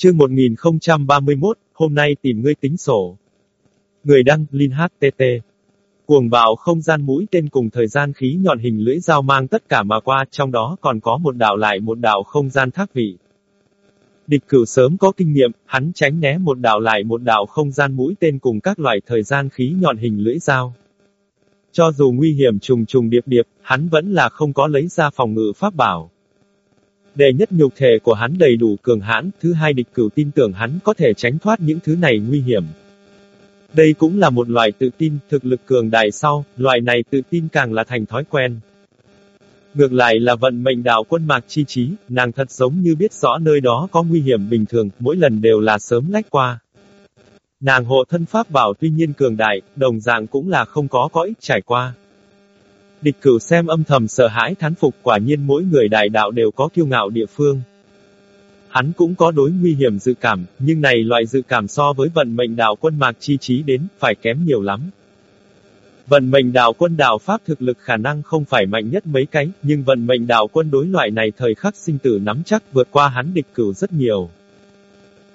Chương 1031, hôm nay tìm ngươi tính sổ. Người đăng, Linh HTT. Cuồng bạo không gian mũi tên cùng thời gian khí nhọn hình lưỡi dao mang tất cả mà qua, trong đó còn có một đạo lại một đạo không gian thác vị. Địch cửu sớm có kinh nghiệm, hắn tránh né một đạo lại một đạo không gian mũi tên cùng các loại thời gian khí nhọn hình lưỡi dao. Cho dù nguy hiểm trùng trùng điệp điệp, hắn vẫn là không có lấy ra phòng ngự pháp bảo. Đệ nhất nhục thể của hắn đầy đủ cường hãn, thứ hai địch cửu tin tưởng hắn có thể tránh thoát những thứ này nguy hiểm. Đây cũng là một loại tự tin, thực lực cường đại sau, loại này tự tin càng là thành thói quen. Ngược lại là vận mệnh đạo quân mạc chi trí, nàng thật giống như biết rõ nơi đó có nguy hiểm bình thường, mỗi lần đều là sớm lách qua. Nàng hộ thân pháp bảo tuy nhiên cường đại, đồng dạng cũng là không có có ích trải qua. Địch cửu xem âm thầm sợ hãi thán phục quả nhiên mỗi người đại đạo đều có kiêu ngạo địa phương. Hắn cũng có đối nguy hiểm dự cảm, nhưng này loại dự cảm so với vận mệnh đạo quân mạc chi trí đến, phải kém nhiều lắm. Vận mệnh đạo quân đạo Pháp thực lực khả năng không phải mạnh nhất mấy cái, nhưng vận mệnh đạo quân đối loại này thời khắc sinh tử nắm chắc vượt qua hắn địch cửu rất nhiều.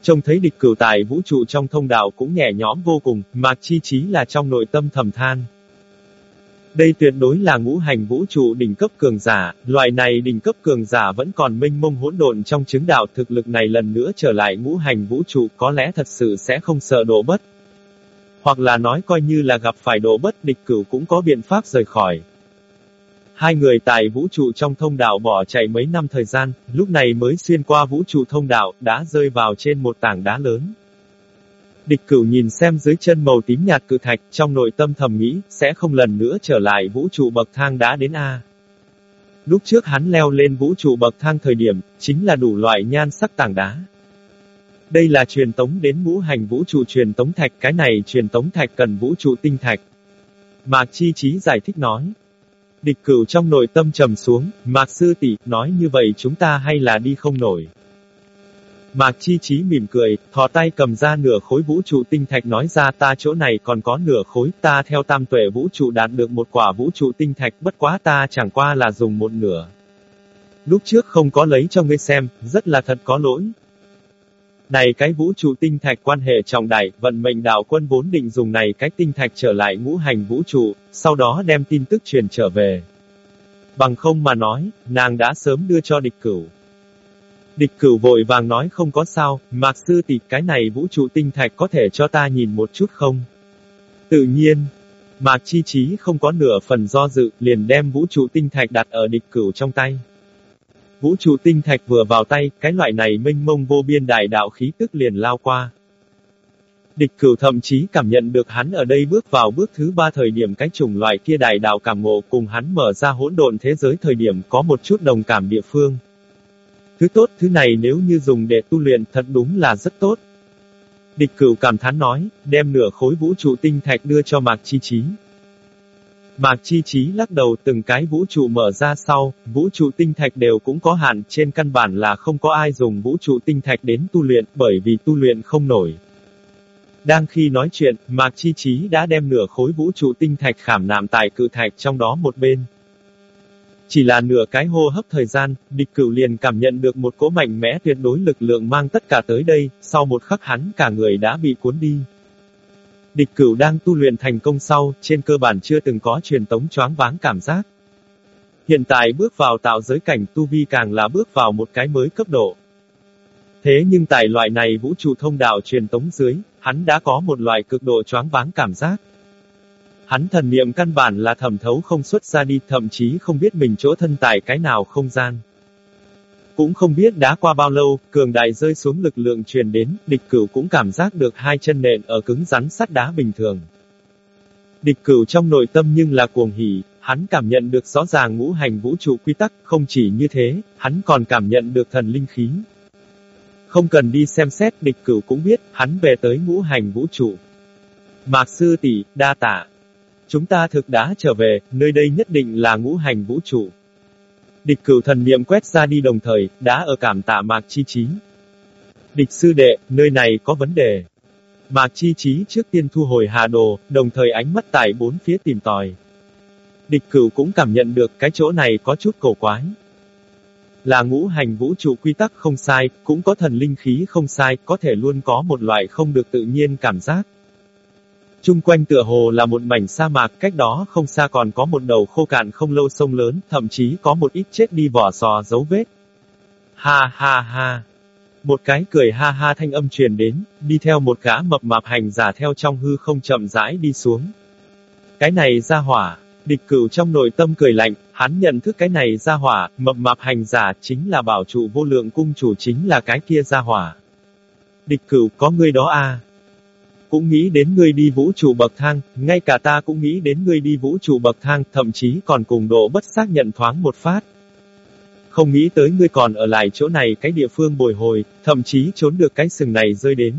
Trông thấy địch cửu tại vũ trụ trong thông đạo cũng nhẹ nhõm vô cùng, mạc chi trí là trong nội tâm thầm than. Đây tuyệt đối là ngũ hành vũ trụ đỉnh cấp cường giả, loại này đỉnh cấp cường giả vẫn còn minh mông hỗn độn trong chứng đạo thực lực này lần nữa trở lại ngũ hành vũ trụ có lẽ thật sự sẽ không sợ độ bất. Hoặc là nói coi như là gặp phải độ bất địch cửu cũng có biện pháp rời khỏi. Hai người tại vũ trụ trong thông đạo bỏ chạy mấy năm thời gian, lúc này mới xuyên qua vũ trụ thông đạo, đã rơi vào trên một tảng đá lớn. Địch cửu nhìn xem dưới chân màu tím nhạt cự thạch, trong nội tâm thầm nghĩ, sẽ không lần nữa trở lại vũ trụ bậc thang đã đến A. Lúc trước hắn leo lên vũ trụ bậc thang thời điểm, chính là đủ loại nhan sắc tảng đá. Đây là truyền tống đến ngũ hành vũ trụ truyền tống thạch, cái này truyền tống thạch cần vũ trụ tinh thạch. Mạc Chi Chí giải thích nói. Địch cửu trong nội tâm trầm xuống, Mạc Sư tỷ nói như vậy chúng ta hay là đi không nổi. Mạc Chi Chí mỉm cười, thò tay cầm ra nửa khối vũ trụ tinh thạch nói ra ta chỗ này còn có nửa khối, ta theo tam tuệ vũ trụ đạt được một quả vũ trụ tinh thạch bất quá ta chẳng qua là dùng một nửa. Lúc trước không có lấy cho ngươi xem, rất là thật có lỗi. Này cái vũ trụ tinh thạch quan hệ trọng đại, vận mệnh đạo quân vốn định dùng này cái tinh thạch trở lại ngũ hành vũ trụ, sau đó đem tin tức truyền trở về. Bằng không mà nói, nàng đã sớm đưa cho địch cửu. Địch cửu vội vàng nói không có sao, mạc sư tỷ cái này vũ trụ tinh thạch có thể cho ta nhìn một chút không? Tự nhiên, mạc chi trí không có nửa phần do dự, liền đem vũ trụ tinh thạch đặt ở địch cửu trong tay. Vũ trụ tinh thạch vừa vào tay, cái loại này minh mông vô biên đại đạo khí tức liền lao qua. Địch cửu thậm chí cảm nhận được hắn ở đây bước vào bước thứ ba thời điểm cái chủng loại kia đại đạo cảm ngộ cùng hắn mở ra hỗn độn thế giới thời điểm có một chút đồng cảm địa phương. Thứ tốt thứ này nếu như dùng để tu luyện thật đúng là rất tốt. Địch cửu cảm thán nói, đem nửa khối vũ trụ tinh thạch đưa cho Mạc Chi Chí. Mạc Chi Chí lắc đầu từng cái vũ trụ mở ra sau, vũ trụ tinh thạch đều cũng có hạn, trên căn bản là không có ai dùng vũ trụ tinh thạch đến tu luyện, bởi vì tu luyện không nổi. Đang khi nói chuyện, Mạc Chi Chí đã đem nửa khối vũ trụ tinh thạch khảm nạm tại cự thạch trong đó một bên. Chỉ là nửa cái hô hấp thời gian, địch cửu liền cảm nhận được một cỗ mạnh mẽ tuyệt đối lực lượng mang tất cả tới đây, sau một khắc hắn cả người đã bị cuốn đi. Địch cửu đang tu luyện thành công sau, trên cơ bản chưa từng có truyền tống choáng váng cảm giác. Hiện tại bước vào tạo giới cảnh tu vi càng là bước vào một cái mới cấp độ. Thế nhưng tại loại này vũ trụ thông đạo truyền tống dưới, hắn đã có một loại cực độ choáng váng cảm giác. Hắn thần niệm căn bản là thẩm thấu không xuất ra đi, thậm chí không biết mình chỗ thân tại cái nào không gian. Cũng không biết đã qua bao lâu, cường đại rơi xuống lực lượng truyền đến, địch cửu cũng cảm giác được hai chân nện ở cứng rắn sắt đá bình thường. Địch cửu trong nội tâm nhưng là cuồng hỉ, hắn cảm nhận được rõ ràng ngũ hành vũ trụ quy tắc, không chỉ như thế, hắn còn cảm nhận được thần linh khí. Không cần đi xem xét, địch cửu cũng biết, hắn về tới ngũ hành vũ trụ. Mạc sư tỷ, đa tạ. Chúng ta thực đã trở về, nơi đây nhất định là ngũ hành vũ trụ. Địch cửu thần niệm quét ra đi đồng thời, đã ở cảm tạ Mạc Chi Chí. Địch sư đệ, nơi này có vấn đề. Mạc Chi Chí trước tiên thu hồi hà đồ, đồng thời ánh mắt tại bốn phía tìm tòi. Địch cửu cũng cảm nhận được cái chỗ này có chút cổ quái. Là ngũ hành vũ trụ quy tắc không sai, cũng có thần linh khí không sai, có thể luôn có một loại không được tự nhiên cảm giác. Trung quanh tựa hồ là một mảnh sa mạc, cách đó không xa còn có một đầu khô cạn không lâu sông lớn, thậm chí có một ít chết đi vỏ sò dấu vết. Ha ha ha. Một cái cười ha ha thanh âm truyền đến, đi theo một gã mập mạp hành giả theo trong hư không chậm rãi đi xuống. Cái này ra hỏa, địch cửu trong nội tâm cười lạnh, hắn nhận thức cái này ra hỏa, mập mạp hành giả chính là bảo trụ vô lượng cung chủ chính là cái kia ra hỏa. Địch cửu có ngươi đó à? Cũng nghĩ đến ngươi đi vũ trụ bậc thang, ngay cả ta cũng nghĩ đến ngươi đi vũ trụ bậc thang, thậm chí còn cùng độ bất xác nhận thoáng một phát. Không nghĩ tới ngươi còn ở lại chỗ này cái địa phương bồi hồi, thậm chí trốn được cái sừng này rơi đến.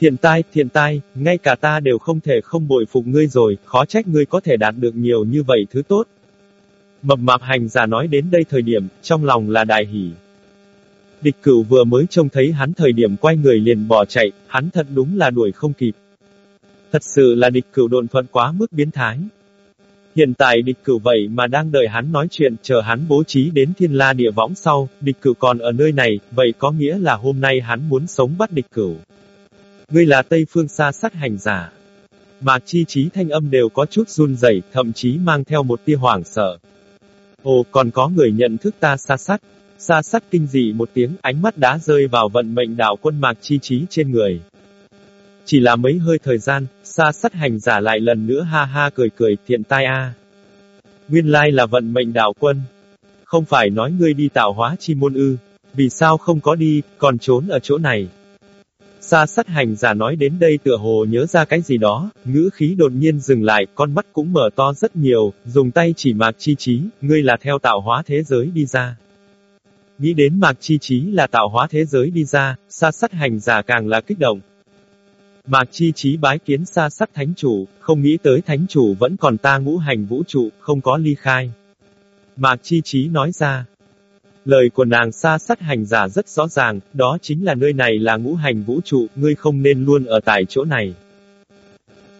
Thiện tai, thiện tai, ngay cả ta đều không thể không bội phục ngươi rồi, khó trách ngươi có thể đạt được nhiều như vậy thứ tốt. Mập mạp hành giả nói đến đây thời điểm, trong lòng là đại hỷ. Địch cửu vừa mới trông thấy hắn thời điểm quay người liền bỏ chạy, hắn thật đúng là đuổi không kịp. Thật sự là địch cửu độn thuận quá mức biến thái. Hiện tại địch cửu vậy mà đang đợi hắn nói chuyện, chờ hắn bố trí đến thiên la địa võng sau, địch cửu còn ở nơi này, vậy có nghĩa là hôm nay hắn muốn sống bắt địch cửu. Ngươi là Tây Phương xa sát hành giả. Mạc chi trí thanh âm đều có chút run rẩy, thậm chí mang theo một tia hoảng sợ. Ồ, còn có người nhận thức ta xa sát. Xa sắc kinh dị một tiếng, ánh mắt đã rơi vào vận mệnh đạo quân Mạc chi trí trên người. Chỉ là mấy hơi thời gian, xa sắc hành giả lại lần nữa ha ha cười cười, thiện tai a. Nguyên lai là vận mệnh đạo quân. Không phải nói ngươi đi tạo hóa chi môn ư. Vì sao không có đi, còn trốn ở chỗ này. Sa sắc hành giả nói đến đây tựa hồ nhớ ra cái gì đó, ngữ khí đột nhiên dừng lại, con mắt cũng mở to rất nhiều, dùng tay chỉ mạc chi trí, ngươi là theo tạo hóa thế giới đi ra. Nghĩ đến mạc chi trí là tạo hóa thế giới đi ra, sa sát hành giả càng là kích động. Mạc chi trí bái kiến sa sát thánh chủ, không nghĩ tới thánh chủ vẫn còn ta ngũ hành vũ trụ, không có ly khai. Mạc chi trí nói ra, Lời của nàng xa sắt hành giả rất rõ ràng, đó chính là nơi này là ngũ hành vũ trụ, ngươi không nên luôn ở tại chỗ này.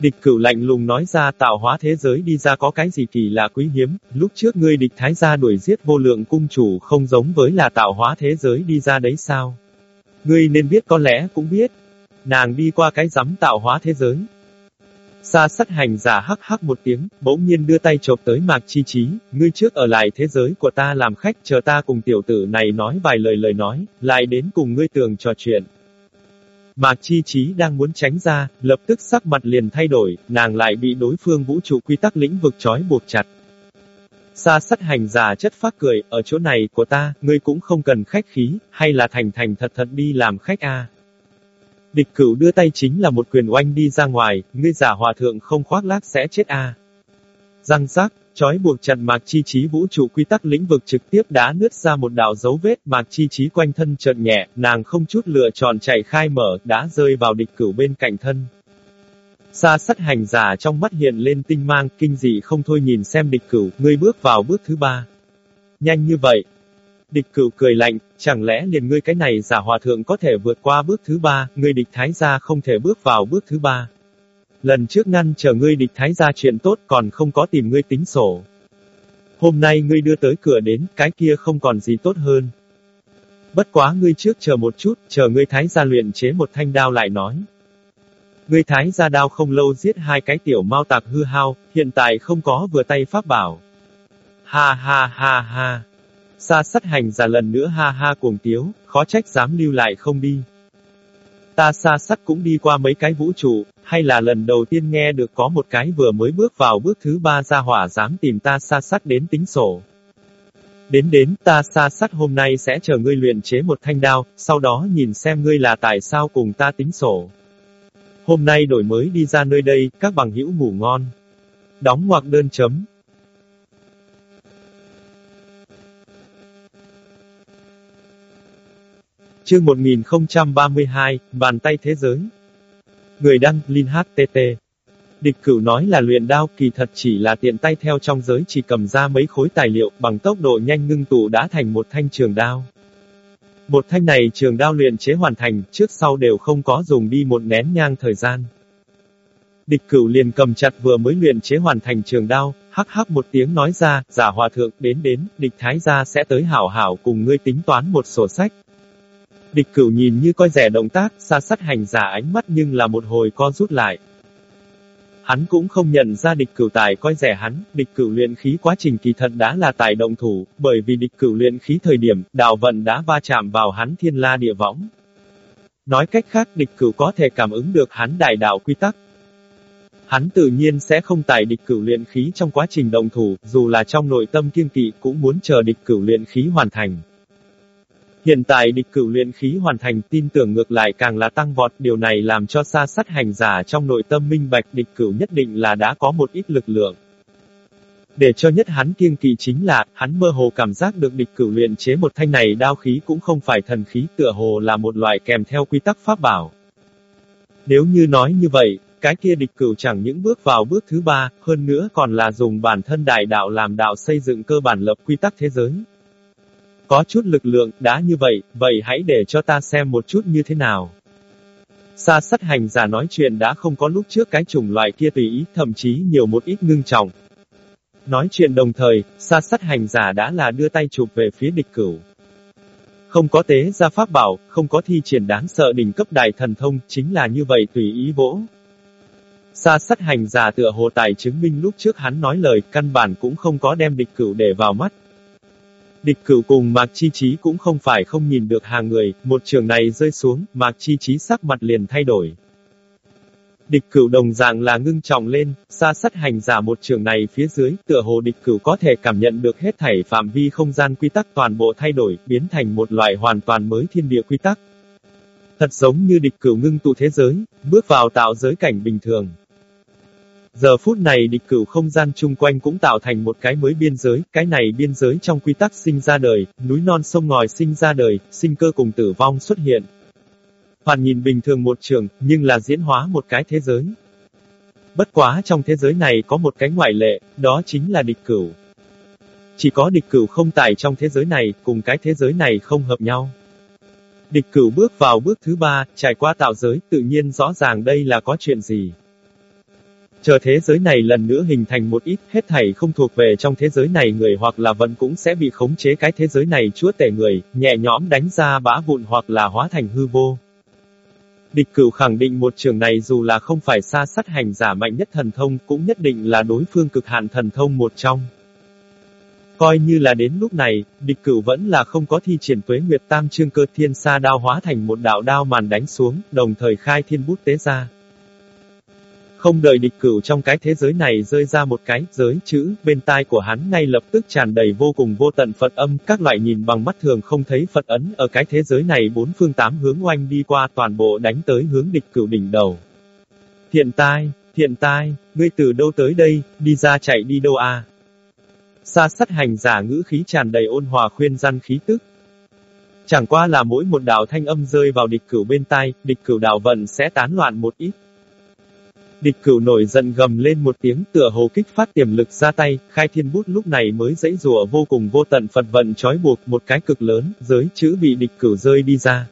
Địch cửu lạnh lùng nói ra tạo hóa thế giới đi ra có cái gì kỳ lạ quý hiếm, lúc trước ngươi địch thái gia đuổi giết vô lượng cung chủ không giống với là tạo hóa thế giới đi ra đấy sao? Ngươi nên biết có lẽ cũng biết. Nàng đi qua cái rắm tạo hóa thế giới. Sa sắt hành giả hắc hắc một tiếng, bỗng nhiên đưa tay chộp tới Mạc Chi Chí, ngươi trước ở lại thế giới của ta làm khách chờ ta cùng tiểu tử này nói vài lời lời nói, lại đến cùng ngươi tường trò chuyện. Mạc Chi Chí đang muốn tránh ra, lập tức sắc mặt liền thay đổi, nàng lại bị đối phương vũ trụ quy tắc lĩnh vực trói buộc chặt. Sa sắt hành giả chất phát cười, ở chỗ này của ta, ngươi cũng không cần khách khí, hay là thành thành thật thật đi làm khách a. Địch cửu đưa tay chính là một quyền oanh đi ra ngoài, ngươi giả hòa thượng không khoác lác sẽ chết a. À. Răng rác, trói buộc chặt mạc chi trí vũ trụ quy tắc lĩnh vực trực tiếp đã nứt ra một đạo dấu vết, mạc chi trí quanh thân chợt nhẹ, nàng không chút lựa chọn chạy khai mở, đã rơi vào địch cửu bên cạnh thân. xa sắt hành giả trong mắt hiện lên tinh mang, kinh dị không thôi nhìn xem địch cửu, ngươi bước vào bước thứ ba. Nhanh như vậy, Địch cửu cười lạnh, chẳng lẽ liền ngươi cái này giả hòa thượng có thể vượt qua bước thứ ba, ngươi địch thái gia không thể bước vào bước thứ ba. Lần trước ngăn chờ ngươi địch thái gia chuyện tốt còn không có tìm ngươi tính sổ. Hôm nay ngươi đưa tới cửa đến, cái kia không còn gì tốt hơn. Bất quá ngươi trước chờ một chút, chờ ngươi thái gia luyện chế một thanh đao lại nói. Ngươi thái gia đao không lâu giết hai cái tiểu mau tạc hư hao, hiện tại không có vừa tay pháp bảo. Ha ha ha ha. Sa sắt hành giả lần nữa ha ha cuồng tiếu, khó trách dám lưu lại không đi. Ta xa sắt cũng đi qua mấy cái vũ trụ, hay là lần đầu tiên nghe được có một cái vừa mới bước vào bước thứ ba ra hỏa dám tìm ta xa sắt đến tính sổ. Đến đến, ta xa sắt hôm nay sẽ chờ ngươi luyện chế một thanh đao, sau đó nhìn xem ngươi là tại sao cùng ta tính sổ. Hôm nay đổi mới đi ra nơi đây, các bằng hữu ngủ ngon. Đóng ngoặc đơn chấm. Chương 1032, Bàn tay thế giới. Người đăng, Linh HTT. Địch cửu nói là luyện đao, kỳ thật chỉ là tiện tay theo trong giới chỉ cầm ra mấy khối tài liệu, bằng tốc độ nhanh ngưng tụ đã thành một thanh trường đao. Một thanh này trường đao luyện chế hoàn thành, trước sau đều không có dùng đi một nén nhang thời gian. Địch cửu liền cầm chặt vừa mới luyện chế hoàn thành trường đao, hắc hắc một tiếng nói ra, giả hòa thượng, đến đến, địch thái gia sẽ tới hảo hảo cùng ngươi tính toán một sổ sách. Địch cửu nhìn như coi rẻ động tác, xa sắt hành giả ánh mắt nhưng là một hồi co rút lại. Hắn cũng không nhận ra địch cửu tài coi rẻ hắn, địch cửu luyện khí quá trình kỳ thật đã là tài động thủ, bởi vì địch cửu luyện khí thời điểm, đạo vận đã va chạm vào hắn thiên la địa võng. Nói cách khác địch cửu có thể cảm ứng được hắn đại đạo quy tắc. Hắn tự nhiên sẽ không tải địch cửu luyện khí trong quá trình đồng thủ, dù là trong nội tâm kiên kỵ cũng muốn chờ địch cửu luyện khí hoàn thành. Hiện tại địch cửu luyện khí hoàn thành tin tưởng ngược lại càng là tăng vọt, điều này làm cho xa sát hành giả trong nội tâm minh bạch địch cửu nhất định là đã có một ít lực lượng. Để cho nhất hắn kiêng kỵ chính là, hắn mơ hồ cảm giác được địch cửu luyện chế một thanh này đao khí cũng không phải thần khí tựa hồ là một loại kèm theo quy tắc pháp bảo. Nếu như nói như vậy, cái kia địch cửu chẳng những bước vào bước thứ ba, hơn nữa còn là dùng bản thân đại đạo làm đạo xây dựng cơ bản lập quy tắc thế giới. Có chút lực lượng, đã như vậy, vậy hãy để cho ta xem một chút như thế nào. Sa sắt hành giả nói chuyện đã không có lúc trước cái chủng loại kia tùy ý, thậm chí nhiều một ít ngưng trọng. Nói chuyện đồng thời, sa sắt hành giả đã là đưa tay chụp về phía địch cửu. Không có tế ra pháp bảo, không có thi triển đáng sợ đỉnh cấp đại thần thông, chính là như vậy tùy ý vỗ. Sa sắt hành giả tựa hồ tài chứng minh lúc trước hắn nói lời, căn bản cũng không có đem địch cửu để vào mắt. Địch cửu cùng Mạc Chi Chí cũng không phải không nhìn được hàng người, một trường này rơi xuống, Mạc Chi Chí sắc mặt liền thay đổi. Địch cửu đồng dạng là ngưng trọng lên, xa sắt hành giả một trường này phía dưới, tựa hồ địch cửu có thể cảm nhận được hết thảy phạm vi không gian quy tắc toàn bộ thay đổi, biến thành một loại hoàn toàn mới thiên địa quy tắc. Thật giống như địch cửu ngưng tụ thế giới, bước vào tạo giới cảnh bình thường. Giờ phút này địch cửu không gian chung quanh cũng tạo thành một cái mới biên giới, cái này biên giới trong quy tắc sinh ra đời, núi non sông ngòi sinh ra đời, sinh cơ cùng tử vong xuất hiện. Hoàn nhìn bình thường một trường, nhưng là diễn hóa một cái thế giới. Bất quá trong thế giới này có một cái ngoại lệ, đó chính là địch cửu. Chỉ có địch cửu không tải trong thế giới này, cùng cái thế giới này không hợp nhau. Địch cửu bước vào bước thứ ba, trải qua tạo giới, tự nhiên rõ ràng đây là có chuyện gì. Chờ thế giới này lần nữa hình thành một ít, hết thảy không thuộc về trong thế giới này người hoặc là vẫn cũng sẽ bị khống chế cái thế giới này chúa tể người, nhẹ nhõm đánh ra bã vụn hoặc là hóa thành hư vô. Địch cửu khẳng định một trường này dù là không phải xa sát hành giả mạnh nhất thần thông cũng nhất định là đối phương cực hạn thần thông một trong. Coi như là đến lúc này, địch cửu vẫn là không có thi triển tuế nguyệt tam trương cơ thiên sa đao hóa thành một đạo đao màn đánh xuống, đồng thời khai thiên bút tế ra. Không đợi địch cửu trong cái thế giới này rơi ra một cái giới chữ, bên tai của hắn ngay lập tức tràn đầy vô cùng vô tận Phật âm, các loại nhìn bằng mắt thường không thấy Phật ấn ở cái thế giới này bốn phương tám hướng oanh đi qua toàn bộ đánh tới hướng địch cửu đỉnh đầu. Thiện tai, thiện tai, ngươi từ đâu tới đây, đi ra chạy đi đâu à? Sa sắt hành giả ngữ khí tràn đầy ôn hòa khuyên răn khí tức. Chẳng qua là mỗi một đạo thanh âm rơi vào địch cửu bên tai, địch cửu đạo vận sẽ tán loạn một ít. Địch cửu nổi giận gầm lên một tiếng tựa hồ kích phát tiềm lực ra tay, khai thiên bút lúc này mới dãy rùa vô cùng vô tận Phật vận trói buộc một cái cực lớn, giới chữ bị địch cửu rơi đi ra.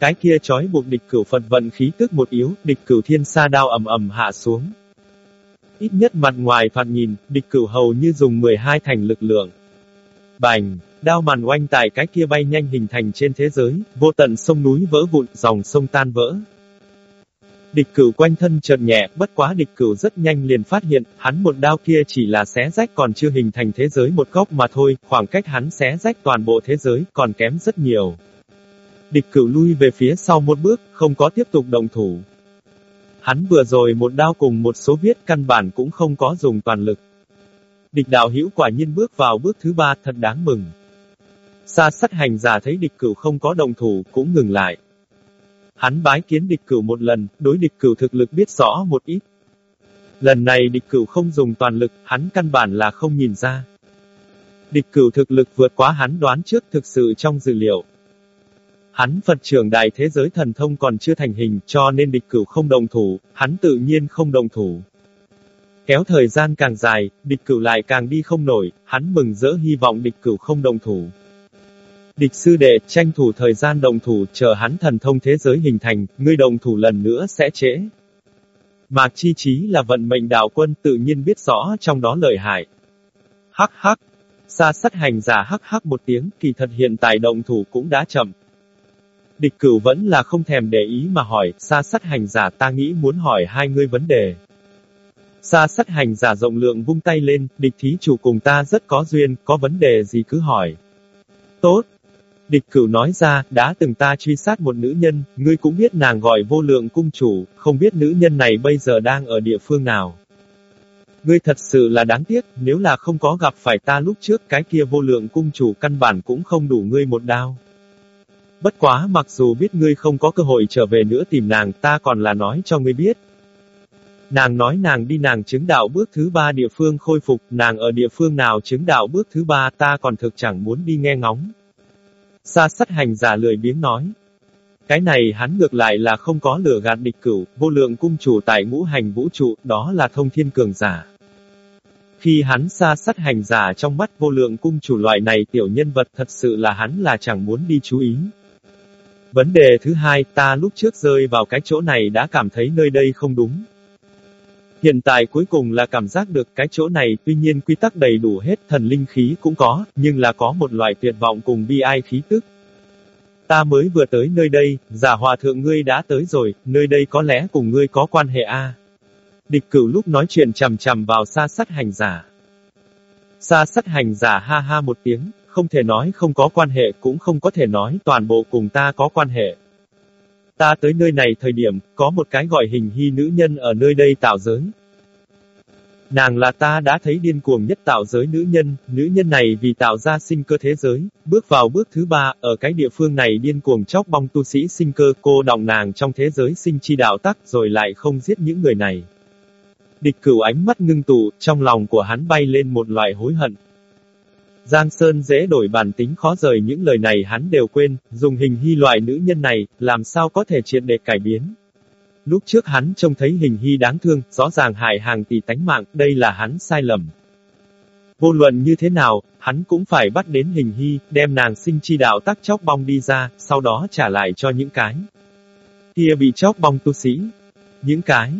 Cái kia trói buộc địch cửu Phật vận khí tức một yếu, địch cửu thiên sa đao ầm ầm hạ xuống. Ít nhất mặt ngoài thoạt nhìn, địch cửu hầu như dùng 12 thành lực lượng. Bành, đao màn oanh tại cái kia bay nhanh hình thành trên thế giới, vô tận sông núi vỡ vụn, dòng sông tan vỡ, Địch cửu quanh thân chợt nhẹ, bất quá địch cửu rất nhanh liền phát hiện, hắn một đao kia chỉ là xé rách còn chưa hình thành thế giới một góc mà thôi, khoảng cách hắn xé rách toàn bộ thế giới, còn kém rất nhiều. Địch cửu lui về phía sau một bước, không có tiếp tục động thủ. Hắn vừa rồi một đao cùng một số viết căn bản cũng không có dùng toàn lực. Địch đạo hữu quả nhiên bước vào bước thứ ba thật đáng mừng. Sa sắt hành giả thấy địch cửu không có động thủ, cũng ngừng lại. Hắn bái kiến địch cửu một lần, đối địch cửu thực lực biết rõ một ít. Lần này địch cửu không dùng toàn lực, hắn căn bản là không nhìn ra. Địch cửu thực lực vượt quá hắn đoán trước thực sự trong dữ liệu. Hắn Phật trưởng đại thế giới thần thông còn chưa thành hình, cho nên địch cửu không đồng thủ, hắn tự nhiên không đồng thủ. Kéo thời gian càng dài, địch cửu lại càng đi không nổi, hắn mừng rỡ hy vọng địch cửu không đồng thủ. Địch sư đệ, tranh thủ thời gian đồng thủ, chờ hắn thần thông thế giới hình thành, ngươi đồng thủ lần nữa sẽ trễ. Mạc Chi Chí là vận mệnh đạo quân tự nhiên biết rõ trong đó lợi hại. Hắc hắc. Sa sắt hành giả hắc hắc một tiếng, kỳ thật hiện tại đồng thủ cũng đã chậm. Địch cửu vẫn là không thèm để ý mà hỏi, sa sắt hành giả ta nghĩ muốn hỏi hai ngươi vấn đề. Sa sắt hành giả rộng lượng vung tay lên, địch thí chủ cùng ta rất có duyên, có vấn đề gì cứ hỏi. Tốt. Địch cửu nói ra, đã từng ta truy sát một nữ nhân, ngươi cũng biết nàng gọi vô lượng cung chủ, không biết nữ nhân này bây giờ đang ở địa phương nào. Ngươi thật sự là đáng tiếc, nếu là không có gặp phải ta lúc trước cái kia vô lượng cung chủ căn bản cũng không đủ ngươi một đao. Bất quá mặc dù biết ngươi không có cơ hội trở về nữa tìm nàng ta còn là nói cho ngươi biết. Nàng nói nàng đi nàng chứng đạo bước thứ ba địa phương khôi phục, nàng ở địa phương nào chứng đạo bước thứ ba ta còn thực chẳng muốn đi nghe ngóng. Sa sắt hành giả lười biếng nói. Cái này hắn ngược lại là không có lửa gạt địch cửu, vô lượng cung chủ tại ngũ hành vũ trụ, đó là thông thiên cường giả. Khi hắn xa sắt hành giả trong mắt vô lượng cung chủ loại này tiểu nhân vật thật sự là hắn là chẳng muốn đi chú ý. Vấn đề thứ hai, ta lúc trước rơi vào cái chỗ này đã cảm thấy nơi đây không đúng. Hiện tại cuối cùng là cảm giác được cái chỗ này tuy nhiên quy tắc đầy đủ hết thần linh khí cũng có, nhưng là có một loại tuyệt vọng cùng bi ai khí tức. Ta mới vừa tới nơi đây, giả hòa thượng ngươi đã tới rồi, nơi đây có lẽ cùng ngươi có quan hệ a. Địch cửu lúc nói chuyện chầm chầm vào xa sắt hành giả. Xa sắt hành giả ha ha một tiếng, không thể nói không có quan hệ cũng không có thể nói toàn bộ cùng ta có quan hệ. Ta tới nơi này thời điểm, có một cái gọi hình hy nữ nhân ở nơi đây tạo giới. Nàng là ta đã thấy điên cuồng nhất tạo giới nữ nhân, nữ nhân này vì tạo ra sinh cơ thế giới, bước vào bước thứ ba, ở cái địa phương này điên cuồng chóc bong tu sĩ sinh cơ cô đọng nàng trong thế giới sinh chi đạo tắc rồi lại không giết những người này. Địch cửu ánh mắt ngưng tụ, trong lòng của hắn bay lên một loại hối hận. Giang Sơn dễ đổi bản tính khó rời những lời này hắn đều quên, dùng hình hy loại nữ nhân này, làm sao có thể triệt để cải biến. Lúc trước hắn trông thấy hình hy đáng thương, rõ ràng hại hàng tỷ tánh mạng, đây là hắn sai lầm. Vô luận như thế nào, hắn cũng phải bắt đến hình hy, đem nàng sinh chi đạo tắc chóc bong đi ra, sau đó trả lại cho những cái. Kia bị chóc bong tu sĩ. Những cái.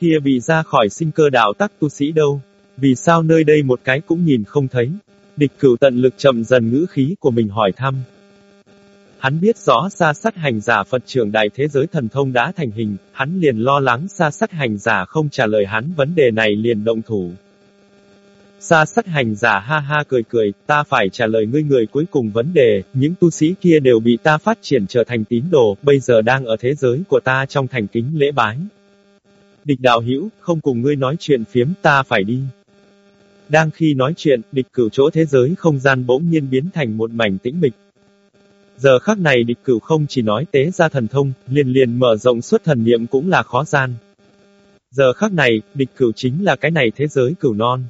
Kia bị ra khỏi sinh cơ đạo tắc tu sĩ đâu. Vì sao nơi đây một cái cũng nhìn không thấy. Địch cửu tận lực chậm dần ngữ khí của mình hỏi thăm. Hắn biết rõ xa sát hành giả Phật trưởng đại thế giới thần thông đã thành hình, hắn liền lo lắng xa sát hành giả không trả lời hắn vấn đề này liền động thủ. Xa sát hành giả ha ha cười cười, ta phải trả lời ngươi người cuối cùng vấn đề, những tu sĩ kia đều bị ta phát triển trở thành tín đồ, bây giờ đang ở thế giới của ta trong thành kính lễ bái. Địch đạo hữu không cùng ngươi nói chuyện phiếm ta phải đi. Đang khi nói chuyện, địch cửu chỗ thế giới không gian bỗng nhiên biến thành một mảnh tĩnh mịch. Giờ khắc này địch cửu không chỉ nói tế ra thần thông, liền liền mở rộng suốt thần niệm cũng là khó gian. Giờ khắc này, địch cửu chính là cái này thế giới cửu non.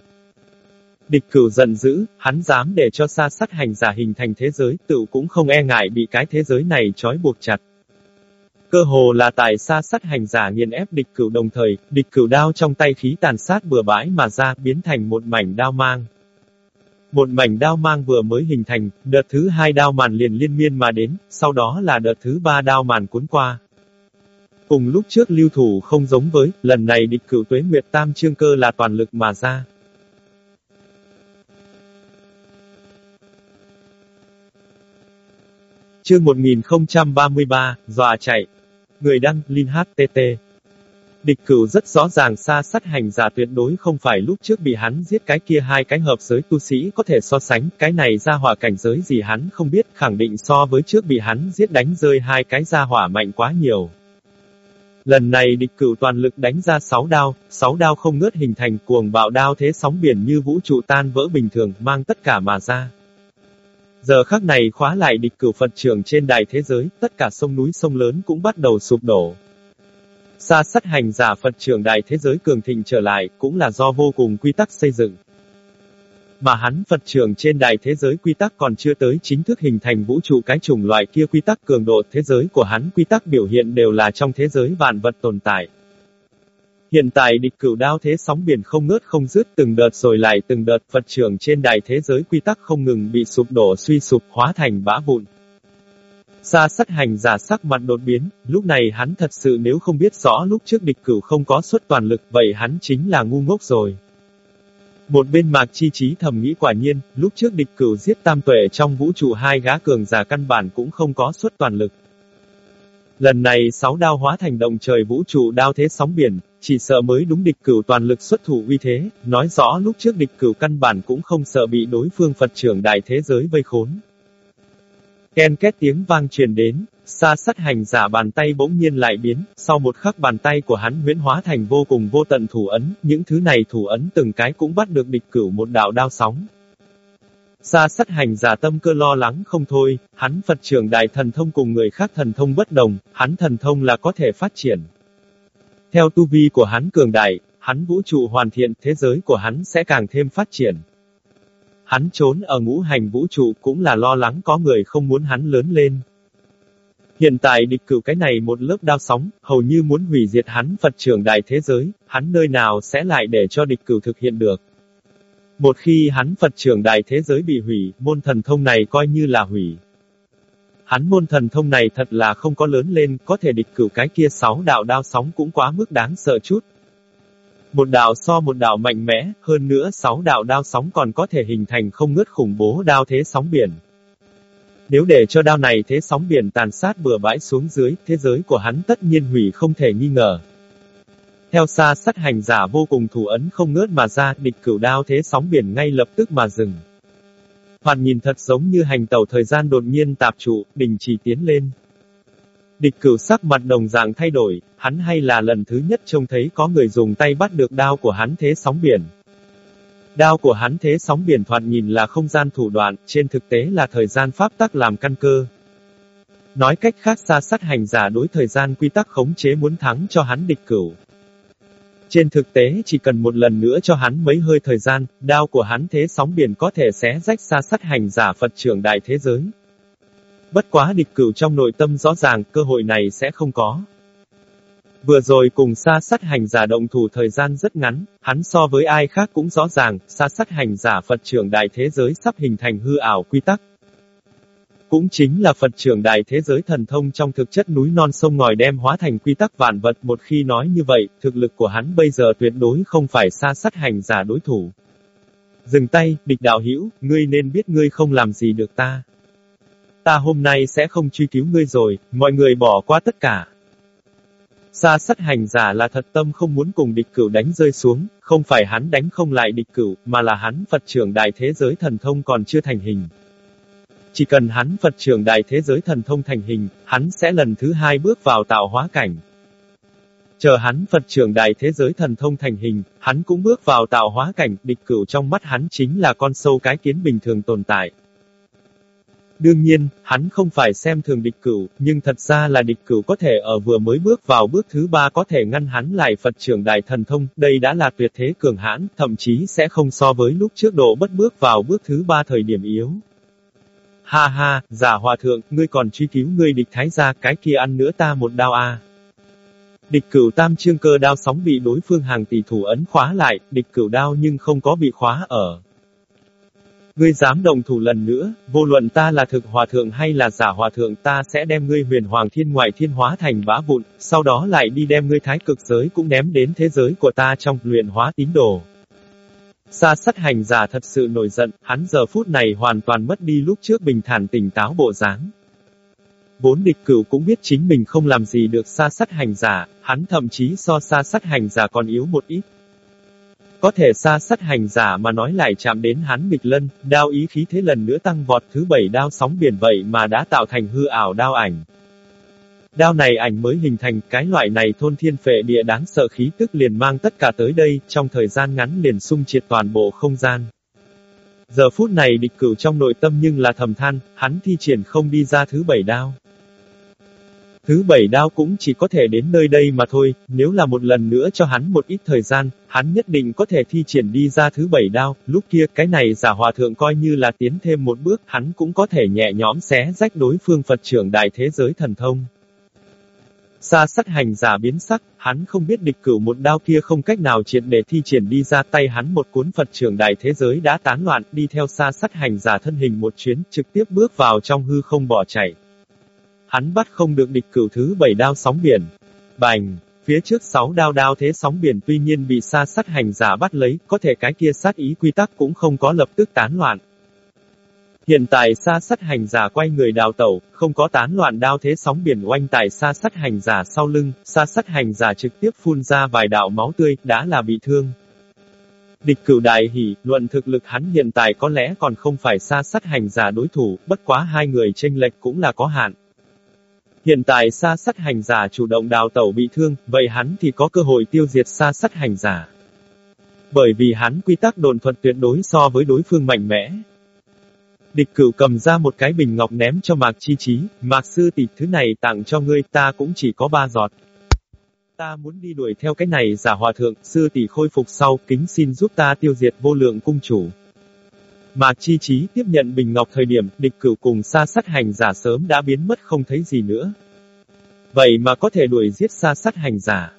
Địch cửu giận dữ, hắn dám để cho xa sát hành giả hình thành thế giới, tự cũng không e ngại bị cái thế giới này trói buộc chặt. Cơ hồ là tại xa sát hành giả nghiền ép địch cửu đồng thời, địch cửu đao trong tay khí tàn sát bừa bãi mà ra, biến thành một mảnh đao mang. Một mảnh đao mang vừa mới hình thành, đợt thứ hai đao màn liền liên miên mà đến, sau đó là đợt thứ ba đao màn cuốn qua. Cùng lúc trước lưu thủ không giống với, lần này địch cửu tuế nguyệt tam trương cơ là toàn lực mà ra. Chương 1033, dọa chạy. Người đăng, Linh HTT. Địch cửu rất rõ ràng xa sát hành giả tuyệt đối không phải lúc trước bị hắn giết cái kia hai cái hợp giới tu sĩ có thể so sánh, cái này ra hỏa cảnh giới gì hắn không biết, khẳng định so với trước bị hắn giết đánh rơi hai cái ra hỏa mạnh quá nhiều. Lần này địch cửu toàn lực đánh ra sáu đao, sáu đao không ngớt hình thành cuồng bạo đao thế sóng biển như vũ trụ tan vỡ bình thường, mang tất cả mà ra. Giờ khắc này khóa lại địch cửu Phật trưởng trên đài thế giới, tất cả sông núi sông lớn cũng bắt đầu sụp đổ. Xa sắt hành giả Phật trưởng đại thế giới cường thịnh trở lại, cũng là do vô cùng quy tắc xây dựng. Mà hắn Phật trưởng trên đài thế giới quy tắc còn chưa tới chính thức hình thành vũ trụ cái chủng loại kia quy tắc cường độ thế giới của hắn quy tắc biểu hiện đều là trong thế giới vạn vật tồn tại. Hiện tại địch cửu đao thế sóng biển không ngớt không dứt từng đợt rồi lại từng đợt Phật trưởng trên đài thế giới quy tắc không ngừng bị sụp đổ suy sụp hóa thành bã vụn. Sa sắt hành giả sắc mặt đột biến, lúc này hắn thật sự nếu không biết rõ lúc trước địch cửu không có suất toàn lực, vậy hắn chính là ngu ngốc rồi. Một bên mạc chi trí thầm nghĩ quả nhiên, lúc trước địch cửu giết tam tuệ trong vũ trụ hai gã cường giả căn bản cũng không có suất toàn lực. Lần này sáu đao hóa thành động trời vũ trụ đao thế sóng biển, chỉ sợ mới đúng địch cửu toàn lực xuất thủ uy thế, nói rõ lúc trước địch cửu căn bản cũng không sợ bị đối phương Phật trưởng đại thế giới vây khốn. Ken két tiếng vang truyền đến, xa sắt hành giả bàn tay bỗng nhiên lại biến, sau một khắc bàn tay của hắn huyễn hóa thành vô cùng vô tận thủ ấn, những thứ này thủ ấn từng cái cũng bắt được địch cửu một đạo đao sóng. Xa sắt hành giả tâm cơ lo lắng không thôi, hắn Phật trưởng đại thần thông cùng người khác thần thông bất đồng, hắn thần thông là có thể phát triển. Theo tu vi của hắn cường đại, hắn vũ trụ hoàn thiện, thế giới của hắn sẽ càng thêm phát triển. Hắn trốn ở ngũ hành vũ trụ cũng là lo lắng có người không muốn hắn lớn lên. Hiện tại địch cửu cái này một lớp đao sóng, hầu như muốn hủy diệt hắn Phật trưởng đại thế giới, hắn nơi nào sẽ lại để cho địch cửu thực hiện được. Một khi hắn Phật trưởng đại thế giới bị hủy, môn thần thông này coi như là hủy. Hắn môn thần thông này thật là không có lớn lên, có thể địch cửu cái kia sáu đạo đao sóng cũng quá mức đáng sợ chút. Một đạo so một đạo mạnh mẽ, hơn nữa sáu đạo đao sóng còn có thể hình thành không ngớt khủng bố đao thế sóng biển. Nếu để cho đao này thế sóng biển tàn sát bừa bãi xuống dưới, thế giới của hắn tất nhiên hủy không thể nghi ngờ. Theo xa sắt hành giả vô cùng thủ ấn không ngớt mà ra, địch cửu đao thế sóng biển ngay lập tức mà dừng. Hoàn nhìn thật giống như hành tàu thời gian đột nhiên tạp trụ, đình chỉ tiến lên. Địch cửu sắc mặt đồng dạng thay đổi, hắn hay là lần thứ nhất trông thấy có người dùng tay bắt được đao của hắn thế sóng biển. Đao của hắn thế sóng biển thoạt nhìn là không gian thủ đoạn, trên thực tế là thời gian pháp tắc làm căn cơ. Nói cách khác xa sát hành giả đối thời gian quy tắc khống chế muốn thắng cho hắn địch cửu. Trên thực tế chỉ cần một lần nữa cho hắn mấy hơi thời gian, đao của hắn thế sóng biển có thể xé rách xa sát hành giả Phật trưởng đại thế giới. Bất quá địch cửu trong nội tâm rõ ràng cơ hội này sẽ không có. Vừa rồi cùng xa sát hành giả động thủ thời gian rất ngắn, hắn so với ai khác cũng rõ ràng, xa sát hành giả Phật trưởng đại thế giới sắp hình thành hư ảo quy tắc. Cũng chính là Phật trưởng đại thế giới thần thông trong thực chất núi non sông ngòi đem hóa thành quy tắc vạn vật một khi nói như vậy, thực lực của hắn bây giờ tuyệt đối không phải xa sát hành giả đối thủ. Dừng tay, địch đạo hữu ngươi nên biết ngươi không làm gì được ta. Ta hôm nay sẽ không truy cứu ngươi rồi, mọi người bỏ qua tất cả. xa sắt hành giả là thật tâm không muốn cùng địch cửu đánh rơi xuống, không phải hắn đánh không lại địch cửu, mà là hắn Phật trưởng đại thế giới thần thông còn chưa thành hình. Chỉ cần hắn Phật trưởng đại thế giới thần thông thành hình, hắn sẽ lần thứ hai bước vào tạo hóa cảnh. Chờ hắn Phật trưởng đại thế giới thần thông thành hình, hắn cũng bước vào tạo hóa cảnh, địch cửu trong mắt hắn chính là con sâu cái kiến bình thường tồn tại. Đương nhiên, hắn không phải xem thường địch cửu, nhưng thật ra là địch cửu có thể ở vừa mới bước vào bước thứ ba có thể ngăn hắn lại Phật trưởng đại thần thông, đây đã là tuyệt thế cường hãn, thậm chí sẽ không so với lúc trước độ bất bước vào bước thứ ba thời điểm yếu. Ha ha, giả hòa thượng, ngươi còn truy cứu ngươi địch thái gia, cái kia ăn nữa ta một đao a. Địch cửu tam trương cơ đao sóng bị đối phương hàng tỷ thủ ấn khóa lại, địch cửu đao nhưng không có bị khóa ở. Ngươi dám đồng thủ lần nữa, vô luận ta là thực hòa thượng hay là giả hòa thượng ta sẽ đem ngươi huyền hoàng thiên ngoại thiên hóa thành vã vụn, sau đó lại đi đem ngươi thái cực giới cũng ném đến thế giới của ta trong luyện hóa tín đồ. Sa sắt hành giả thật sự nổi giận, hắn giờ phút này hoàn toàn mất đi lúc trước bình thản tỉnh táo bộ dáng. Vốn địch cửu cũng biết chính mình không làm gì được sa sắt hành giả, hắn thậm chí so sa sắt hành giả còn yếu một ít. Có thể xa sắt hành giả mà nói lại chạm đến hắn nghịch lân, đao ý khí thế lần nữa tăng vọt thứ bảy đao sóng biển vậy mà đã tạo thành hư ảo đao ảnh. Đao này ảnh mới hình thành, cái loại này thôn thiên phệ địa đáng sợ khí tức liền mang tất cả tới đây, trong thời gian ngắn liền sung triệt toàn bộ không gian. Giờ phút này địch cửu trong nội tâm nhưng là thầm than, hắn thi triển không đi ra thứ bảy đao. Thứ bảy đao cũng chỉ có thể đến nơi đây mà thôi, nếu là một lần nữa cho hắn một ít thời gian, hắn nhất định có thể thi triển đi ra thứ bảy đao, lúc kia cái này giả hòa thượng coi như là tiến thêm một bước, hắn cũng có thể nhẹ nhõm xé rách đối phương Phật trưởng đại thế giới thần thông. Sa sắt hành giả biến sắc, hắn không biết địch cửu một đao kia không cách nào triệt để thi triển đi ra tay hắn một cuốn Phật trưởng đại thế giới đã tán loạn, đi theo sa sắt hành giả thân hình một chuyến, trực tiếp bước vào trong hư không bỏ chạy. Hắn bắt không được địch cửu thứ bảy đao sóng biển. Bành! Phía trước sáu đao đao thế sóng biển tuy nhiên bị sa sát hành giả bắt lấy, có thể cái kia sát ý quy tắc cũng không có lập tức tán loạn. Hiện tại sa sắt hành giả quay người đào tẩu, không có tán loạn đao thế sóng biển oanh tại sa sắt hành giả sau lưng, sa sắt hành giả trực tiếp phun ra vài đạo máu tươi, đã là bị thương. Địch cửu đại hỉ, luận thực lực hắn hiện tại có lẽ còn không phải sa sắt hành giả đối thủ, bất quá hai người tranh lệch cũng là có hạn. Hiện tại sa sắt hành giả chủ động đào tẩu bị thương, vậy hắn thì có cơ hội tiêu diệt sa sắt hành giả. Bởi vì hắn quy tắc đồn thuật tuyệt đối so với đối phương mạnh mẽ. Địch cửu cầm ra một cái bình ngọc ném cho Mạc Chi Chí, Mạc Sư tỷ thứ này tặng cho ngươi ta cũng chỉ có ba giọt. Ta muốn đi đuổi theo cái này giả hòa thượng, sư tỷ khôi phục sau, kính xin giúp ta tiêu diệt vô lượng cung chủ. Mạc Chi Chí tiếp nhận bình ngọc thời điểm, địch cửu cùng xa sát hành giả sớm đã biến mất không thấy gì nữa. Vậy mà có thể đuổi giết xa sát hành giả.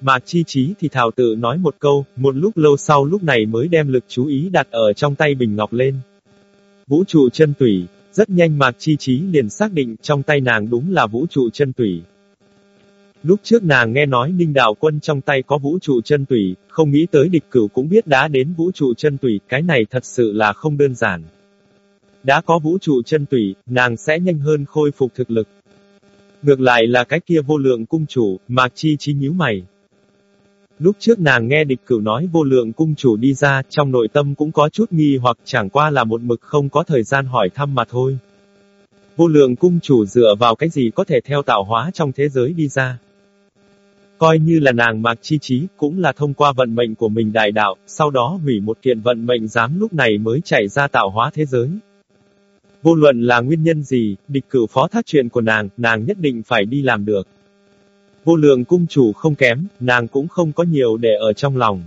Mạc Chi Chí thì thảo tự nói một câu, một lúc lâu sau lúc này mới đem lực chú ý đặt ở trong tay bình ngọc lên. Vũ trụ chân tủy, rất nhanh Mạc Chi Chí liền xác định trong tay nàng đúng là vũ trụ chân tủy. Lúc trước nàng nghe nói Ninh Đạo Quân trong tay có vũ trụ chân tủy, không nghĩ tới địch cửu cũng biết đã đến vũ trụ chân tủy, cái này thật sự là không đơn giản. Đã có vũ trụ chân tủy, nàng sẽ nhanh hơn khôi phục thực lực. Ngược lại là cái kia vô lượng cung chủ, Mạc Chi Chí nhíu mày. Lúc trước nàng nghe địch cửu nói vô lượng cung chủ đi ra, trong nội tâm cũng có chút nghi hoặc chẳng qua là một mực không có thời gian hỏi thăm mà thôi. Vô lượng cung chủ dựa vào cái gì có thể theo tạo hóa trong thế giới đi ra. Coi như là nàng mạc chi trí, cũng là thông qua vận mệnh của mình đại đạo, sau đó hủy một kiện vận mệnh dám lúc này mới chạy ra tạo hóa thế giới. Vô luận là nguyên nhân gì, địch cửu phó thác chuyện của nàng, nàng nhất định phải đi làm được. Vô lượng cung chủ không kém, nàng cũng không có nhiều để ở trong lòng.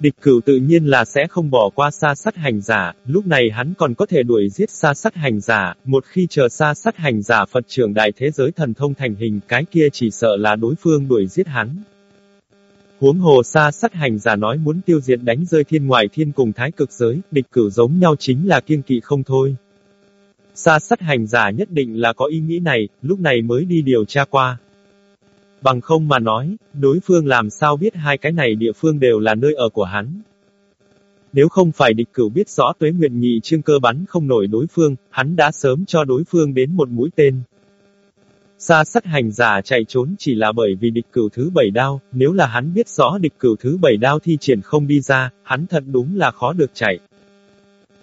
Địch cửu tự nhiên là sẽ không bỏ qua xa sắt hành giả, lúc này hắn còn có thể đuổi giết xa sắt hành giả, một khi chờ xa sắt hành giả Phật trưởng đại thế giới thần thông thành hình cái kia chỉ sợ là đối phương đuổi giết hắn. Huống hồ xa sắt hành giả nói muốn tiêu diệt đánh rơi thiên ngoại thiên cùng thái cực giới, địch cửu giống nhau chính là kiên kỵ không thôi. Xa sắt hành giả nhất định là có ý nghĩ này, lúc này mới đi điều tra qua. Bằng không mà nói, đối phương làm sao biết hai cái này địa phương đều là nơi ở của hắn. Nếu không phải địch cửu biết rõ tuế nguyện nhị trương cơ bắn không nổi đối phương, hắn đã sớm cho đối phương đến một mũi tên. Xa sắt hành giả chạy trốn chỉ là bởi vì địch cửu thứ bảy đao, nếu là hắn biết rõ địch cửu thứ bảy đao thi triển không đi ra, hắn thật đúng là khó được chạy.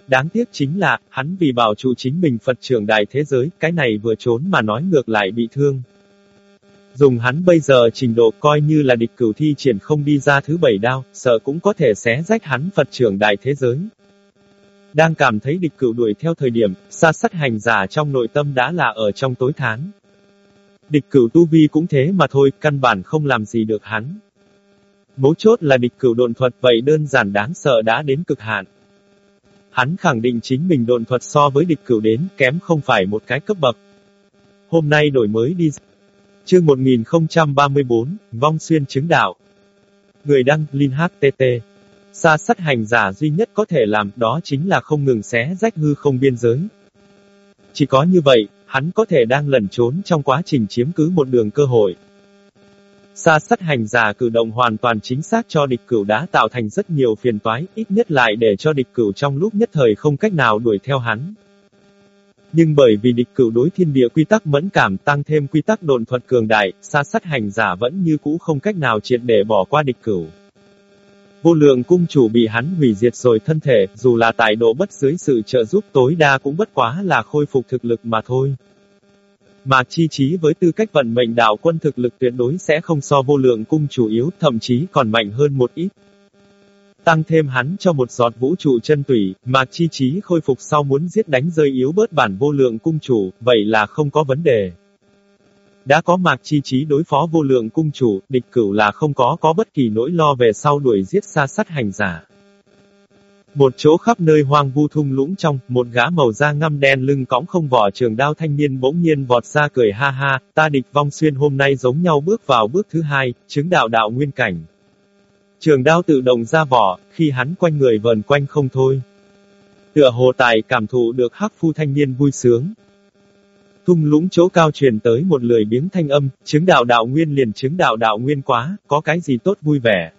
Đáng tiếc chính là, hắn vì bảo trụ chính mình Phật trưởng đại thế giới, cái này vừa trốn mà nói ngược lại bị thương. Dùng hắn bây giờ trình độ coi như là địch cửu thi triển không đi ra thứ bảy đao, sợ cũng có thể xé rách hắn Phật trưởng đại thế giới. Đang cảm thấy địch cửu đuổi theo thời điểm, xa sắt hành giả trong nội tâm đã là ở trong tối tháng Địch cửu tu vi cũng thế mà thôi, căn bản không làm gì được hắn. Mấu chốt là địch cửu độn thuật vậy đơn giản đáng sợ đã đến cực hạn. Hắn khẳng định chính mình độn thuật so với địch cửu đến, kém không phải một cái cấp bậc. Hôm nay đổi mới đi Chương 1034, Vong Xuyên chứng đạo. Người đăng, Linh HTT. Xa sắt hành giả duy nhất có thể làm đó chính là không ngừng xé rách hư không biên giới. Chỉ có như vậy, hắn có thể đang lẩn trốn trong quá trình chiếm cứ một đường cơ hội. Xa sắt hành giả cử động hoàn toàn chính xác cho địch cửu đã tạo thành rất nhiều phiền toái, ít nhất lại để cho địch cửu trong lúc nhất thời không cách nào đuổi theo hắn. Nhưng bởi vì địch cửu đối thiên địa quy tắc mẫn cảm tăng thêm quy tắc đồn thuật cường đại, xa sát hành giả vẫn như cũ không cách nào triệt để bỏ qua địch cửu. Vô lượng cung chủ bị hắn hủy diệt rồi thân thể, dù là tại độ bất dưới sự trợ giúp tối đa cũng bất quá là khôi phục thực lực mà thôi. Mà chi trí với tư cách vận mệnh đạo quân thực lực tuyệt đối sẽ không so vô lượng cung chủ yếu, thậm chí còn mạnh hơn một ít. Tăng thêm hắn cho một giọt vũ trụ chân tủy, mà chi trí khôi phục sau muốn giết đánh rơi yếu bớt bản vô lượng cung chủ, vậy là không có vấn đề. Đã có mạc chi trí đối phó vô lượng cung chủ, địch cửu là không có có bất kỳ nỗi lo về sau đuổi giết xa sát hành giả. Một chỗ khắp nơi hoang vu thung lũng trong, một gã màu da ngăm đen lưng cõng không vỏ trường đao thanh niên bỗng nhiên vọt ra cười ha ha, ta địch vong xuyên hôm nay giống nhau bước vào bước thứ hai, chứng đạo đạo nguyên cảnh. Trường đao tự động ra vỏ, khi hắn quanh người vần quanh không thôi. Tựa hồ tài cảm thụ được hắc phu thanh niên vui sướng. Thung lũng chỗ cao truyền tới một lời biếng thanh âm, chứng đạo đạo nguyên liền chứng đạo đạo nguyên quá, có cái gì tốt vui vẻ.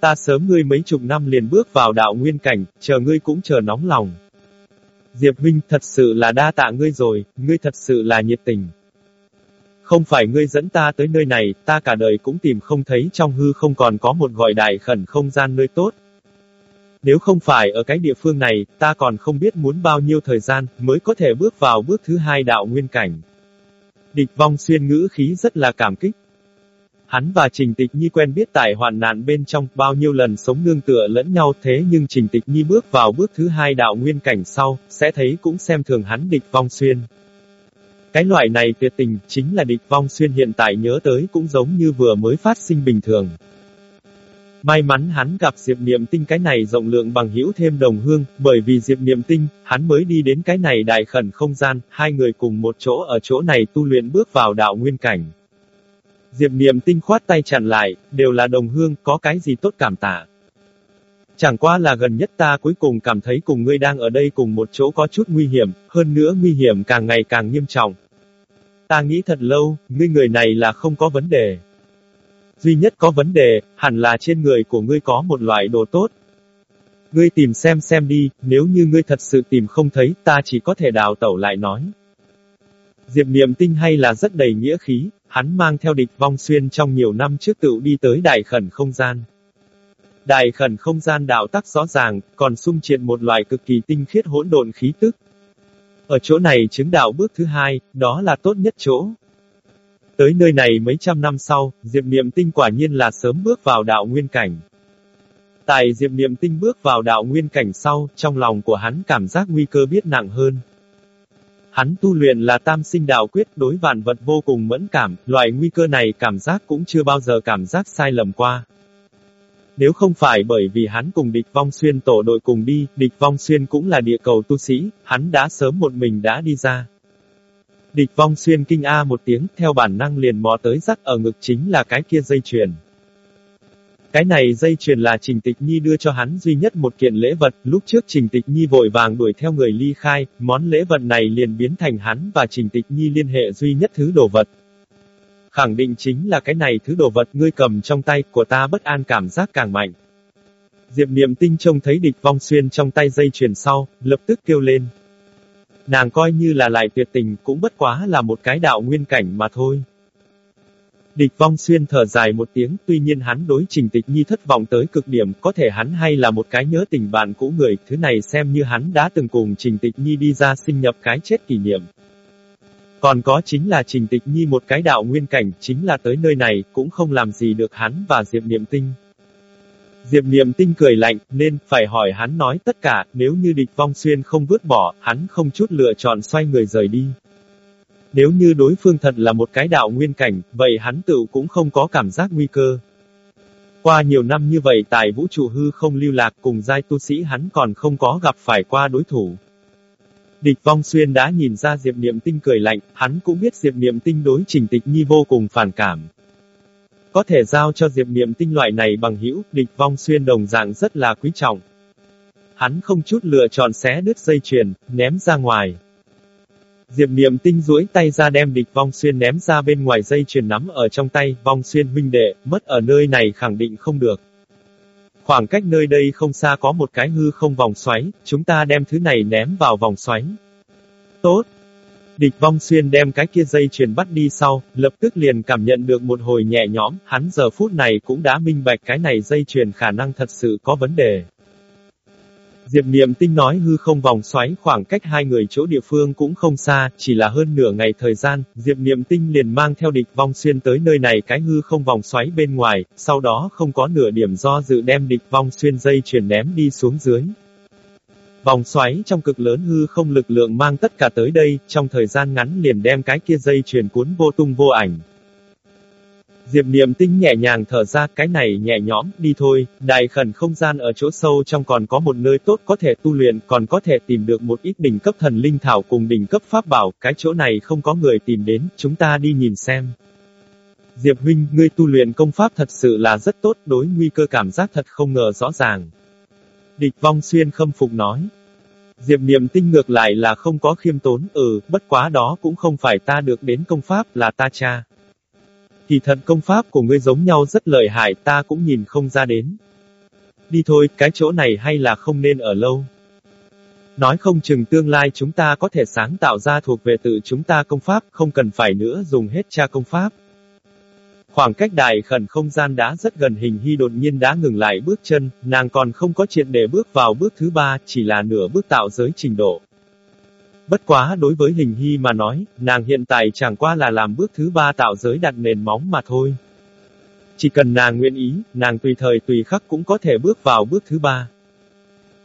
Ta sớm ngươi mấy chục năm liền bước vào đạo nguyên cảnh, chờ ngươi cũng chờ nóng lòng. Diệp Huynh thật sự là đa tạ ngươi rồi, ngươi thật sự là nhiệt tình. Không phải ngươi dẫn ta tới nơi này, ta cả đời cũng tìm không thấy trong hư không còn có một gọi đại khẩn không gian nơi tốt. Nếu không phải ở cái địa phương này, ta còn không biết muốn bao nhiêu thời gian, mới có thể bước vào bước thứ hai đạo nguyên cảnh. Địch vong xuyên ngữ khí rất là cảm kích. Hắn và Trình Tịch Nhi quen biết tại hoạn nạn bên trong, bao nhiêu lần sống nương tựa lẫn nhau thế nhưng Trình Tịch Nhi bước vào bước thứ hai đạo nguyên cảnh sau, sẽ thấy cũng xem thường hắn địch vong xuyên. Cái loại này tuyệt tình, chính là địch vong xuyên hiện tại nhớ tới cũng giống như vừa mới phát sinh bình thường. May mắn hắn gặp Diệp Niệm Tinh cái này rộng lượng bằng hữu thêm đồng hương, bởi vì Diệp Niệm Tinh, hắn mới đi đến cái này đại khẩn không gian, hai người cùng một chỗ ở chỗ này tu luyện bước vào đạo nguyên cảnh. Diệp Niệm Tinh khoát tay chặn lại, đều là đồng hương, có cái gì tốt cảm tạ. Chẳng qua là gần nhất ta cuối cùng cảm thấy cùng ngươi đang ở đây cùng một chỗ có chút nguy hiểm, hơn nữa nguy hiểm càng ngày càng nghiêm trọng. Ta nghĩ thật lâu, ngươi người này là không có vấn đề. Duy nhất có vấn đề, hẳn là trên người của ngươi có một loại đồ tốt. Ngươi tìm xem xem đi, nếu như ngươi thật sự tìm không thấy, ta chỉ có thể đào tẩu lại nói. Diệp niệm tinh hay là rất đầy nghĩa khí, hắn mang theo địch vong xuyên trong nhiều năm trước tự đi tới đại khẩn không gian. Đại khẩn không gian đạo tắc rõ ràng, còn sung triệt một loại cực kỳ tinh khiết hỗn độn khí tức. Ở chỗ này chứng đạo bước thứ hai, đó là tốt nhất chỗ. Tới nơi này mấy trăm năm sau, Diệp Niệm Tinh quả nhiên là sớm bước vào đạo nguyên cảnh. Tại Diệp Niệm Tinh bước vào đạo nguyên cảnh sau, trong lòng của hắn cảm giác nguy cơ biết nặng hơn. Hắn tu luyện là tam sinh đạo quyết đối vạn vật vô cùng mẫn cảm, loại nguy cơ này cảm giác cũng chưa bao giờ cảm giác sai lầm qua. Nếu không phải bởi vì hắn cùng địch vong xuyên tổ đội cùng đi, địch vong xuyên cũng là địa cầu tu sĩ, hắn đã sớm một mình đã đi ra. Địch vong xuyên kinh A một tiếng, theo bản năng liền mò tới rắc ở ngực chính là cái kia dây chuyền. Cái này dây chuyền là Trình Tịch Nhi đưa cho hắn duy nhất một kiện lễ vật, lúc trước Trình Tịch Nhi vội vàng đuổi theo người ly khai, món lễ vật này liền biến thành hắn và Trình Tịch Nhi liên hệ duy nhất thứ đồ vật. Khẳng định chính là cái này thứ đồ vật ngươi cầm trong tay của ta bất an cảm giác càng mạnh. Diệp Niệm Tinh trông thấy địch vong xuyên trong tay dây chuyền sau, lập tức kêu lên. Nàng coi như là lại tuyệt tình cũng bất quá là một cái đạo nguyên cảnh mà thôi. Địch vong xuyên thở dài một tiếng, tuy nhiên hắn đối trình tịch nhi thất vọng tới cực điểm, có thể hắn hay là một cái nhớ tình bạn cũ người, thứ này xem như hắn đã từng cùng trình tịch nhi đi ra sinh nhập cái chết kỷ niệm. Còn có chính là trình tịch nhi một cái đạo nguyên cảnh, chính là tới nơi này, cũng không làm gì được hắn và Diệp Niệm Tinh. Diệp Niệm Tinh cười lạnh, nên, phải hỏi hắn nói tất cả, nếu như địch vong xuyên không vứt bỏ, hắn không chút lựa chọn xoay người rời đi. Nếu như đối phương thật là một cái đạo nguyên cảnh, vậy hắn tự cũng không có cảm giác nguy cơ. Qua nhiều năm như vậy tại vũ trụ hư không lưu lạc cùng giai tu sĩ hắn còn không có gặp phải qua đối thủ. Địch vong xuyên đã nhìn ra Diệp Niệm Tinh cười lạnh, hắn cũng biết Diệp Niệm Tinh đối trình tịch nhi vô cùng phản cảm. Có thể giao cho Diệp Niệm Tinh loại này bằng hữu, địch vong xuyên đồng dạng rất là quý trọng. Hắn không chút lựa chọn xé đứt dây chuyền, ném ra ngoài. Diệp Niệm Tinh duỗi tay ra đem địch vong xuyên ném ra bên ngoài dây chuyền nắm ở trong tay, vong xuyên huynh đệ, mất ở nơi này khẳng định không được. Khoảng cách nơi đây không xa có một cái hư không vòng xoáy, chúng ta đem thứ này ném vào vòng xoáy. Tốt. Địch vong xuyên đem cái kia dây chuyền bắt đi sau, lập tức liền cảm nhận được một hồi nhẹ nhõm, hắn giờ phút này cũng đã minh bạch cái này dây chuyền khả năng thật sự có vấn đề. Diệp Niệm Tinh nói hư không vòng xoáy khoảng cách hai người chỗ địa phương cũng không xa, chỉ là hơn nửa ngày thời gian, Diệp Niệm Tinh liền mang theo địch vong xuyên tới nơi này cái hư không vòng xoáy bên ngoài, sau đó không có nửa điểm do dự đem địch vong xuyên dây chuyển ném đi xuống dưới. Vòng xoáy trong cực lớn hư không lực lượng mang tất cả tới đây, trong thời gian ngắn liền đem cái kia dây chuyển cuốn vô tung vô ảnh. Diệp niệm tinh nhẹ nhàng thở ra cái này nhẹ nhõm, đi thôi, đại khẩn không gian ở chỗ sâu trong còn có một nơi tốt có thể tu luyện, còn có thể tìm được một ít đỉnh cấp thần linh thảo cùng đỉnh cấp pháp bảo, cái chỗ này không có người tìm đến, chúng ta đi nhìn xem. Diệp huynh, ngươi tu luyện công pháp thật sự là rất tốt, đối nguy cơ cảm giác thật không ngờ rõ ràng. Địch vong xuyên khâm phục nói. Diệp niệm tinh ngược lại là không có khiêm tốn, ừ, bất quá đó cũng không phải ta được đến công pháp, là ta cha. Thì thật công pháp của ngươi giống nhau rất lợi hại, ta cũng nhìn không ra đến. Đi thôi, cái chỗ này hay là không nên ở lâu. Nói không chừng tương lai chúng ta có thể sáng tạo ra thuộc về tự chúng ta công pháp, không cần phải nữa dùng hết cha công pháp. Khoảng cách đại khẩn không gian đã rất gần hình hy đột nhiên đã ngừng lại bước chân, nàng còn không có chuyện để bước vào bước thứ ba, chỉ là nửa bước tạo giới trình độ. Bất quá đối với hình hy mà nói, nàng hiện tại chẳng qua là làm bước thứ ba tạo giới đặt nền móng mà thôi. Chỉ cần nàng nguyện ý, nàng tùy thời tùy khắc cũng có thể bước vào bước thứ ba.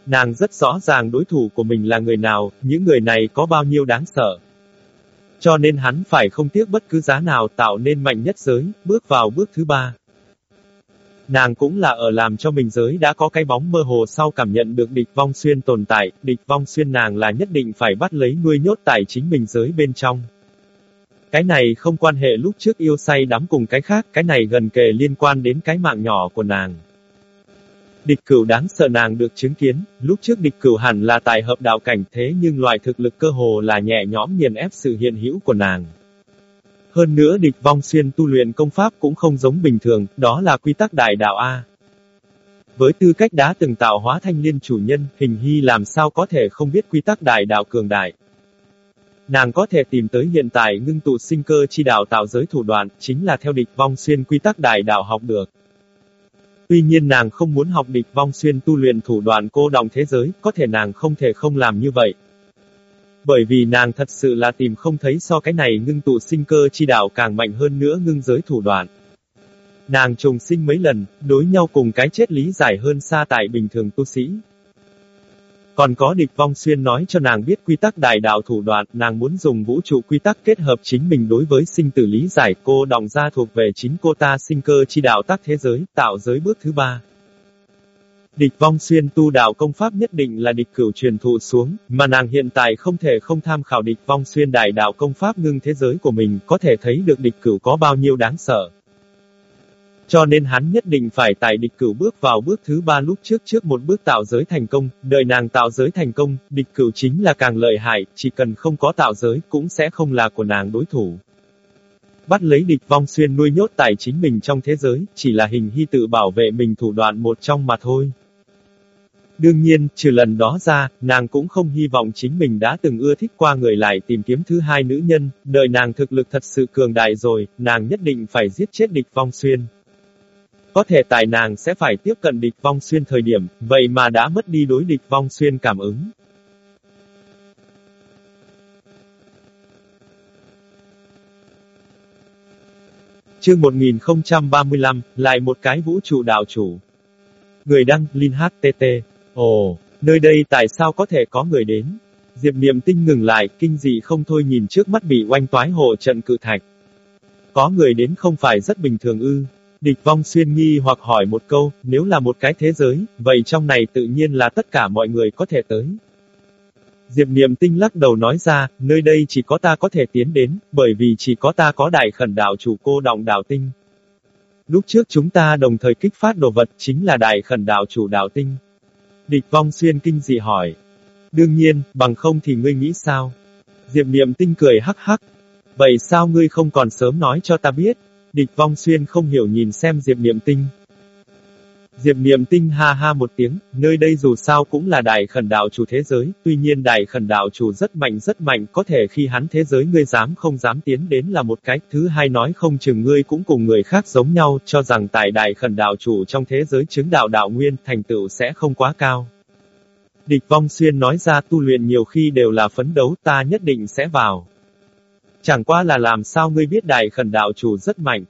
Nàng rất rõ ràng đối thủ của mình là người nào, những người này có bao nhiêu đáng sợ. Cho nên hắn phải không tiếc bất cứ giá nào tạo nên mạnh nhất giới, bước vào bước thứ ba. Nàng cũng là ở làm cho mình giới đã có cái bóng mơ hồ sau cảm nhận được địch vong xuyên tồn tại, địch vong xuyên nàng là nhất định phải bắt lấy nuôi nhốt tại chính mình giới bên trong. Cái này không quan hệ lúc trước yêu say đắm cùng cái khác, cái này gần kề liên quan đến cái mạng nhỏ của nàng. Địch cửu đáng sợ nàng được chứng kiến, lúc trước địch cửu hẳn là tài hợp đạo cảnh thế nhưng loại thực lực cơ hồ là nhẹ nhõm nghiền ép sự hiện hữu của nàng. Hơn nữa địch vong xuyên tu luyện công pháp cũng không giống bình thường, đó là quy tắc đại đạo A. Với tư cách đã từng tạo hóa thanh liên chủ nhân, hình hy làm sao có thể không biết quy tắc đại đạo cường đại. Nàng có thể tìm tới hiện tại ngưng tụ sinh cơ chi đạo tạo giới thủ đoạn, chính là theo địch vong xuyên quy tắc đại đạo học được. Tuy nhiên nàng không muốn học địch vong xuyên tu luyện thủ đoạn cô đồng thế giới, có thể nàng không thể không làm như vậy. Bởi vì nàng thật sự là tìm không thấy so cái này ngưng tụ sinh cơ chi đạo càng mạnh hơn nữa ngưng giới thủ đoạn. Nàng trùng sinh mấy lần, đối nhau cùng cái chết lý giải hơn xa tại bình thường tu sĩ. Còn có địch vong xuyên nói cho nàng biết quy tắc đại đạo thủ đoạn, nàng muốn dùng vũ trụ quy tắc kết hợp chính mình đối với sinh tử lý giải cô đồng ra thuộc về chính cô ta sinh cơ chi đạo tác thế giới, tạo giới bước thứ ba. Địch vong xuyên tu đạo công pháp nhất định là địch cửu truyền thụ xuống, mà nàng hiện tại không thể không tham khảo địch vong xuyên đại đạo công pháp ngưng thế giới của mình, có thể thấy được địch cửu có bao nhiêu đáng sợ. Cho nên hắn nhất định phải tại địch cửu bước vào bước thứ ba lúc trước trước một bước tạo giới thành công, đợi nàng tạo giới thành công, địch cửu chính là càng lợi hại, chỉ cần không có tạo giới cũng sẽ không là của nàng đối thủ. Bắt lấy địch vong xuyên nuôi nhốt tại chính mình trong thế giới, chỉ là hình hy tự bảo vệ mình thủ đoạn một trong mà thôi. Đương nhiên, trừ lần đó ra, nàng cũng không hy vọng chính mình đã từng ưa thích qua người lại tìm kiếm thứ hai nữ nhân, đợi nàng thực lực thật sự cường đại rồi, nàng nhất định phải giết chết địch vong xuyên. Có thể tài nàng sẽ phải tiếp cận địch vong xuyên thời điểm, vậy mà đã mất đi đối địch vong xuyên cảm ứng. Chương 1035, lại một cái vũ trụ đạo chủ. Người đăng, Linh HTT. Ồ, nơi đây tại sao có thể có người đến? Diệp niệm tinh ngừng lại, kinh dị không thôi nhìn trước mắt bị oanh toái hộ trận cự thạch. Có người đến không phải rất bình thường ư. Địch vong xuyên nghi hoặc hỏi một câu, nếu là một cái thế giới, vậy trong này tự nhiên là tất cả mọi người có thể tới. Diệp niệm tinh lắc đầu nói ra, nơi đây chỉ có ta có thể tiến đến, bởi vì chỉ có ta có đại khẩn đạo chủ cô động đạo tinh. Lúc trước chúng ta đồng thời kích phát đồ vật chính là đại khẩn đạo chủ đạo tinh. Địch vong xuyên kinh dị hỏi. Đương nhiên, bằng không thì ngươi nghĩ sao? Diệp niệm tinh cười hắc hắc. Vậy sao ngươi không còn sớm nói cho ta biết? Địch vong xuyên không hiểu nhìn xem Diệp niệm tinh. Diệp niệm tinh ha ha một tiếng, nơi đây dù sao cũng là đại khẩn đạo chủ thế giới, tuy nhiên đại khẩn đạo chủ rất mạnh rất mạnh, có thể khi hắn thế giới ngươi dám không dám tiến đến là một cách. thứ hai nói không chừng ngươi cũng cùng người khác giống nhau, cho rằng tại đại khẩn đạo chủ trong thế giới chứng đạo đạo nguyên, thành tựu sẽ không quá cao. Địch vong xuyên nói ra tu luyện nhiều khi đều là phấn đấu ta nhất định sẽ vào. Chẳng qua là làm sao ngươi biết đại khẩn đạo chủ rất mạnh,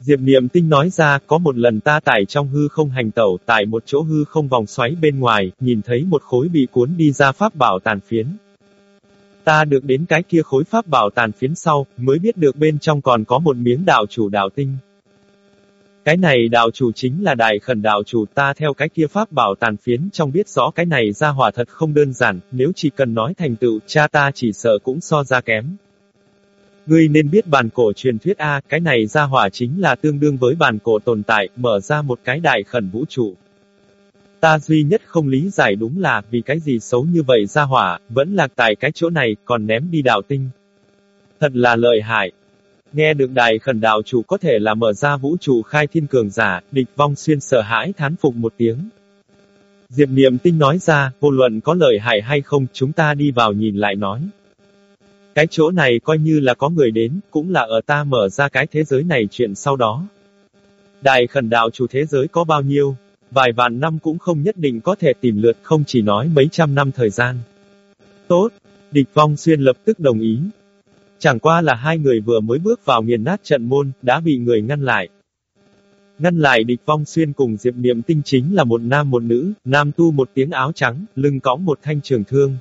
Diệp Niệm Tinh nói ra, có một lần ta tải trong hư không hành tẩu, tại một chỗ hư không vòng xoáy bên ngoài, nhìn thấy một khối bị cuốn đi ra pháp bảo tàn phiến. Ta được đến cái kia khối pháp bảo tàn phiến sau, mới biết được bên trong còn có một miếng đạo chủ đạo tinh. Cái này đạo chủ chính là đại khẩn đạo chủ ta theo cái kia pháp bảo tàn phiến trong biết rõ cái này ra hỏa thật không đơn giản, nếu chỉ cần nói thành tựu, cha ta chỉ sợ cũng so ra kém. Ngươi nên biết bản cổ truyền thuyết A, cái này ra hỏa chính là tương đương với bản cổ tồn tại, mở ra một cái đại khẩn vũ trụ. Ta duy nhất không lý giải đúng là, vì cái gì xấu như vậy ra hỏa, vẫn lạc tại cái chỗ này, còn ném đi đạo tinh. Thật là lợi hại. Nghe được đại khẩn đạo chủ có thể là mở ra vũ trụ khai thiên cường giả, địch vong xuyên sợ hãi thán phục một tiếng. Diệp niệm tinh nói ra, vô luận có lợi hại hay không, chúng ta đi vào nhìn lại nói. Cái chỗ này coi như là có người đến, cũng là ở ta mở ra cái thế giới này chuyện sau đó. Đại khẩn đạo chủ thế giới có bao nhiêu? Vài vạn năm cũng không nhất định có thể tìm lượt, không chỉ nói mấy trăm năm thời gian. Tốt, địch vong xuyên lập tức đồng ý. Chẳng qua là hai người vừa mới bước vào nghiền nát trận môn, đã bị người ngăn lại. Ngăn lại địch vong xuyên cùng Diệp Niệm Tinh chính là một nam một nữ, nam tu một tiếng áo trắng, lưng cõng một thanh trường thương.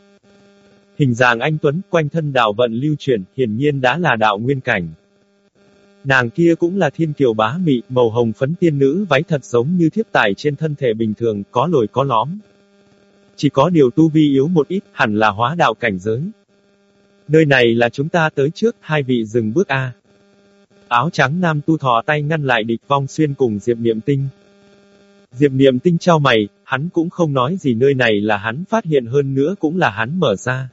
Hình dạng anh Tuấn, quanh thân đạo vận lưu chuyển, hiển nhiên đã là đạo nguyên cảnh. Nàng kia cũng là thiên kiều bá mị, màu hồng phấn tiên nữ váy thật giống như thiếp tải trên thân thể bình thường, có lồi có lõm. Chỉ có điều tu vi yếu một ít, hẳn là hóa đạo cảnh giới. Nơi này là chúng ta tới trước, hai vị dừng bước A. Áo trắng nam tu thò tay ngăn lại địch vong xuyên cùng Diệp Niệm Tinh. Diệp Niệm Tinh trao mày, hắn cũng không nói gì nơi này là hắn phát hiện hơn nữa cũng là hắn mở ra.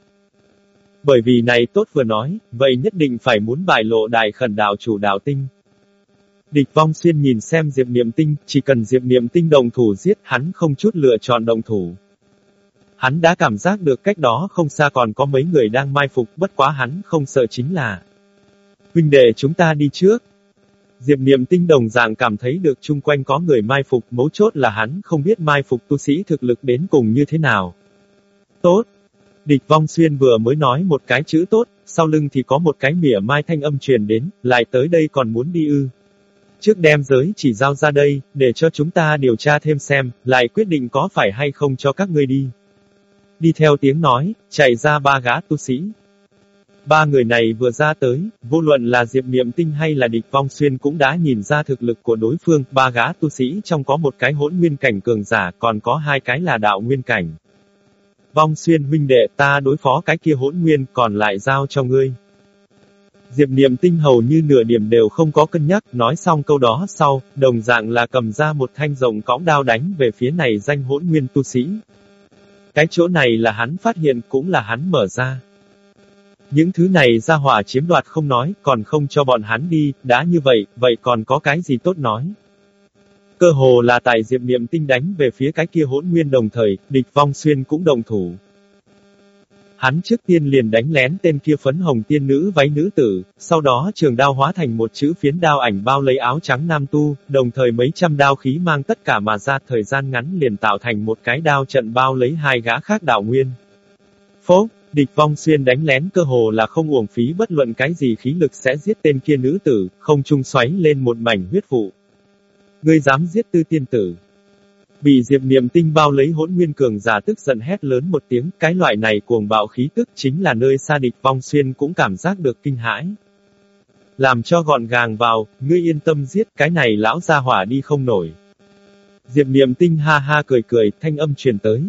Bởi vì này tốt vừa nói, vậy nhất định phải muốn bài lộ đại khẩn đạo chủ đạo tinh. Địch vong xuyên nhìn xem Diệp Niệm Tinh, chỉ cần Diệp Niệm Tinh đồng thủ giết hắn không chút lựa chọn đồng thủ. Hắn đã cảm giác được cách đó không xa còn có mấy người đang mai phục, bất quá hắn không sợ chính là. Huynh đệ chúng ta đi trước. Diệp Niệm Tinh đồng dạng cảm thấy được chung quanh có người mai phục, mấu chốt là hắn không biết mai phục tu sĩ thực lực đến cùng như thế nào. Tốt, Địch vong xuyên vừa mới nói một cái chữ tốt, sau lưng thì có một cái mỉa mai thanh âm truyền đến, lại tới đây còn muốn đi ư. Trước đem giới chỉ giao ra đây, để cho chúng ta điều tra thêm xem, lại quyết định có phải hay không cho các ngươi đi. Đi theo tiếng nói, chạy ra ba gã tu sĩ. Ba người này vừa ra tới, vô luận là Diệp Niệm Tinh hay là địch vong xuyên cũng đã nhìn ra thực lực của đối phương, ba gã tu sĩ trong có một cái hỗn nguyên cảnh cường giả, còn có hai cái là đạo nguyên cảnh. Vong xuyên huynh đệ ta đối phó cái kia hỗn nguyên còn lại giao cho ngươi. Diệp niệm tinh hầu như nửa điểm đều không có cân nhắc, nói xong câu đó sau, đồng dạng là cầm ra một thanh rồng cõng đao đánh về phía này danh hỗn nguyên tu sĩ. Cái chỗ này là hắn phát hiện cũng là hắn mở ra. Những thứ này ra hỏa chiếm đoạt không nói, còn không cho bọn hắn đi, đã như vậy, vậy còn có cái gì tốt nói. Cơ hồ là tại Diệp Niệm Tinh đánh về phía cái kia hỗn nguyên đồng thời, địch vong xuyên cũng đồng thủ. Hắn trước tiên liền đánh lén tên kia phấn hồng tiên nữ váy nữ tử, sau đó trường đao hóa thành một chữ phiến đao ảnh bao lấy áo trắng nam tu, đồng thời mấy trăm đao khí mang tất cả mà ra thời gian ngắn liền tạo thành một cái đao trận bao lấy hai gã khác đạo nguyên. Phố, địch vong xuyên đánh lén cơ hồ là không uổng phí bất luận cái gì khí lực sẽ giết tên kia nữ tử, không trung xoáy lên một mảnh huyết vụ. Ngươi dám giết tư tiên tử. Bị Diệp Niệm Tinh bao lấy hỗn nguyên cường giả tức giận hét lớn một tiếng, cái loại này cuồng bạo khí tức chính là nơi xa địch vong xuyên cũng cảm giác được kinh hãi. Làm cho gọn gàng vào, ngươi yên tâm giết, cái này lão gia hỏa đi không nổi. Diệp Niệm Tinh ha ha cười cười, thanh âm truyền tới.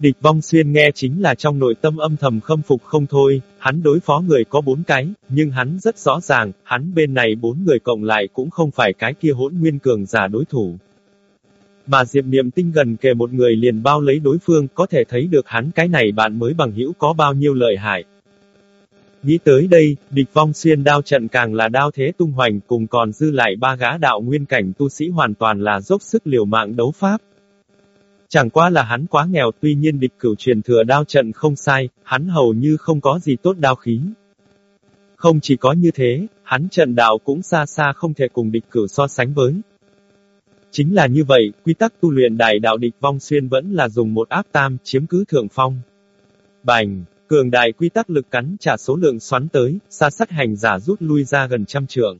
Địch vong xuyên nghe chính là trong nội tâm âm thầm khâm phục không thôi, hắn đối phó người có bốn cái, nhưng hắn rất rõ ràng, hắn bên này bốn người cộng lại cũng không phải cái kia hỗn nguyên cường giả đối thủ. Mà Diệp Niệm Tinh gần kề một người liền bao lấy đối phương, có thể thấy được hắn cái này bạn mới bằng hữu có bao nhiêu lợi hại. Nghĩ tới đây, địch vong xuyên đao trận càng là đao thế tung hoành cùng còn dư lại ba gã đạo nguyên cảnh tu sĩ hoàn toàn là dốc sức liều mạng đấu pháp. Chẳng qua là hắn quá nghèo tuy nhiên địch cửu truyền thừa đao trận không sai, hắn hầu như không có gì tốt đao khí. Không chỉ có như thế, hắn trận đạo cũng xa xa không thể cùng địch cửu so sánh với. Chính là như vậy, quy tắc tu luyện đại đạo địch vong xuyên vẫn là dùng một áp tam chiếm cứ thượng phong. Bành, cường đại quy tắc lực cắn trả số lượng xoắn tới, xa sắt hành giả rút lui ra gần trăm trượng.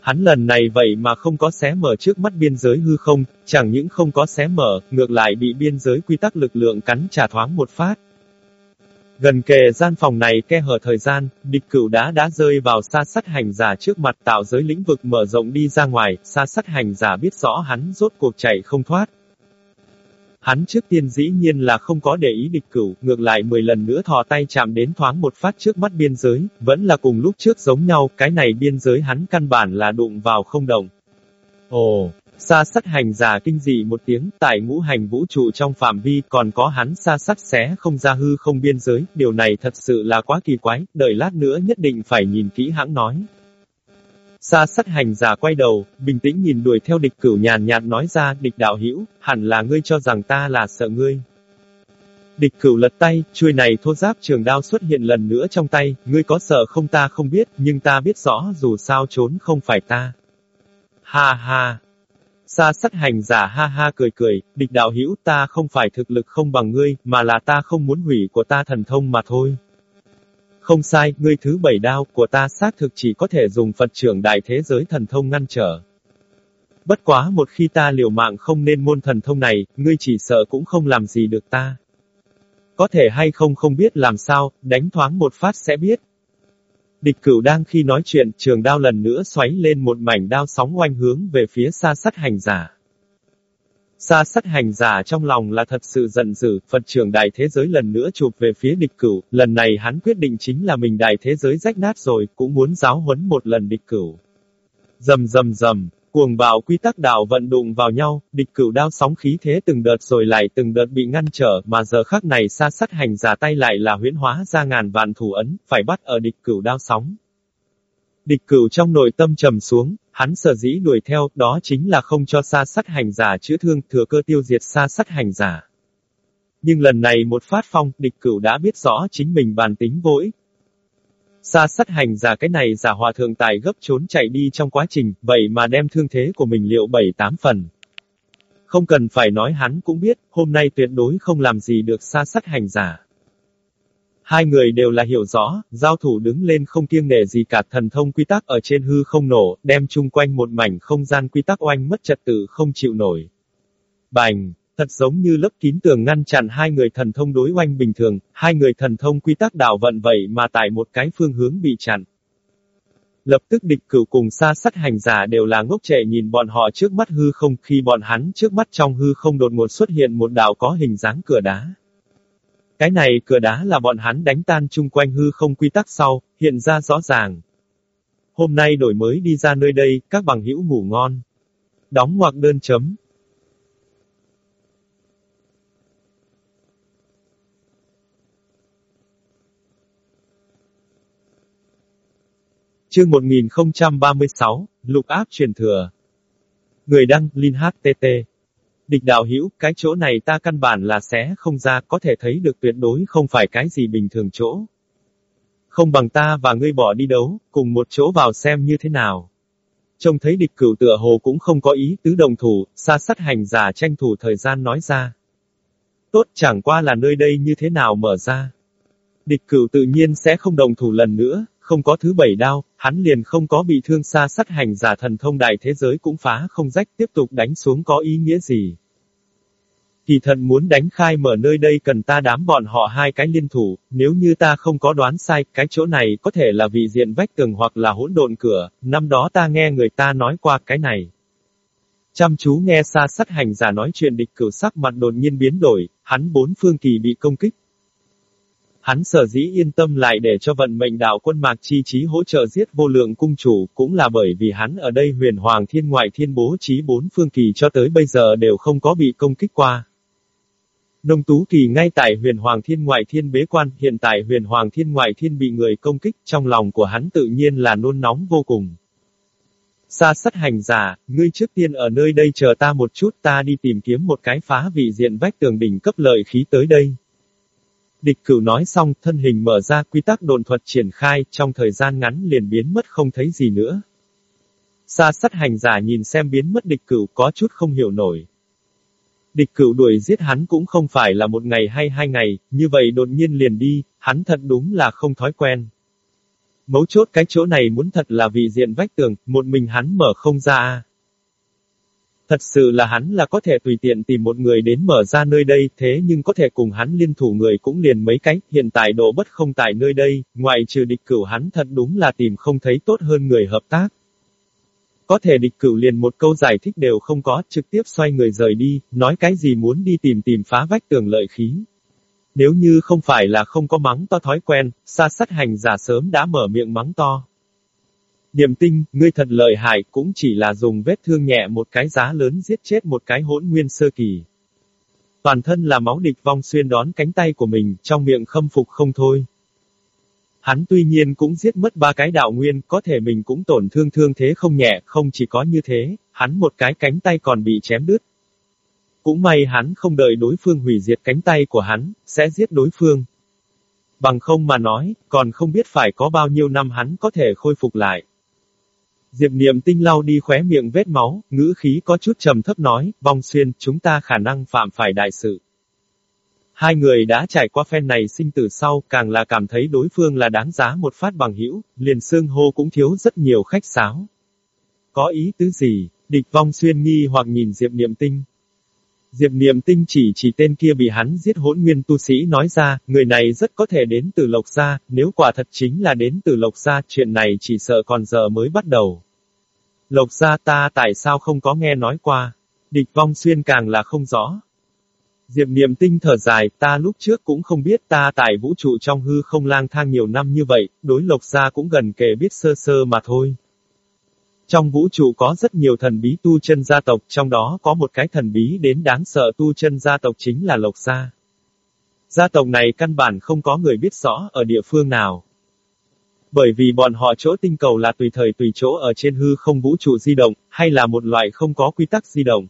Hắn lần này vậy mà không có xé mở trước mắt biên giới hư không, chẳng những không có xé mở, ngược lại bị biên giới quy tắc lực lượng cắn trả thoáng một phát. Gần kề gian phòng này ke hở thời gian, địch cửu đá đã rơi vào xa sắt hành giả trước mặt tạo giới lĩnh vực mở rộng đi ra ngoài, xa sắt hành giả biết rõ hắn rốt cuộc chạy không thoát. Hắn trước tiên dĩ nhiên là không có để ý địch cửu, ngược lại 10 lần nữa thò tay chạm đến thoáng một phát trước mắt biên giới, vẫn là cùng lúc trước giống nhau, cái này biên giới hắn căn bản là đụng vào không động. Ồ, Sa sắt hành giả kinh dị một tiếng, tại ngũ hành vũ trụ trong phạm vi còn có hắn sa sắt xé không ra hư không biên giới, điều này thật sự là quá kỳ quái, đợi lát nữa nhất định phải nhìn kỹ hãng nói. Sa sắt hành giả quay đầu, bình tĩnh nhìn đuổi theo địch cửu nhàn nhạt nói ra, địch đạo hữu hẳn là ngươi cho rằng ta là sợ ngươi. Địch cửu lật tay, chuôi này thô giáp trường đao xuất hiện lần nữa trong tay, ngươi có sợ không ta không biết, nhưng ta biết rõ dù sao trốn không phải ta. Ha ha, Sa sắt hành giả ha ha cười cười, địch đạo hữu ta không phải thực lực không bằng ngươi, mà là ta không muốn hủy của ta thần thông mà thôi. Không sai, ngươi thứ bảy đao của ta xác thực chỉ có thể dùng Phật trưởng đại thế giới thần thông ngăn trở. Bất quá một khi ta liều mạng không nên môn thần thông này, ngươi chỉ sợ cũng không làm gì được ta. Có thể hay không không biết làm sao, đánh thoáng một phát sẽ biết. Địch cửu đang khi nói chuyện, trường đao lần nữa xoáy lên một mảnh đao sóng oanh hướng về phía xa sắt hành giả. Xa sắt hành giả trong lòng là thật sự giận dữ, Phật trưởng đại thế giới lần nữa chụp về phía địch cửu, lần này hắn quyết định chính là mình đại thế giới rách nát rồi, cũng muốn giáo huấn một lần địch cửu. Dầm dầm dầm, Cuồng bạo quy tắc đạo vận đụng vào nhau, địch cửu đao sóng khí thế từng đợt rồi lại từng đợt bị ngăn trở, mà giờ khắc này xa sắt hành giả tay lại là huyễn hóa ra ngàn vạn thủ ấn, phải bắt ở địch cửu đao sóng. Địch cửu trong nội tâm trầm xuống, hắn sở dĩ đuổi theo, đó chính là không cho xa sắt hành giả chữa thương, thừa cơ tiêu diệt xa sắt hành giả. Nhưng lần này một phát phong, địch cửu đã biết rõ chính mình bàn tính vô ích, Sa sắt hành giả cái này giả hòa thượng tài gấp trốn chạy đi trong quá trình, vậy mà đem thương thế của mình liệu bảy tám phần. Không cần phải nói hắn cũng biết, hôm nay tuyệt đối không làm gì được sa sắt hành giả. Hai người đều là hiểu rõ, giao thủ đứng lên không kiêng nể gì cả thần thông quy tắc ở trên hư không nổ, đem chung quanh một mảnh không gian quy tắc oanh mất trật tự không chịu nổi. Bành, Thật giống như lớp kín tường ngăn chặn hai người thần thông đối oanh bình thường, hai người thần thông quy tắc đảo vận vậy mà tại một cái phương hướng bị chặn. Lập tức địch cửu cùng xa sắt hành giả đều là ngốc trệ nhìn bọn họ trước mắt hư không khi bọn hắn trước mắt trong hư không đột ngột xuất hiện một đảo có hình dáng cửa đá. Cái này cửa đá là bọn hắn đánh tan chung quanh hư không quy tắc sau, hiện ra rõ ràng. Hôm nay đổi mới đi ra nơi đây, các bằng hữu ngủ ngon. Đóng ngoặc đơn chấm. Chương 1036, Lục áp truyền thừa. Người đăng, Linh HTT. Địch đạo hữu cái chỗ này ta căn bản là sẽ không ra, có thể thấy được tuyệt đối không phải cái gì bình thường chỗ. Không bằng ta và ngươi bỏ đi đấu, cùng một chỗ vào xem như thế nào. Trông thấy địch cửu tựa hồ cũng không có ý tứ đồng thủ, xa sát hành giả tranh thủ thời gian nói ra. Tốt chẳng qua là nơi đây như thế nào mở ra. Địch cửu tự nhiên sẽ không đồng thủ lần nữa, không có thứ bảy đao, hắn liền không có bị thương xa sắt hành giả thần thông đại thế giới cũng phá không rách tiếp tục đánh xuống có ý nghĩa gì. Kỳ thần muốn đánh khai mở nơi đây cần ta đám bọn họ hai cái liên thủ, nếu như ta không có đoán sai, cái chỗ này có thể là vị diện vách tường hoặc là hỗn độn cửa, năm đó ta nghe người ta nói qua cái này. Chăm chú nghe xa sắt hành giả nói chuyện địch cửu sắc mặt đột nhiên biến đổi, hắn bốn phương kỳ bị công kích, Hắn sở dĩ yên tâm lại để cho vận mệnh đạo quân mạc chi trí hỗ trợ giết vô lượng cung chủ, cũng là bởi vì hắn ở đây huyền hoàng thiên ngoại thiên bố trí bốn phương kỳ cho tới bây giờ đều không có bị công kích qua. Nông Tú Kỳ ngay tại huyền hoàng thiên ngoại thiên bế quan, hiện tại huyền hoàng thiên ngoại thiên bị người công kích, trong lòng của hắn tự nhiên là nôn nóng vô cùng. xa sắt hành giả, ngươi trước tiên ở nơi đây chờ ta một chút ta đi tìm kiếm một cái phá vị diện vách tường đỉnh cấp lợi khí tới đây. Địch cửu nói xong, thân hình mở ra quy tắc đồn thuật triển khai, trong thời gian ngắn liền biến mất không thấy gì nữa. xa sắt hành giả nhìn xem biến mất địch cửu có chút không hiểu nổi. Địch cửu đuổi giết hắn cũng không phải là một ngày hay hai ngày, như vậy đột nhiên liền đi, hắn thật đúng là không thói quen. Mấu chốt cái chỗ này muốn thật là vị diện vách tường, một mình hắn mở không ra Thật sự là hắn là có thể tùy tiện tìm một người đến mở ra nơi đây, thế nhưng có thể cùng hắn liên thủ người cũng liền mấy cái, hiện tại độ bất không tại nơi đây, ngoại trừ địch cửu hắn thật đúng là tìm không thấy tốt hơn người hợp tác. Có thể địch cửu liền một câu giải thích đều không có, trực tiếp xoay người rời đi, nói cái gì muốn đi tìm tìm phá vách tường lợi khí. Nếu như không phải là không có mắng to thói quen, xa sát hành giả sớm đã mở miệng mắng to. Niệm tinh, ngươi thật lợi hại, cũng chỉ là dùng vết thương nhẹ một cái giá lớn giết chết một cái hỗn nguyên sơ kỳ. Toàn thân là máu địch vong xuyên đón cánh tay của mình, trong miệng khâm phục không thôi. Hắn tuy nhiên cũng giết mất ba cái đạo nguyên, có thể mình cũng tổn thương thương thế không nhẹ, không chỉ có như thế, hắn một cái cánh tay còn bị chém đứt. Cũng may hắn không đợi đối phương hủy diệt cánh tay của hắn, sẽ giết đối phương. Bằng không mà nói, còn không biết phải có bao nhiêu năm hắn có thể khôi phục lại. Diệp niệm tinh lau đi khóe miệng vết máu, ngữ khí có chút trầm thấp nói, vong xuyên, chúng ta khả năng phạm phải đại sự. Hai người đã trải qua phen này sinh tử sau, càng là cảm thấy đối phương là đáng giá một phát bằng hữu, liền xương hô cũng thiếu rất nhiều khách sáo. Có ý tứ gì? Địch vong xuyên nghi hoặc nhìn Diệp Niệm Tinh. Diệp Niệm Tinh chỉ chỉ tên kia bị hắn giết hỗn nguyên tu sĩ nói ra, người này rất có thể đến từ Lộc Gia, nếu quả thật chính là đến từ Lộc Gia, chuyện này chỉ sợ còn giờ mới bắt đầu. Lộc Gia ta tại sao không có nghe nói qua? Địch vong xuyên càng là không rõ. Diệp Niệm Tinh thở dài, ta lúc trước cũng không biết ta tại vũ trụ trong hư không lang thang nhiều năm như vậy, đối Lộc Gia cũng gần kể biết sơ sơ mà thôi. Trong vũ trụ có rất nhiều thần bí tu chân gia tộc, trong đó có một cái thần bí đến đáng sợ tu chân gia tộc chính là Lộc Gia. Gia tộc này căn bản không có người biết rõ ở địa phương nào. Bởi vì bọn họ chỗ tinh cầu là tùy thời tùy chỗ ở trên hư không vũ trụ di động, hay là một loại không có quy tắc di động.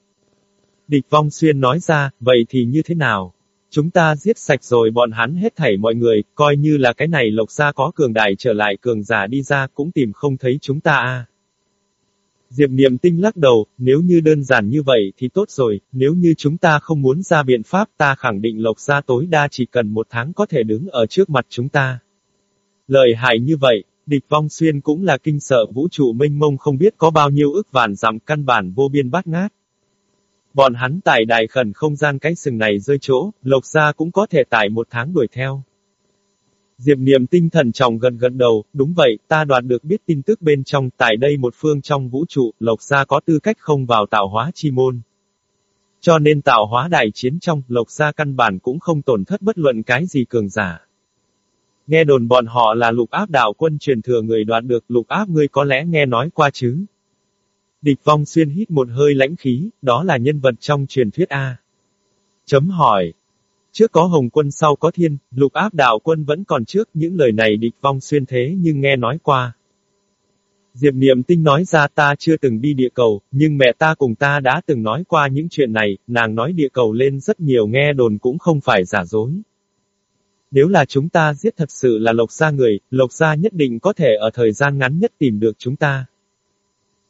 Địch vong xuyên nói ra, vậy thì như thế nào? Chúng ta giết sạch rồi bọn hắn hết thảy mọi người, coi như là cái này lộc gia có cường đại trở lại cường giả đi ra cũng tìm không thấy chúng ta a. Diệp Niệm Tinh lắc đầu, nếu như đơn giản như vậy thì tốt rồi, nếu như chúng ta không muốn ra biện pháp ta khẳng định Lộc Gia tối đa chỉ cần một tháng có thể đứng ở trước mặt chúng ta. Lời hại như vậy, địch vong xuyên cũng là kinh sợ vũ trụ mênh mông không biết có bao nhiêu ức vạn dặm căn bản vô biên bát ngát. Bọn hắn tải đại khẩn không gian cái sừng này rơi chỗ, Lộc Gia cũng có thể tải một tháng đuổi theo. Diệp niệm tinh thần trọng gần gần đầu, đúng vậy, ta đoạt được biết tin tức bên trong, tại đây một phương trong vũ trụ, Lộc Gia có tư cách không vào tạo hóa chi môn. Cho nên tạo hóa đại chiến trong, Lộc Gia căn bản cũng không tổn thất bất luận cái gì cường giả. Nghe đồn bọn họ là lục áp đạo quân truyền thừa người đoạt được lục áp ngươi có lẽ nghe nói qua chứ. Địch vong xuyên hít một hơi lãnh khí, đó là nhân vật trong truyền thuyết A. Chấm hỏi, Trước có Hồng quân sau có thiên, lục áp đạo quân vẫn còn trước, những lời này địch vong xuyên thế nhưng nghe nói qua. Diệp Niệm Tinh nói ra ta chưa từng đi địa cầu, nhưng mẹ ta cùng ta đã từng nói qua những chuyện này, nàng nói địa cầu lên rất nhiều nghe đồn cũng không phải giả dối. Nếu là chúng ta giết thật sự là Lộc Gia người, Lộc Gia nhất định có thể ở thời gian ngắn nhất tìm được chúng ta.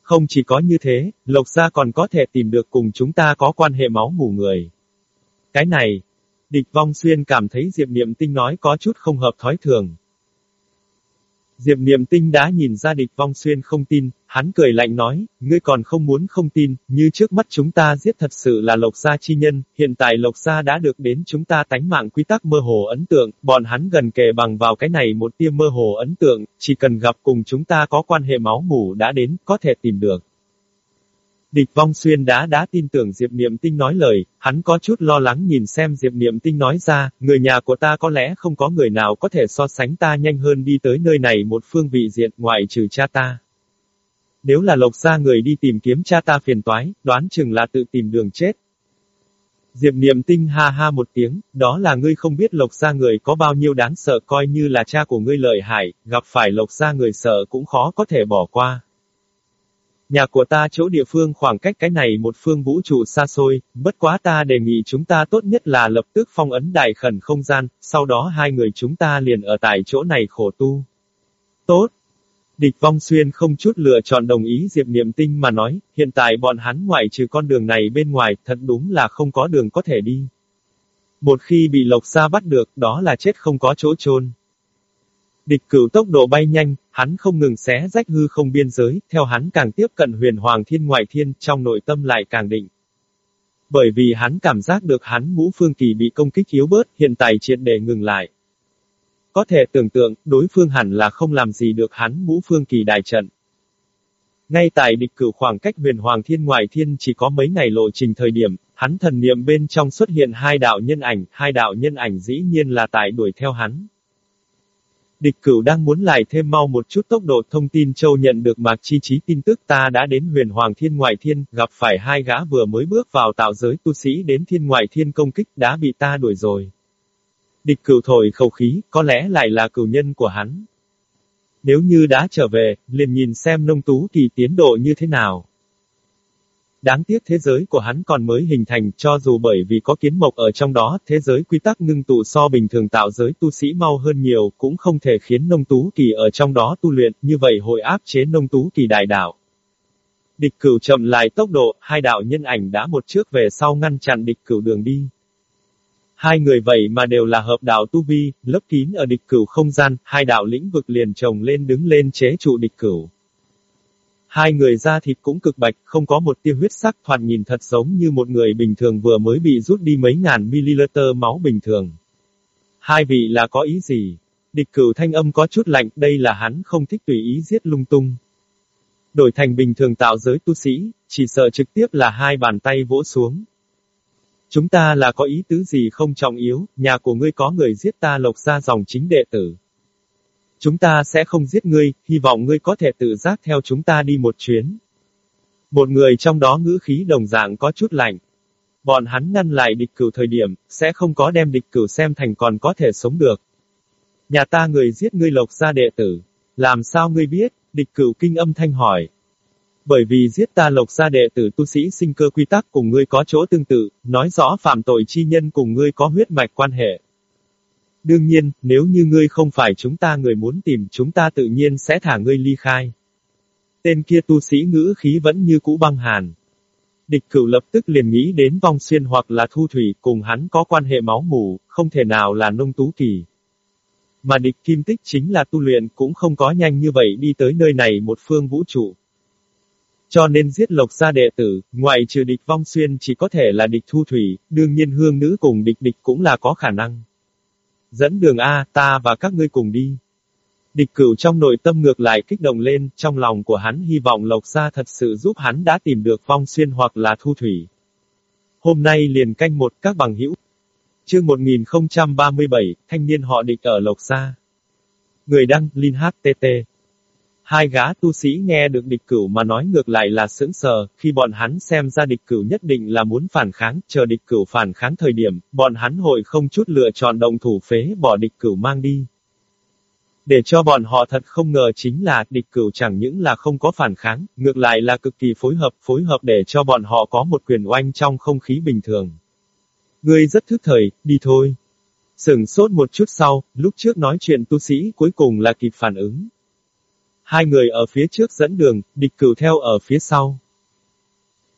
Không chỉ có như thế, Lộc Gia còn có thể tìm được cùng chúng ta có quan hệ máu mủ người. Cái này, Địch vong xuyên cảm thấy Diệp Niệm Tinh nói có chút không hợp thói thường. Diệp Niệm Tinh đã nhìn ra địch vong xuyên không tin, hắn cười lạnh nói, ngươi còn không muốn không tin, như trước mắt chúng ta giết thật sự là Lộc Gia chi nhân, hiện tại Lộc Gia đã được đến chúng ta tánh mạng quy tắc mơ hồ ấn tượng, bọn hắn gần kề bằng vào cái này một tia mơ hồ ấn tượng, chỉ cần gặp cùng chúng ta có quan hệ máu mủ đã đến, có thể tìm được. Địch vong xuyên đã đã tin tưởng Diệp Niệm Tinh nói lời, hắn có chút lo lắng nhìn xem Diệp Niệm Tinh nói ra, người nhà của ta có lẽ không có người nào có thể so sánh ta nhanh hơn đi tới nơi này một phương vị diện ngoại trừ cha ta. Nếu là lộc ra người đi tìm kiếm cha ta phiền toái, đoán chừng là tự tìm đường chết. Diệp Niệm Tinh ha ha một tiếng, đó là ngươi không biết lộc ra người có bao nhiêu đáng sợ coi như là cha của ngươi lợi hại, gặp phải lộc ra người sợ cũng khó có thể bỏ qua. Nhà của ta chỗ địa phương khoảng cách cái này một phương vũ trụ xa xôi, bất quá ta đề nghị chúng ta tốt nhất là lập tức phong ấn đại khẩn không gian, sau đó hai người chúng ta liền ở tại chỗ này khổ tu. Tốt. Địch vong xuyên không chút lựa chọn đồng ý Diệp Niệm Tinh mà nói, hiện tại bọn hắn ngoại trừ con đường này bên ngoài, thật đúng là không có đường có thể đi. Một khi bị lộc sa bắt được, đó là chết không có chỗ chôn. Địch cửu tốc độ bay nhanh, hắn không ngừng xé rách hư không biên giới, theo hắn càng tiếp cận huyền hoàng thiên ngoại thiên, trong nội tâm lại càng định. Bởi vì hắn cảm giác được hắn ngũ phương kỳ bị công kích yếu bớt, hiện tại triệt để ngừng lại. Có thể tưởng tượng, đối phương hẳn là không làm gì được hắn ngũ phương kỳ đại trận. Ngay tại địch cửu khoảng cách huyền hoàng thiên ngoại thiên chỉ có mấy ngày lộ trình thời điểm, hắn thần niệm bên trong xuất hiện hai đạo nhân ảnh, hai đạo nhân ảnh dĩ nhiên là tại đuổi theo hắn. Địch cửu đang muốn lại thêm mau một chút tốc độ thông tin châu nhận được mạc chi trí tin tức ta đã đến huyền Hoàng Thiên Ngoại Thiên, gặp phải hai gã vừa mới bước vào tạo giới tu sĩ đến Thiên Ngoại Thiên công kích đã bị ta đuổi rồi. Địch cửu thổi khẩu khí, có lẽ lại là cửu nhân của hắn. Nếu như đã trở về, liền nhìn xem nông tú thì tiến độ như thế nào. Đáng tiếc thế giới của hắn còn mới hình thành cho dù bởi vì có kiến mộc ở trong đó, thế giới quy tắc ngưng tụ so bình thường tạo giới tu sĩ mau hơn nhiều, cũng không thể khiến nông tú kỳ ở trong đó tu luyện, như vậy hội áp chế nông tú kỳ đại đạo. Địch cửu chậm lại tốc độ, hai đạo nhân ảnh đã một trước về sau ngăn chặn địch cửu đường đi. Hai người vậy mà đều là hợp đạo tu vi, lấp kín ở địch cửu không gian, hai đạo lĩnh vực liền chồng lên đứng lên chế trụ địch cửu. Hai người da thịt cũng cực bạch, không có một tia huyết sắc, thoạt nhìn thật giống như một người bình thường vừa mới bị rút đi mấy ngàn ml máu bình thường. Hai vị là có ý gì? Địch cửu thanh âm có chút lạnh, đây là hắn không thích tùy ý giết lung tung. Đổi thành bình thường tạo giới tu sĩ, chỉ sợ trực tiếp là hai bàn tay vỗ xuống. Chúng ta là có ý tứ gì không trọng yếu, nhà của ngươi có người giết ta lộc ra dòng chính đệ tử. Chúng ta sẽ không giết ngươi, hy vọng ngươi có thể tự giác theo chúng ta đi một chuyến. Một người trong đó ngữ khí đồng dạng có chút lạnh. Bọn hắn ngăn lại địch cửu thời điểm, sẽ không có đem địch cửu xem thành còn có thể sống được. Nhà ta người giết ngươi lộc ra đệ tử. Làm sao ngươi biết? Địch cửu kinh âm thanh hỏi. Bởi vì giết ta lộc ra đệ tử tu sĩ sinh cơ quy tắc cùng ngươi có chỗ tương tự, nói rõ phạm tội chi nhân cùng ngươi có huyết mạch quan hệ. Đương nhiên, nếu như ngươi không phải chúng ta người muốn tìm chúng ta tự nhiên sẽ thả ngươi ly khai. Tên kia tu sĩ ngữ khí vẫn như cũ băng hàn. Địch cửu lập tức liền nghĩ đến vong xuyên hoặc là thu thủy cùng hắn có quan hệ máu mủ, không thể nào là nông tú kỳ. Mà địch kim tích chính là tu luyện cũng không có nhanh như vậy đi tới nơi này một phương vũ trụ. Cho nên giết lộc gia đệ tử, ngoại trừ địch vong xuyên chỉ có thể là địch thu thủy, đương nhiên hương nữ cùng địch địch cũng là có khả năng. Dẫn đường A, ta và các ngươi cùng đi. Địch cửu trong nội tâm ngược lại kích động lên, trong lòng của hắn hy vọng Lộc Gia thật sự giúp hắn đã tìm được vong xuyên hoặc là thu thủy. Hôm nay liền canh một các bằng hữu. Chương 1037, thanh niên họ địch ở Lộc Gia. Người đăng, Linh HTT. Hai gã tu sĩ nghe được địch cửu mà nói ngược lại là sững sờ, khi bọn hắn xem ra địch cửu nhất định là muốn phản kháng, chờ địch cửu phản kháng thời điểm, bọn hắn hội không chút lựa chọn động thủ phế bỏ địch cửu mang đi. Để cho bọn họ thật không ngờ chính là, địch cửu chẳng những là không có phản kháng, ngược lại là cực kỳ phối hợp, phối hợp để cho bọn họ có một quyền oanh trong không khí bình thường. Ngươi rất thức thời, đi thôi. Sừng sốt một chút sau, lúc trước nói chuyện tu sĩ cuối cùng là kịp phản ứng. Hai người ở phía trước dẫn đường, địch cửu theo ở phía sau.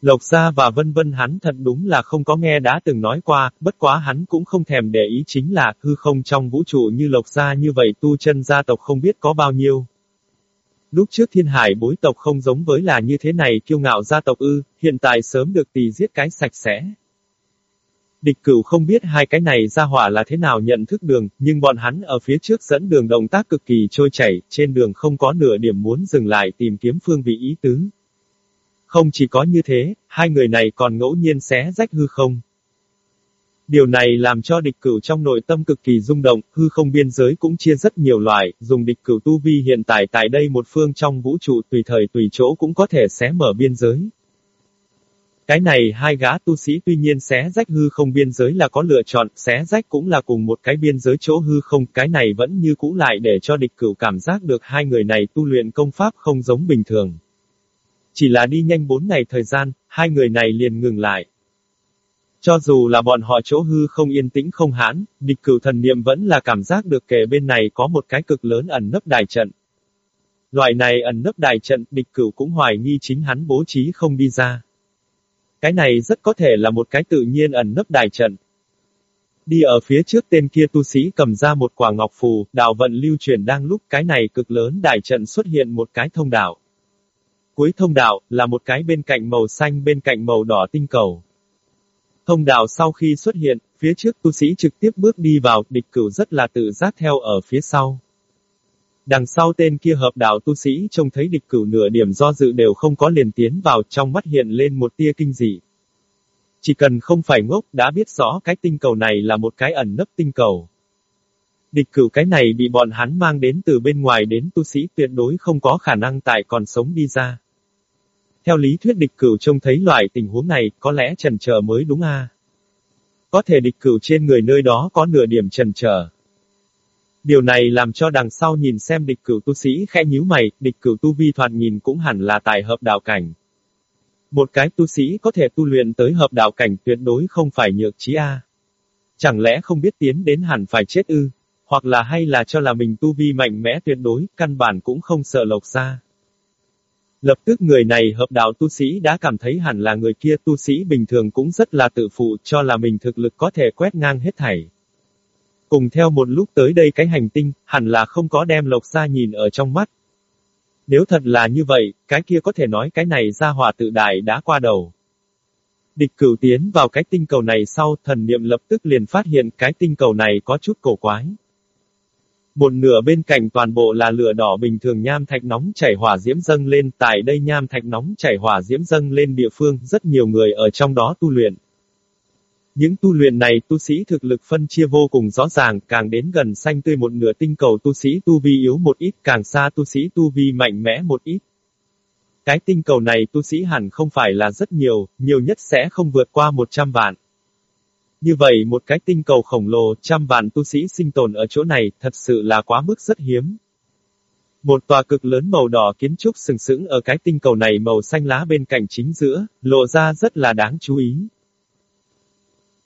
Lộc Gia và Vân Vân hắn thật đúng là không có nghe đã từng nói qua, bất quá hắn cũng không thèm để ý chính là, hư không trong vũ trụ như Lộc Gia như vậy tu chân gia tộc không biết có bao nhiêu. Lúc trước thiên hải bối tộc không giống với là như thế này kiêu ngạo gia tộc ư, hiện tại sớm được tì giết cái sạch sẽ. Địch cửu không biết hai cái này ra hỏa là thế nào nhận thức đường, nhưng bọn hắn ở phía trước dẫn đường động tác cực kỳ trôi chảy, trên đường không có nửa điểm muốn dừng lại tìm kiếm phương vị ý tứ. Không chỉ có như thế, hai người này còn ngẫu nhiên xé rách hư không. Điều này làm cho địch cửu trong nội tâm cực kỳ rung động, hư không biên giới cũng chia rất nhiều loại, dùng địch cửu tu vi hiện tại tại đây một phương trong vũ trụ tùy thời tùy chỗ cũng có thể xé mở biên giới. Cái này hai gã tu sĩ tuy nhiên xé rách hư không biên giới là có lựa chọn, xé rách cũng là cùng một cái biên giới chỗ hư không, cái này vẫn như cũ lại để cho địch cửu cảm giác được hai người này tu luyện công pháp không giống bình thường. Chỉ là đi nhanh bốn ngày thời gian, hai người này liền ngừng lại. Cho dù là bọn họ chỗ hư không yên tĩnh không hãn, địch cửu thần niệm vẫn là cảm giác được kể bên này có một cái cực lớn ẩn nấp đài trận. Loại này ẩn nấp đài trận, địch cửu cũng hoài nghi chính hắn bố trí không đi ra. Cái này rất có thể là một cái tự nhiên ẩn nấp đài trận. Đi ở phía trước tên kia tu sĩ cầm ra một quả ngọc phù, đạo vận lưu truyền đang lúc cái này cực lớn đài trận xuất hiện một cái thông đạo. Cuối thông đạo, là một cái bên cạnh màu xanh bên cạnh màu đỏ tinh cầu. Thông đạo sau khi xuất hiện, phía trước tu sĩ trực tiếp bước đi vào, địch cửu rất là tự giác theo ở phía sau. Đằng sau tên kia hợp đạo tu sĩ trông thấy địch cửu nửa điểm do dự đều không có liền tiến vào trong mắt hiện lên một tia kinh dị. Chỉ cần không phải ngốc đã biết rõ cái tinh cầu này là một cái ẩn nấp tinh cầu. Địch cửu cái này bị bọn hắn mang đến từ bên ngoài đến tu sĩ tuyệt đối không có khả năng tại còn sống đi ra. Theo lý thuyết địch cửu trông thấy loại tình huống này, có lẽ trần chờ mới đúng a. Có thể địch cửu trên người nơi đó có nửa điểm trần chờ. Điều này làm cho đằng sau nhìn xem địch cửu tu sĩ khẽ nhíu mày, địch cửu tu vi thoạt nhìn cũng hẳn là tài hợp đạo cảnh. Một cái tu sĩ có thể tu luyện tới hợp đạo cảnh tuyệt đối không phải nhược trí A. Chẳng lẽ không biết tiến đến hẳn phải chết ư? Hoặc là hay là cho là mình tu vi mạnh mẽ tuyệt đối, căn bản cũng không sợ lộc ra. Lập tức người này hợp đạo tu sĩ đã cảm thấy hẳn là người kia tu sĩ bình thường cũng rất là tự phụ cho là mình thực lực có thể quét ngang hết thảy. Cùng theo một lúc tới đây cái hành tinh, hẳn là không có đem lộc ra nhìn ở trong mắt. Nếu thật là như vậy, cái kia có thể nói cái này ra hỏa tự đại đã qua đầu. Địch cửu tiến vào cái tinh cầu này sau, thần niệm lập tức liền phát hiện cái tinh cầu này có chút cổ quái. Một nửa bên cạnh toàn bộ là lửa đỏ bình thường nham thạch nóng chảy hỏa diễm dâng lên, tại đây nham thạch nóng chảy hỏa diễm dâng lên địa phương, rất nhiều người ở trong đó tu luyện. Những tu luyện này tu sĩ thực lực phân chia vô cùng rõ ràng, càng đến gần xanh tươi một nửa tinh cầu tu sĩ tu vi yếu một ít, càng xa tu sĩ tu vi mạnh mẽ một ít. Cái tinh cầu này tu sĩ hẳn không phải là rất nhiều, nhiều nhất sẽ không vượt qua 100 vạn. Như vậy một cái tinh cầu khổng lồ, trăm vạn tu sĩ sinh tồn ở chỗ này, thật sự là quá mức rất hiếm. Một tòa cực lớn màu đỏ kiến trúc sừng sững ở cái tinh cầu này màu xanh lá bên cạnh chính giữa, lộ ra rất là đáng chú ý.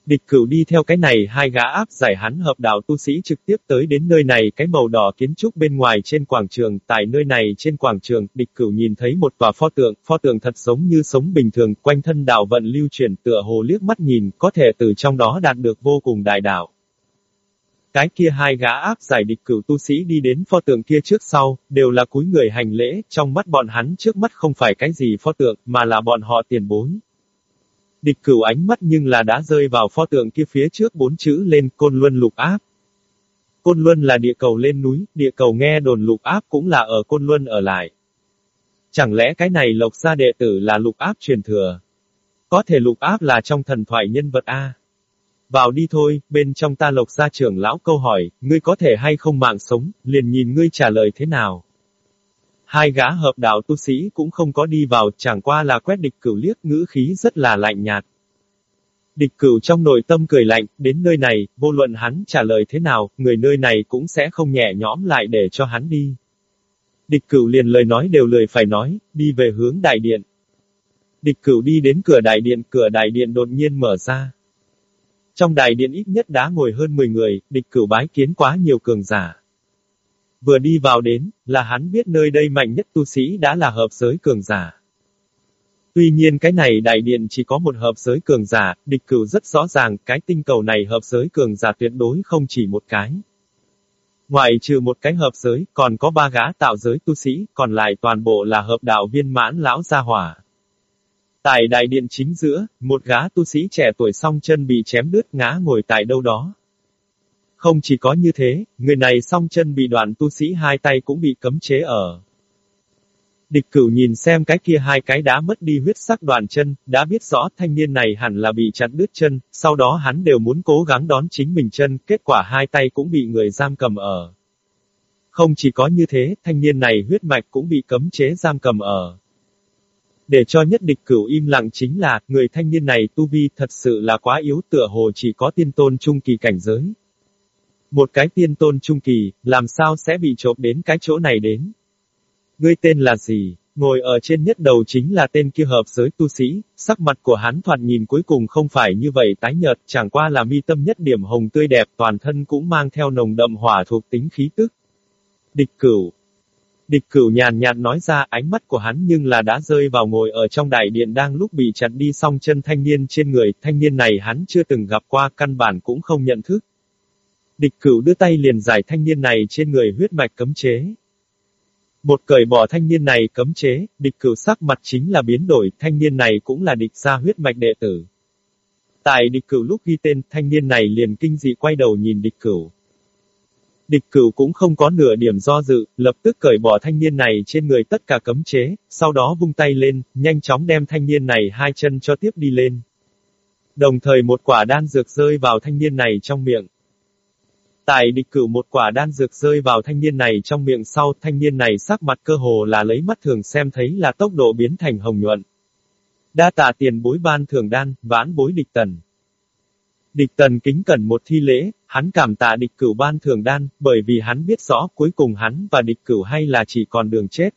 Địch cửu đi theo cái này hai gã áp giải hắn hợp đạo tu sĩ trực tiếp tới đến nơi này cái màu đỏ kiến trúc bên ngoài trên quảng trường, tại nơi này trên quảng trường, địch cửu nhìn thấy một tòa pho tượng, pho tượng thật giống như sống bình thường, quanh thân đạo vận lưu chuyển tựa hồ liếc mắt nhìn, có thể từ trong đó đạt được vô cùng đại đạo. Cái kia hai gã áp giải địch cửu tu sĩ đi đến pho tượng kia trước sau, đều là cúi người hành lễ, trong mắt bọn hắn trước mắt không phải cái gì pho tượng, mà là bọn họ tiền bối. Địch cửu ánh mắt nhưng là đã rơi vào pho tượng kia phía trước bốn chữ lên côn luân lục áp. Côn luân là địa cầu lên núi, địa cầu nghe đồn lục áp cũng là ở côn luân ở lại. Chẳng lẽ cái này lộc gia đệ tử là lục áp truyền thừa? Có thể lục áp là trong thần thoại nhân vật A. Vào đi thôi, bên trong ta lộc gia trưởng lão câu hỏi, ngươi có thể hay không mạng sống, liền nhìn ngươi trả lời thế nào. Hai gã hợp đạo tu sĩ cũng không có đi vào, chẳng qua là quét địch cửu liếc ngữ khí rất là lạnh nhạt. Địch cửu trong nội tâm cười lạnh, đến nơi này, vô luận hắn trả lời thế nào, người nơi này cũng sẽ không nhẹ nhõm lại để cho hắn đi. Địch cửu liền lời nói đều lời phải nói, đi về hướng đại điện. Địch cửu đi đến cửa đại điện, cửa đại điện đột nhiên mở ra. Trong đại điện ít nhất đã ngồi hơn 10 người, địch cửu bái kiến quá nhiều cường giả. Vừa đi vào đến, là hắn biết nơi đây mạnh nhất tu sĩ đã là hợp giới cường giả. Tuy nhiên cái này đại điện chỉ có một hợp giới cường giả, địch cửu rất rõ ràng, cái tinh cầu này hợp giới cường giả tuyệt đối không chỉ một cái. Ngoài trừ một cái hợp giới, còn có ba gã tạo giới tu sĩ, còn lại toàn bộ là hợp đạo viên mãn lão gia hỏa. Tại đại điện chính giữa, một gã tu sĩ trẻ tuổi song chân bị chém đứt ngã ngồi tại đâu đó. Không chỉ có như thế, người này song chân bị đoạn tu sĩ hai tay cũng bị cấm chế ở. Địch cửu nhìn xem cái kia hai cái đã mất đi huyết sắc đoàn chân, đã biết rõ thanh niên này hẳn là bị chặt đứt chân, sau đó hắn đều muốn cố gắng đón chính mình chân, kết quả hai tay cũng bị người giam cầm ở. Không chỉ có như thế, thanh niên này huyết mạch cũng bị cấm chế giam cầm ở. Để cho nhất địch cửu im lặng chính là, người thanh niên này tu vi thật sự là quá yếu tựa hồ chỉ có tiên tôn trung kỳ cảnh giới. Một cái tiên tôn trung kỳ, làm sao sẽ bị trộm đến cái chỗ này đến? Ngươi tên là gì? Ngồi ở trên nhất đầu chính là tên kia hợp giới tu sĩ, sắc mặt của hắn thoạt nhìn cuối cùng không phải như vậy tái nhợt, chẳng qua là mi tâm nhất điểm hồng tươi đẹp toàn thân cũng mang theo nồng đậm hỏa thuộc tính khí tức. Địch cửu. Địch cửu nhàn nhạt nói ra ánh mắt của hắn nhưng là đã rơi vào ngồi ở trong đại điện đang lúc bị chặt đi song chân thanh niên trên người, thanh niên này hắn chưa từng gặp qua căn bản cũng không nhận thức. Địch cửu đưa tay liền giải thanh niên này trên người huyết mạch cấm chế. Một cởi bỏ thanh niên này cấm chế, địch cửu sắc mặt chính là biến đổi, thanh niên này cũng là địch gia huyết mạch đệ tử. Tại địch cửu lúc ghi tên, thanh niên này liền kinh dị quay đầu nhìn địch cửu. Địch cửu cũng không có nửa điểm do dự, lập tức cởi bỏ thanh niên này trên người tất cả cấm chế, sau đó vung tay lên, nhanh chóng đem thanh niên này hai chân cho tiếp đi lên. Đồng thời một quả đan dược rơi vào thanh niên này trong miệng. Tại địch cửu một quả đan dược rơi vào thanh niên này trong miệng sau, thanh niên này sắc mặt cơ hồ là lấy mắt thường xem thấy là tốc độ biến thành hồng nhuận. Đa tạ tiền bối ban thường đan, vãn bối địch tần. Địch tần kính cẩn một thi lễ, hắn cảm tạ địch cửu ban thường đan, bởi vì hắn biết rõ cuối cùng hắn và địch cửu hay là chỉ còn đường chết.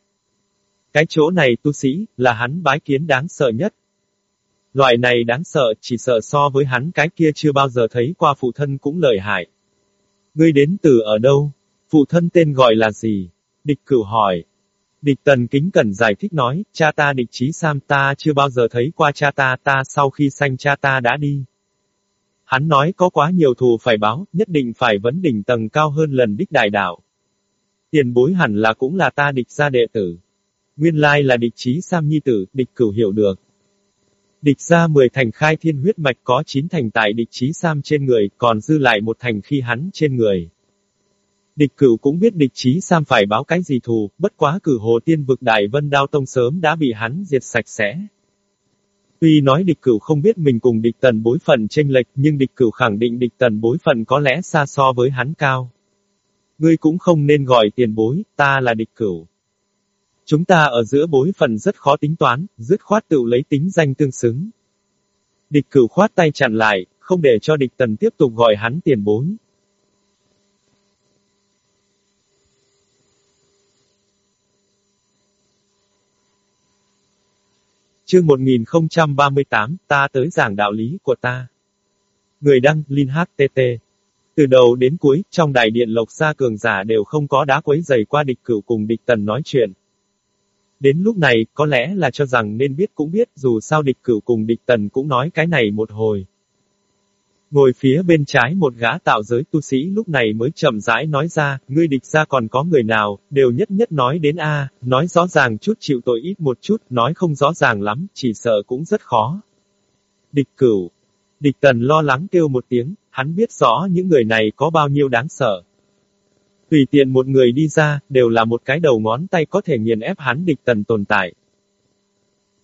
Cái chỗ này tu sĩ, là hắn bái kiến đáng sợ nhất. Loại này đáng sợ, chỉ sợ so với hắn cái kia chưa bao giờ thấy qua phụ thân cũng lợi hại. Ngươi đến từ ở đâu? Phụ thân tên gọi là gì? Địch cửu hỏi. Địch tần kính cẩn giải thích nói, cha ta địch trí Sam ta chưa bao giờ thấy qua cha ta ta sau khi sanh cha ta đã đi. Hắn nói có quá nhiều thù phải báo, nhất định phải vấn đỉnh tầng cao hơn lần đích đại đạo. Tiền bối hẳn là cũng là ta địch gia đệ tử. Nguyên lai là địch trí Sam nhi tử, địch cửu hiểu được. Địch ra 10 thành khai thiên huyết mạch có 9 thành tại địch trí Sam trên người, còn dư lại một thành khi hắn trên người. Địch cửu cũng biết địch trí Sam phải báo cái gì thù, bất quá cử hồ tiên vực đại vân đao tông sớm đã bị hắn diệt sạch sẽ. Tuy nói địch cửu không biết mình cùng địch tần bối phận tranh lệch, nhưng địch cửu khẳng định địch tần bối phận có lẽ xa so với hắn cao. Ngươi cũng không nên gọi tiền bối, ta là địch cửu. Chúng ta ở giữa bối phận rất khó tính toán, dứt khoát tự lấy tính danh tương xứng. Địch cửu khoát tay chặn lại, không để cho địch tần tiếp tục gọi hắn tiền bối. Chương 1038, ta tới giảng đạo lý của ta. Người đăng, Linh HTT. Từ đầu đến cuối, trong đại điện lộc gia cường giả đều không có đá quấy giày qua địch cửu cùng địch tần nói chuyện. Đến lúc này, có lẽ là cho rằng nên biết cũng biết, dù sao địch cửu cùng địch tần cũng nói cái này một hồi. Ngồi phía bên trái một gã tạo giới tu sĩ lúc này mới chậm rãi nói ra, ngươi địch ra còn có người nào, đều nhất nhất nói đến A, nói rõ ràng chút chịu tội ít một chút, nói không rõ ràng lắm, chỉ sợ cũng rất khó. Địch cửu. Địch tần lo lắng kêu một tiếng, hắn biết rõ những người này có bao nhiêu đáng sợ. Tùy tiện một người đi ra, đều là một cái đầu ngón tay có thể nghiền ép hắn địch tần tồn tại.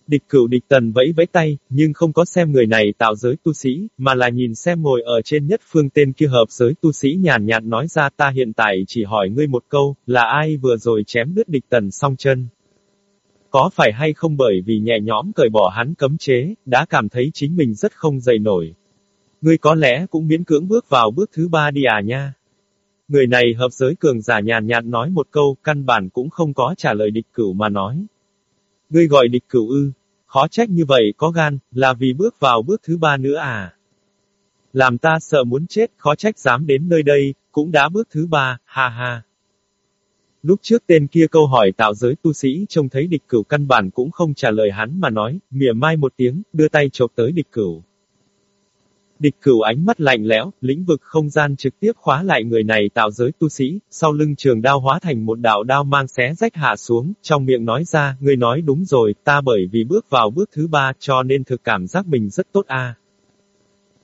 Địch cửu địch tần vẫy vẫy tay, nhưng không có xem người này tạo giới tu sĩ, mà là nhìn xem ngồi ở trên nhất phương tên kia hợp giới tu sĩ nhàn nhạt nói ra ta hiện tại chỉ hỏi ngươi một câu, là ai vừa rồi chém đứt địch tần song chân. Có phải hay không bởi vì nhẹ nhõm cởi bỏ hắn cấm chế, đã cảm thấy chính mình rất không dậy nổi. Ngươi có lẽ cũng miễn cưỡng bước vào bước thứ ba đi à nha. Người này hợp giới cường giả nhàn nhạt nói một câu, căn bản cũng không có trả lời địch cửu mà nói. Ngươi gọi địch cửu ư, khó trách như vậy có gan, là vì bước vào bước thứ ba nữa à. Làm ta sợ muốn chết, khó trách dám đến nơi đây, cũng đã bước thứ ba, ha ha. Lúc trước tên kia câu hỏi tạo giới tu sĩ trông thấy địch cửu căn bản cũng không trả lời hắn mà nói, mỉa mai một tiếng, đưa tay chộp tới địch cửu. Địch cửu ánh mắt lạnh lẽo, lĩnh vực không gian trực tiếp khóa lại người này tạo giới tu sĩ, sau lưng trường đao hóa thành một đạo đao mang xé rách hạ xuống, trong miệng nói ra, người nói đúng rồi, ta bởi vì bước vào bước thứ ba cho nên thực cảm giác mình rất tốt a.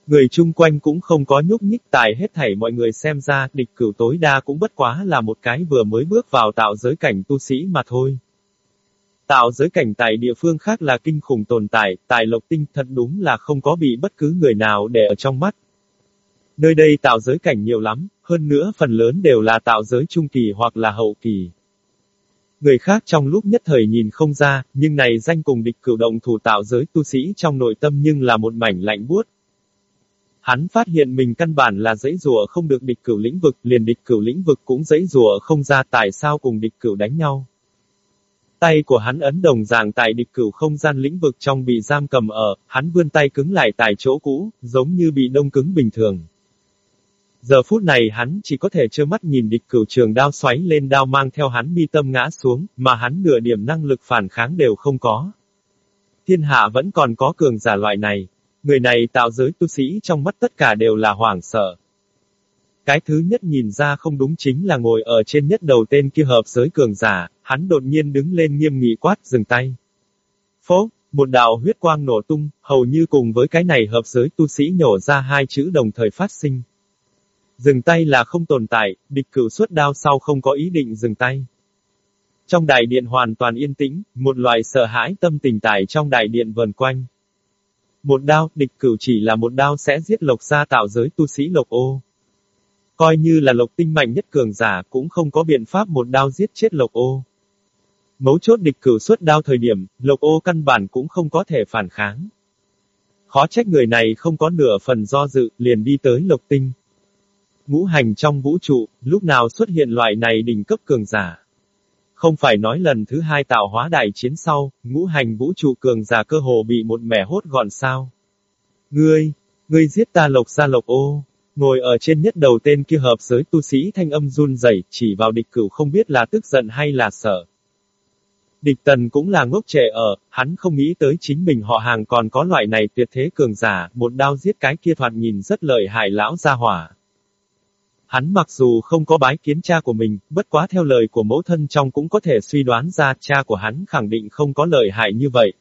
Người chung quanh cũng không có nhúc nhích tài hết thảy mọi người xem ra, địch cửu tối đa cũng bất quá là một cái vừa mới bước vào tạo giới cảnh tu sĩ mà thôi. Tạo giới cảnh tại địa phương khác là kinh khủng tồn tại, tại lộc tinh thật đúng là không có bị bất cứ người nào để ở trong mắt. Nơi đây tạo giới cảnh nhiều lắm, hơn nữa phần lớn đều là tạo giới trung kỳ hoặc là hậu kỳ. Người khác trong lúc nhất thời nhìn không ra, nhưng này danh cùng địch cử động thủ tạo giới tu sĩ trong nội tâm nhưng là một mảnh lạnh buốt. Hắn phát hiện mình căn bản là dãy rùa không được địch cửu lĩnh vực, liền địch cửu lĩnh vực cũng dãy rùa không ra tại sao cùng địch cửu đánh nhau. Tay của hắn ấn đồng dạng tại địch cửu không gian lĩnh vực trong bị giam cầm ở, hắn vươn tay cứng lại tại chỗ cũ, giống như bị đông cứng bình thường. Giờ phút này hắn chỉ có thể trơ mắt nhìn địch cửu trường đao xoáy lên đao mang theo hắn mi tâm ngã xuống, mà hắn nửa điểm năng lực phản kháng đều không có. Thiên hạ vẫn còn có cường giả loại này. Người này tạo giới tu sĩ trong mắt tất cả đều là hoảng sợ. Cái thứ nhất nhìn ra không đúng chính là ngồi ở trên nhất đầu tên kia hợp giới cường giả, hắn đột nhiên đứng lên nghiêm nghị quát dừng tay. Phố, một đạo huyết quang nổ tung, hầu như cùng với cái này hợp giới tu sĩ nhổ ra hai chữ đồng thời phát sinh. Dừng tay là không tồn tại, địch cửu suốt đao sau không có ý định dừng tay. Trong đại điện hoàn toàn yên tĩnh, một loại sợ hãi tâm tình tải trong đại điện vần quanh. Một đao, địch cửu chỉ là một đao sẽ giết lộc gia tạo giới tu sĩ lộc ô. Coi như là lộc tinh mạnh nhất cường giả cũng không có biện pháp một đao giết chết lộc ô. Mấu chốt địch cửu xuất đao thời điểm, lộc ô căn bản cũng không có thể phản kháng. Khó trách người này không có nửa phần do dự, liền đi tới lộc tinh. Ngũ hành trong vũ trụ, lúc nào xuất hiện loại này đỉnh cấp cường giả. Không phải nói lần thứ hai tạo hóa đại chiến sau, ngũ hành vũ trụ cường giả cơ hồ bị một mẻ hốt gọn sao. Ngươi, ngươi giết ta lộc ra lộc ô. Ngồi ở trên nhất đầu tên kia hợp giới tu sĩ thanh âm run rẩy chỉ vào địch cửu không biết là tức giận hay là sợ. Địch tần cũng là ngốc trẻ ở, hắn không nghĩ tới chính mình họ hàng còn có loại này tuyệt thế cường giả, một đao giết cái kia thoạt nhìn rất lợi hại lão gia hỏa. Hắn mặc dù không có bái kiến cha của mình, bất quá theo lời của mẫu thân trong cũng có thể suy đoán ra cha của hắn khẳng định không có lợi hại như vậy.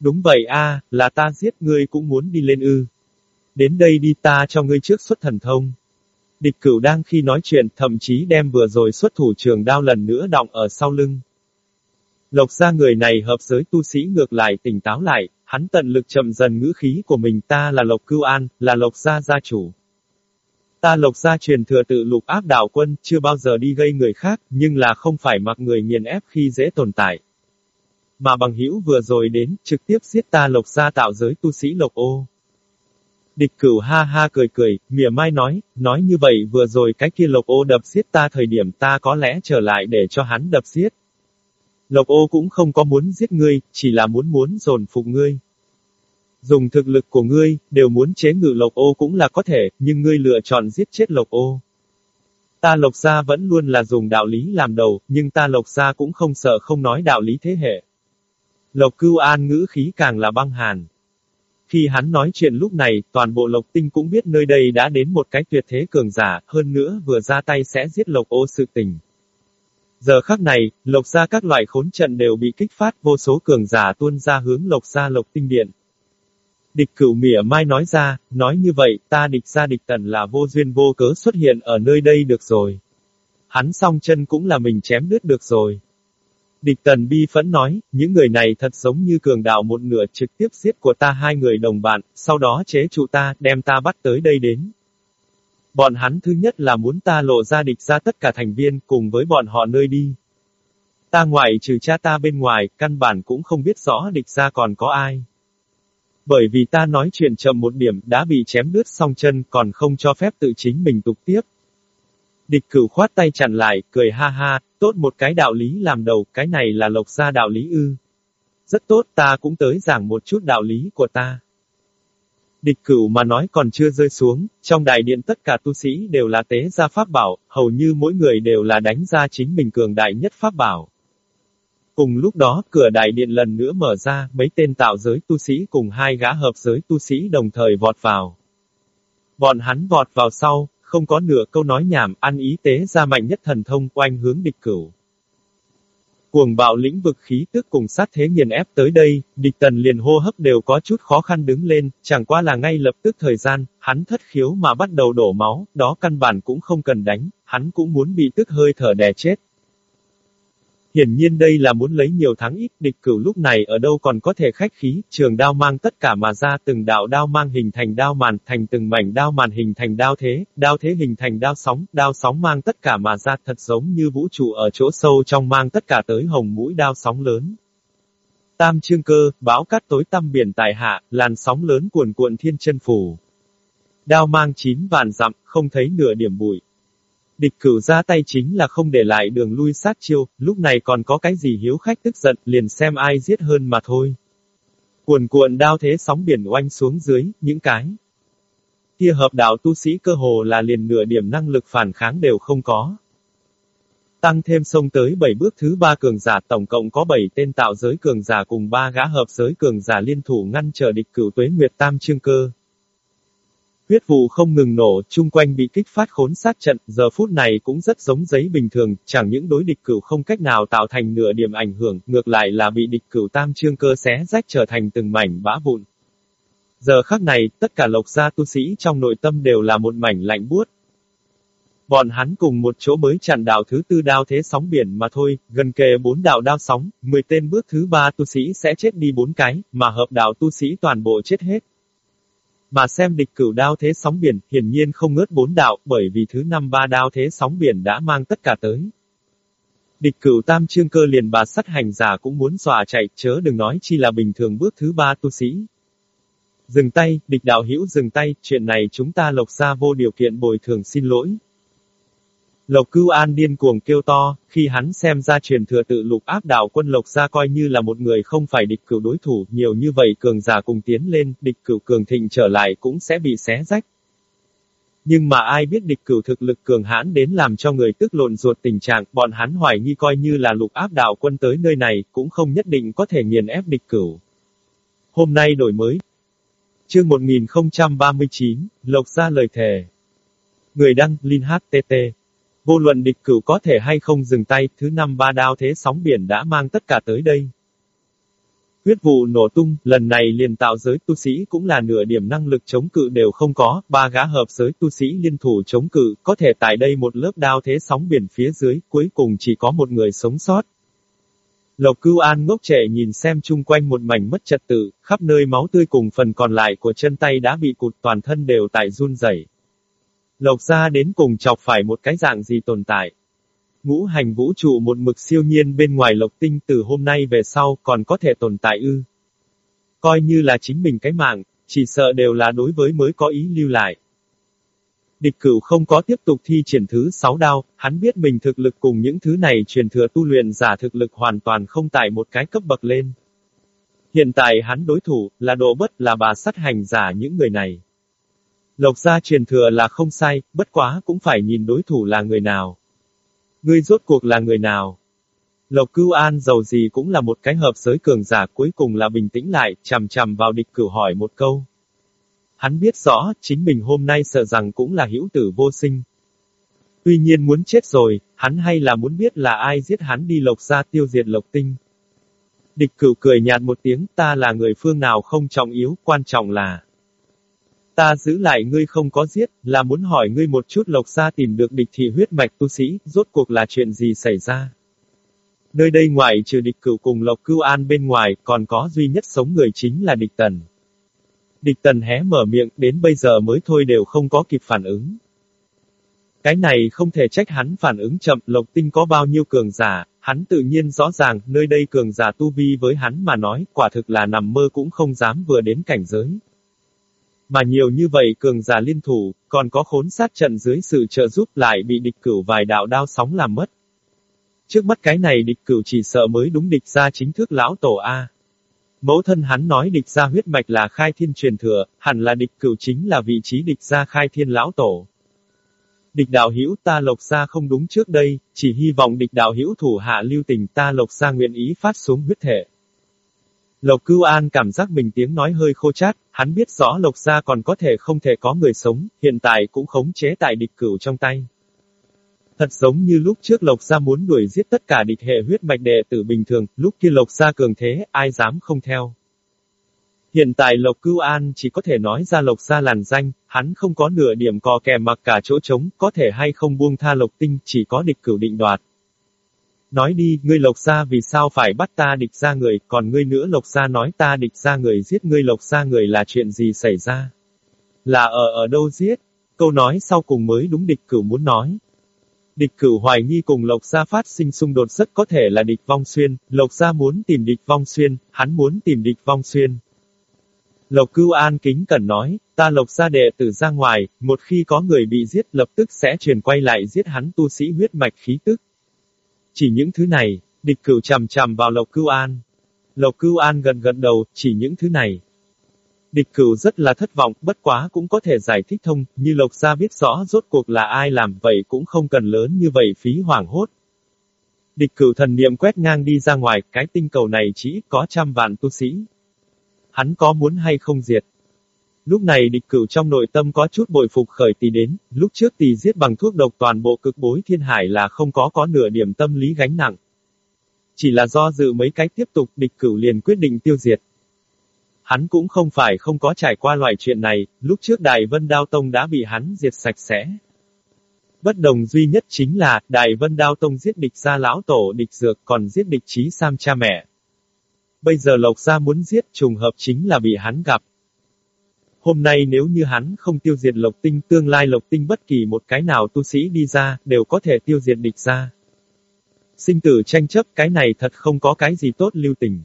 Đúng vậy a, là ta giết ngươi cũng muốn đi lên ư. Đến đây đi ta cho ngươi trước xuất thần thông. Địch cửu đang khi nói chuyện thậm chí đem vừa rồi xuất thủ trường đao lần nữa đọng ở sau lưng. Lộc ra người này hợp giới tu sĩ ngược lại tỉnh táo lại, hắn tận lực chậm dần ngữ khí của mình ta là Lộc Cưu An, là Lộc gia gia chủ. Ta Lộc gia truyền thừa tự lục áp đảo quân, chưa bao giờ đi gây người khác, nhưng là không phải mặc người nghiền ép khi dễ tồn tại. Mà bằng hữu vừa rồi đến, trực tiếp giết ta Lộc gia tạo giới tu sĩ Lộc ô. Địch cửu ha ha cười cười, mỉa mai nói, nói như vậy vừa rồi cái kia Lộc ô đập giết ta thời điểm ta có lẽ trở lại để cho hắn đập giết. Lộc ô cũng không có muốn giết ngươi, chỉ là muốn muốn dồn phục ngươi. Dùng thực lực của ngươi, đều muốn chế ngự lộc ô cũng là có thể, nhưng ngươi lựa chọn giết chết lộc ô. Ta lộc gia vẫn luôn là dùng đạo lý làm đầu, nhưng ta lộc gia cũng không sợ không nói đạo lý thế hệ. Lộc cưu an ngữ khí càng là băng hàn. Khi hắn nói chuyện lúc này, toàn bộ lộc tinh cũng biết nơi đây đã đến một cái tuyệt thế cường giả, hơn nữa vừa ra tay sẽ giết lộc ô sự tình. Giờ khắc này, lộc ra các loại khốn trận đều bị kích phát vô số cường giả tuôn ra hướng lộc ra lộc tinh điện. Địch cửu mỉa mai nói ra, nói như vậy, ta địch ra địch tần là vô duyên vô cớ xuất hiện ở nơi đây được rồi. Hắn song chân cũng là mình chém đứt được rồi. Địch tần bi phẫn nói, những người này thật giống như cường đạo một nửa trực tiếp giết của ta hai người đồng bạn, sau đó chế trụ ta, đem ta bắt tới đây đến. Bọn hắn thứ nhất là muốn ta lộ ra địch ra tất cả thành viên cùng với bọn họ nơi đi. Ta ngoại trừ cha ta bên ngoài, căn bản cũng không biết rõ địch ra còn có ai. Bởi vì ta nói chuyện chậm một điểm đã bị chém đứt song chân còn không cho phép tự chính mình tục tiếp. Địch cửu khoát tay chặn lại, cười ha ha, tốt một cái đạo lý làm đầu, cái này là lộc ra đạo lý ư. Rất tốt, ta cũng tới giảng một chút đạo lý của ta. Địch cửu mà nói còn chưa rơi xuống, trong đại điện tất cả tu sĩ đều là tế gia pháp bảo, hầu như mỗi người đều là đánh ra chính mình cường đại nhất pháp bảo. Cùng lúc đó, cửa đại điện lần nữa mở ra, mấy tên tạo giới tu sĩ cùng hai gã hợp giới tu sĩ đồng thời vọt vào. Bọn hắn vọt vào sau, không có nửa câu nói nhảm, ăn ý tế ra mạnh nhất thần thông quanh hướng địch cửu. Cuồng bạo lĩnh vực khí tức cùng sát thế nghiền ép tới đây, địch tần liền hô hấp đều có chút khó khăn đứng lên, chẳng qua là ngay lập tức thời gian, hắn thất khiếu mà bắt đầu đổ máu, đó căn bản cũng không cần đánh, hắn cũng muốn bị tức hơi thở đè chết, Hiển nhiên đây là muốn lấy nhiều thắng ít, địch cửu lúc này ở đâu còn có thể khách khí, trường đao mang tất cả mà ra từng đạo đao mang hình thành đao màn, thành từng mảnh đao màn hình thành đao thế, đao thế hình thành đao sóng, đao sóng mang tất cả mà ra thật giống như vũ trụ ở chỗ sâu trong mang tất cả tới hồng mũi đao sóng lớn. Tam chương cơ, bão cát tối tăm biển tài hạ, làn sóng lớn cuồn cuộn thiên chân phủ. Đao mang chín vạn dặm, không thấy nửa điểm bụi. Địch cửu ra tay chính là không để lại đường lui sát chiêu, lúc này còn có cái gì hiếu khách tức giận, liền xem ai giết hơn mà thôi. Cuồn cuộn đao thế sóng biển oanh xuống dưới, những cái. Kia hợp đạo tu sĩ cơ hồ là liền nửa điểm năng lực phản kháng đều không có. Tăng thêm sông tới 7 bước thứ ba cường giả tổng cộng có 7 tên tạo giới cường giả cùng 3 gã hợp giới cường giả liên thủ ngăn trở địch cửu tuế nguyệt tam chương cơ. Huyết vụ không ngừng nổ, chung quanh bị kích phát khốn sát trận, giờ phút này cũng rất giống giấy bình thường, chẳng những đối địch cửu không cách nào tạo thành nửa điểm ảnh hưởng, ngược lại là bị địch cửu tam trương cơ xé rách trở thành từng mảnh bã vụn. Giờ khắc này, tất cả lộc gia tu sĩ trong nội tâm đều là một mảnh lạnh buốt. Bọn hắn cùng một chỗ mới chặn đạo thứ tư đao thế sóng biển mà thôi, gần kề bốn đạo đao sóng, 10 tên bước thứ ba tu sĩ sẽ chết đi bốn cái, mà hợp đạo tu sĩ toàn bộ chết hết. Mà xem địch cửu đao thế sóng biển, hiển nhiên không ngớt bốn đạo, bởi vì thứ năm ba đao thế sóng biển đã mang tất cả tới. Địch cửu tam trương cơ liền bà sắt hành giả cũng muốn dọa chạy, chớ đừng nói chi là bình thường bước thứ ba tu sĩ. Dừng tay, địch đạo hữu dừng tay, chuyện này chúng ta lộc ra vô điều kiện bồi thường xin lỗi. Lộc cưu an điên cuồng kêu to, khi hắn xem ra truyền thừa tự lục áp đạo quân lộc ra coi như là một người không phải địch cửu đối thủ, nhiều như vậy cường giả cùng tiến lên, địch cửu cường thịnh trở lại cũng sẽ bị xé rách. Nhưng mà ai biết địch cửu thực lực cường hãn đến làm cho người tức lộn ruột tình trạng, bọn hắn hoài nghi coi như là lục áp đạo quân tới nơi này, cũng không nhất định có thể nghiền ép địch cửu. Hôm nay đổi mới. Chương 1039, Lộc ra lời thề. Người đăng, Linh HTT. Vô luận địch cửu có thể hay không dừng tay, thứ năm ba đao thế sóng biển đã mang tất cả tới đây. Huyết vụ nổ tung, lần này liền tạo giới tu sĩ cũng là nửa điểm năng lực chống cự đều không có, ba gã hợp giới tu sĩ liên thủ chống cự, có thể tại đây một lớp đao thế sóng biển phía dưới, cuối cùng chỉ có một người sống sót. Lộc cưu an ngốc trẻ nhìn xem chung quanh một mảnh mất trật tự, khắp nơi máu tươi cùng phần còn lại của chân tay đã bị cụt toàn thân đều tại run rẩy. Lộc ra đến cùng chọc phải một cái dạng gì tồn tại. Ngũ hành vũ trụ một mực siêu nhiên bên ngoài lộc tinh từ hôm nay về sau còn có thể tồn tại ư. Coi như là chính mình cái mạng, chỉ sợ đều là đối với mới có ý lưu lại. Địch cửu không có tiếp tục thi triển thứ sáu đao, hắn biết mình thực lực cùng những thứ này truyền thừa tu luyện giả thực lực hoàn toàn không tại một cái cấp bậc lên. Hiện tại hắn đối thủ, là độ bất là bà sát hành giả những người này. Lộc gia truyền thừa là không sai, bất quá cũng phải nhìn đối thủ là người nào. Ngươi rốt cuộc là người nào? Lộc cưu an giàu gì cũng là một cái hợp giới cường giả cuối cùng là bình tĩnh lại, chằm chằm vào địch cửu hỏi một câu. Hắn biết rõ, chính mình hôm nay sợ rằng cũng là hữu tử vô sinh. Tuy nhiên muốn chết rồi, hắn hay là muốn biết là ai giết hắn đi lộc ra tiêu diệt lộc tinh. Địch cửu cười nhạt một tiếng, ta là người phương nào không trọng yếu, quan trọng là Ta giữ lại ngươi không có giết, là muốn hỏi ngươi một chút lộc ra tìm được địch thị huyết mạch tu sĩ, rốt cuộc là chuyện gì xảy ra. Nơi đây ngoại trừ địch cửu cùng lộc cưu an bên ngoài, còn có duy nhất sống người chính là địch tần. Địch tần hé mở miệng, đến bây giờ mới thôi đều không có kịp phản ứng. Cái này không thể trách hắn phản ứng chậm, lộc tinh có bao nhiêu cường giả, hắn tự nhiên rõ ràng, nơi đây cường giả tu vi với hắn mà nói, quả thực là nằm mơ cũng không dám vừa đến cảnh giới. Mà nhiều như vậy cường giả liên thủ, còn có khốn sát trận dưới sự trợ giúp lại bị địch cửu vài đạo đao sóng làm mất. Trước mắt cái này địch cửu chỉ sợ mới đúng địch ra chính thức lão tổ A. Mẫu thân hắn nói địch ra huyết mạch là khai thiên truyền thừa, hẳn là địch cửu chính là vị trí địch ra khai thiên lão tổ. Địch đạo hữu ta lộc ra không đúng trước đây, chỉ hy vọng địch đạo hữu thủ hạ lưu tình ta lộc ra nguyện ý phát xuống huyết thể. Lộc Cưu An cảm giác mình tiếng nói hơi khô chát, hắn biết rõ Lộc gia còn có thể không thể có người sống, hiện tại cũng khống chế tại địch cửu trong tay. Thật giống như lúc trước Lộc gia muốn đuổi giết tất cả địch hệ huyết mạch đệ tử bình thường, lúc kia Lộc gia cường thế, ai dám không theo. Hiện tại Lộc Cưu An chỉ có thể nói ra Lộc gia làn danh, hắn không có nửa điểm cò kè mặc cả chỗ trống, có thể hay không buông tha Lộc Tinh, chỉ có địch cửu định đoạt. Nói đi, ngươi lộc gia vì sao phải bắt ta địch ra người, còn ngươi nữa lộc gia nói ta địch ra người giết ngươi lộc gia người là chuyện gì xảy ra? Là ở ở đâu giết? Câu nói sau cùng mới đúng địch cửu muốn nói. Địch cửu hoài nghi cùng Lộc Gia phát sinh xung đột rất có thể là địch vong xuyên, Lộc Gia muốn tìm địch vong xuyên, hắn muốn tìm địch vong xuyên. Lộc Cưu An kính cẩn nói, ta Lộc Gia đệ tử ra ngoài, một khi có người bị giết lập tức sẽ truyền quay lại giết hắn tu sĩ huyết mạch khí tức. Chỉ những thứ này, địch cửu chằm chằm vào Lộc Cưu An. Lộc Cưu An gần gần đầu, chỉ những thứ này. Địch cửu rất là thất vọng, bất quá cũng có thể giải thích thông, như Lộc Gia biết rõ rốt cuộc là ai làm, vậy cũng không cần lớn như vậy phí hoảng hốt. Địch cửu thần niệm quét ngang đi ra ngoài, cái tinh cầu này chỉ có trăm vạn tu sĩ. Hắn có muốn hay không diệt? Lúc này địch cửu trong nội tâm có chút bội phục khởi tỷ đến, lúc trước tỷ giết bằng thuốc độc toàn bộ cực bối thiên hải là không có có nửa điểm tâm lý gánh nặng. Chỉ là do dự mấy cái tiếp tục địch cửu liền quyết định tiêu diệt. Hắn cũng không phải không có trải qua loại chuyện này, lúc trước Đại Vân Đao Tông đã bị hắn diệt sạch sẽ. Bất đồng duy nhất chính là, Đại Vân Đao Tông giết địch ra lão tổ địch dược còn giết địch trí Sam cha mẹ. Bây giờ Lộc Gia muốn giết trùng hợp chính là bị hắn gặp. Hôm nay nếu như hắn không tiêu diệt lộc tinh tương lai lộc tinh bất kỳ một cái nào tu sĩ đi ra, đều có thể tiêu diệt địch ra. Sinh tử tranh chấp cái này thật không có cái gì tốt lưu tình.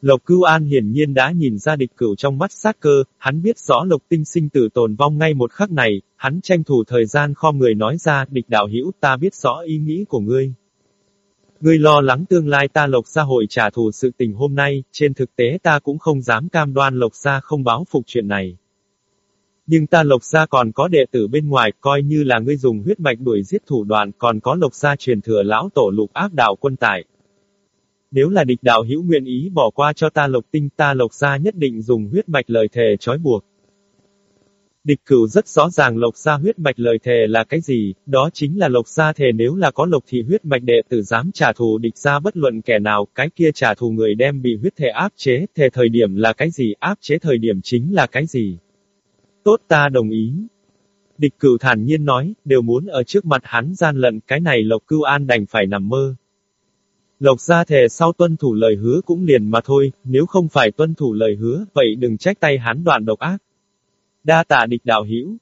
Lộc Cưu An hiển nhiên đã nhìn ra địch cửu trong mắt sát cơ, hắn biết rõ Lộc Tinh sinh tử tồn vong ngay một khắc này, hắn tranh thủ thời gian kho người nói ra, địch đạo hữu ta biết rõ ý nghĩ của ngươi. Ngươi lo lắng tương lai ta Lộc gia hội trả thù sự tình hôm nay, trên thực tế ta cũng không dám cam đoan Lộc gia không báo phục chuyện này. Nhưng ta Lộc gia còn có đệ tử bên ngoài, coi như là ngươi dùng huyết mạch đuổi giết thủ đoạn, còn có Lộc gia truyền thừa lão tổ lục áp đạo quân tại. Nếu là địch đạo hữu nguyện ý bỏ qua cho ta lộc tinh ta lộc gia nhất định dùng huyết mạch lời thề trói buộc. Địch cửu rất rõ ràng lộc gia huyết mạch lời thề là cái gì, đó chính là lộc gia thề nếu là có lộc thì huyết mạch đệ tử dám trả thù địch gia bất luận kẻ nào, cái kia trả thù người đem bị huyết thề áp chế, thề thời điểm là cái gì, áp chế thời điểm chính là cái gì. Tốt ta đồng ý. Địch cửu thản nhiên nói, đều muốn ở trước mặt hắn gian lận, cái này lộc cưu an đành phải nằm mơ. Lộc gia thề sau tuân thủ lời hứa cũng liền mà thôi, nếu không phải tuân thủ lời hứa, vậy đừng trách tay hắn đoạn độc ác. Đa tạ địch đạo hữu.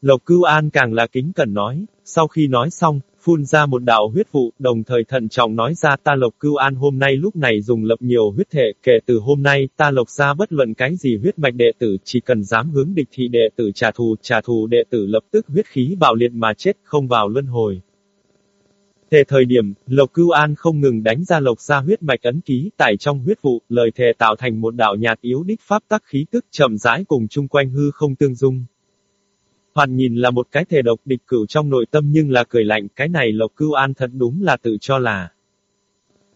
Lộc cưu an càng là kính cẩn nói, sau khi nói xong, phun ra một đạo huyết vụ, đồng thời thận trọng nói ra ta Lộc Cưu An hôm nay lúc này dùng lập nhiều huyết thể, kể từ hôm nay, ta Lộc ra bất luận cái gì huyết mạch đệ tử, chỉ cần dám hướng địch thị đệ tử trả thù, trả thù đệ tử lập tức huyết khí bạo liệt mà chết, không vào luân hồi. Thề thời điểm, Lộc Cưu An không ngừng đánh ra lộc ra huyết mạch ấn ký tại trong huyết vụ, lời thề tạo thành một đạo nhạt yếu đích pháp tắc khí tức chậm rãi cùng chung quanh hư không tương dung. Hoàn nhìn là một cái thể độc địch cửu trong nội tâm nhưng là cười lạnh, cái này Lộc Cưu An thật đúng là tự cho là.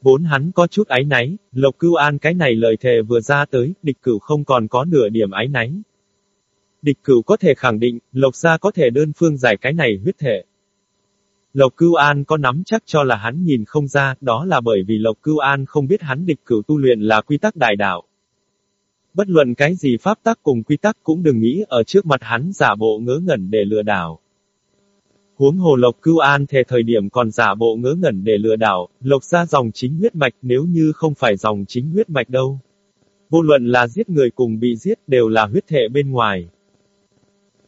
Vốn hắn có chút áy náy, Lộc Cưu An cái này lời thề vừa ra tới, địch cửu không còn có nửa điểm áy náy. Địch cửu có thể khẳng định, Lộc gia có thể đơn phương giải cái này huyết thể. Lộc Cưu An có nắm chắc cho là hắn nhìn không ra, đó là bởi vì Lộc Cưu An không biết hắn địch cửu tu luyện là quy tắc đại đạo. Bất luận cái gì pháp tắc cùng quy tắc cũng đừng nghĩ ở trước mặt hắn giả bộ ngớ ngẩn để lừa đảo. Huống hồ Lộc Cưu An thề thời điểm còn giả bộ ngớ ngẩn để lừa đảo, Lộc ra dòng chính huyết mạch nếu như không phải dòng chính huyết mạch đâu. Vô luận là giết người cùng bị giết đều là huyết thể bên ngoài.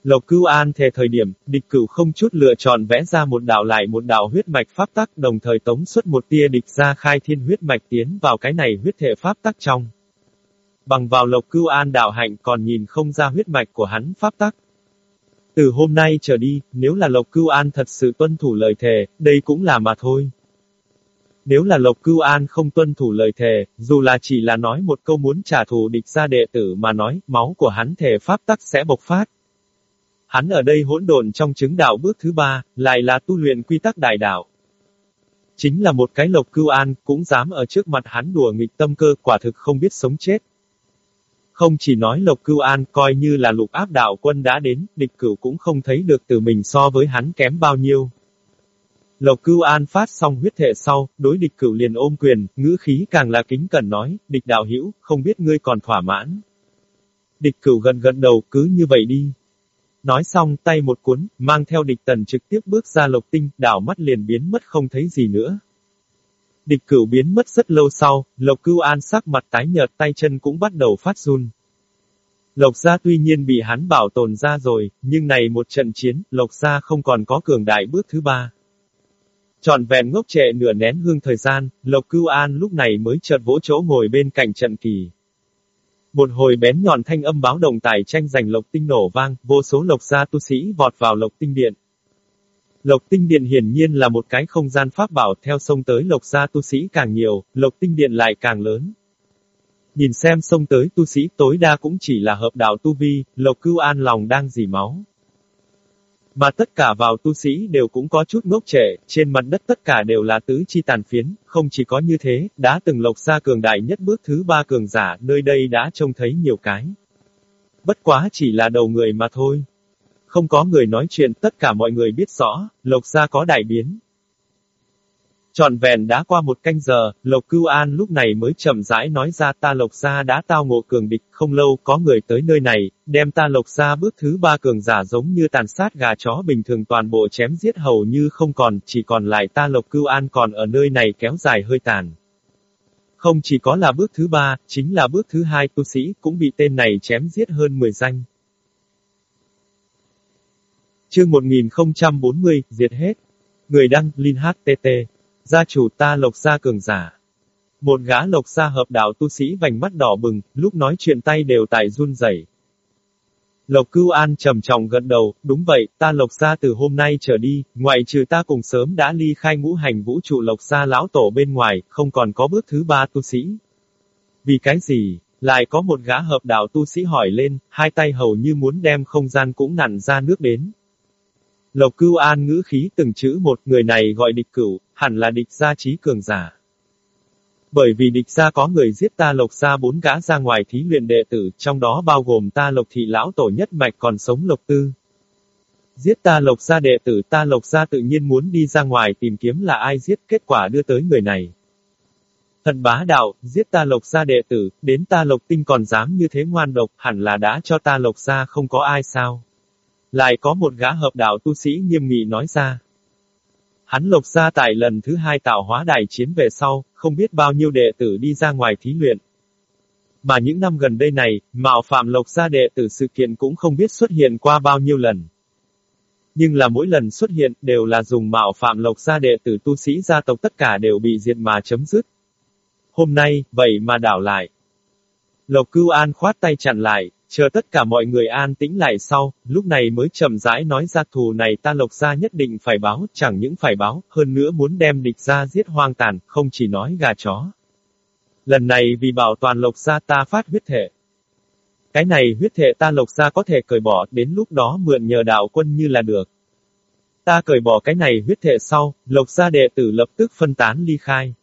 Lộc Cưu An thề thời điểm, địch cửu không chút lựa chọn vẽ ra một đạo lại một đạo huyết mạch pháp tắc đồng thời tống xuất một tia địch ra khai thiên huyết mạch tiến vào cái này huyết thể pháp tắc trong. Bằng vào Lộc Cưu An đạo hạnh còn nhìn không ra huyết mạch của hắn pháp tắc. Từ hôm nay trở đi, nếu là Lộc Cưu An thật sự tuân thủ lời thề, đây cũng là mà thôi. Nếu là Lộc Cưu An không tuân thủ lời thề, dù là chỉ là nói một câu muốn trả thù địch ra đệ tử mà nói, máu của hắn thể pháp tắc sẽ bộc phát. Hắn ở đây hỗn độn trong chứng đạo bước thứ ba, lại là tu luyện quy tắc đại đạo. Chính là một cái lộc cưu an, cũng dám ở trước mặt hắn đùa nghịch tâm cơ, quả thực không biết sống chết. Không chỉ nói lộc cưu an, coi như là lục áp đạo quân đã đến, địch cửu cũng không thấy được từ mình so với hắn kém bao nhiêu. Lộc cưu an phát xong huyết thể sau, đối địch cửu liền ôm quyền, ngữ khí càng là kính cẩn nói, địch đạo hữu không biết ngươi còn thỏa mãn. Địch cửu gần gần đầu, cứ như vậy đi. Nói xong tay một cuốn, mang theo địch tần trực tiếp bước ra lộc tinh, đảo mắt liền biến mất không thấy gì nữa. Địch cửu biến mất rất lâu sau, lộc cưu an sắc mặt tái nhợt tay chân cũng bắt đầu phát run. Lộc gia tuy nhiên bị hắn bảo tồn ra rồi, nhưng này một trận chiến, lộc gia không còn có cường đại bước thứ ba. Trọn vẹn ngốc trệ nửa nén hương thời gian, lộc cưu an lúc này mới chợt vỗ chỗ ngồi bên cạnh trận kỳ. Một hồi bén nhọn thanh âm báo động tài tranh giành lộc tinh nổ vang, vô số lộc gia tu sĩ vọt vào lộc tinh điện. Lộc tinh điện hiển nhiên là một cái không gian pháp bảo theo sông tới lộc gia tu sĩ càng nhiều, lộc tinh điện lại càng lớn. Nhìn xem sông tới tu sĩ tối đa cũng chỉ là hợp đạo tu vi, lộc cưu an lòng đang dì máu. Mà tất cả vào tu sĩ đều cũng có chút ngốc trẻ, trên mặt đất tất cả đều là tứ chi tàn phiến, không chỉ có như thế, đã từng lộc ra cường đại nhất bước thứ ba cường giả, nơi đây đã trông thấy nhiều cái. Bất quá chỉ là đầu người mà thôi. Không có người nói chuyện, tất cả mọi người biết rõ, lộc gia có đại biến. Trọn vẹn đã qua một canh giờ, Lộc Cưu An lúc này mới chậm rãi nói ra ta Lộc Gia đã tao ngộ cường địch, không lâu có người tới nơi này, đem ta Lộc Gia bước thứ ba cường giả giống như tàn sát gà chó bình thường toàn bộ chém giết hầu như không còn, chỉ còn lại ta Lộc Cưu An còn ở nơi này kéo dài hơi tàn. Không chỉ có là bước thứ ba, chính là bước thứ hai tu sĩ cũng bị tên này chém giết hơn 10 danh. Chương 1040, diệt hết. Người đăng, Linh HTT. Gia chủ ta lộc gia cường giả. Một gã lộc gia hợp đạo tu sĩ vành mắt đỏ bừng, lúc nói chuyện tay đều tại run rẩy. Lộc Cưu An trầm trọng gật đầu, đúng vậy, ta Lộc gia từ hôm nay trở đi, ngoại trừ ta cùng sớm đã ly khai ngũ hành vũ trụ Lộc gia lão tổ bên ngoài, không còn có bước thứ ba tu sĩ. Vì cái gì? Lại có một gã hợp đạo tu sĩ hỏi lên, hai tay hầu như muốn đem không gian cũng nặn ra nước đến. Lộc Cưu An ngữ khí từng chữ một người này gọi địch cửu, hẳn là địch gia trí cường giả. Bởi vì địch gia có người giết ta lộc gia bốn gã ra ngoài thí luyện đệ tử, trong đó bao gồm ta lộc thị lão tổ nhất mạch còn sống lộc tư. Giết ta lộc gia đệ tử ta lộc gia tự nhiên muốn đi ra ngoài tìm kiếm là ai giết kết quả đưa tới người này. Thần bá đạo, giết ta lộc gia đệ tử, đến ta lộc tinh còn dám như thế ngoan độc, hẳn là đã cho ta lộc gia không có ai sao. Lại có một gã hợp đạo tu sĩ nghiêm nghị nói ra. Hắn lộc gia tại lần thứ hai tạo hóa đại chiến về sau, không biết bao nhiêu đệ tử đi ra ngoài thí luyện. Mà những năm gần đây này, mạo phạm lộc gia đệ tử sự kiện cũng không biết xuất hiện qua bao nhiêu lần. Nhưng là mỗi lần xuất hiện, đều là dùng mạo phạm lộc gia đệ tử tu sĩ gia tộc tất cả đều bị diệt mà chấm dứt. Hôm nay, vậy mà đảo lại. Lộc cưu an khoát tay chặn lại, Chờ tất cả mọi người an tĩnh lại sau, lúc này mới chậm rãi nói ra thù này ta lộc ra nhất định phải báo, chẳng những phải báo, hơn nữa muốn đem địch ra giết hoang tàn, không chỉ nói gà chó. Lần này vì bảo toàn lộc gia ta phát huyết thể. Cái này huyết thể ta lộc gia có thể cởi bỏ, đến lúc đó mượn nhờ đạo quân như là được. Ta cởi bỏ cái này huyết thể sau, lộc gia đệ tử lập tức phân tán ly khai.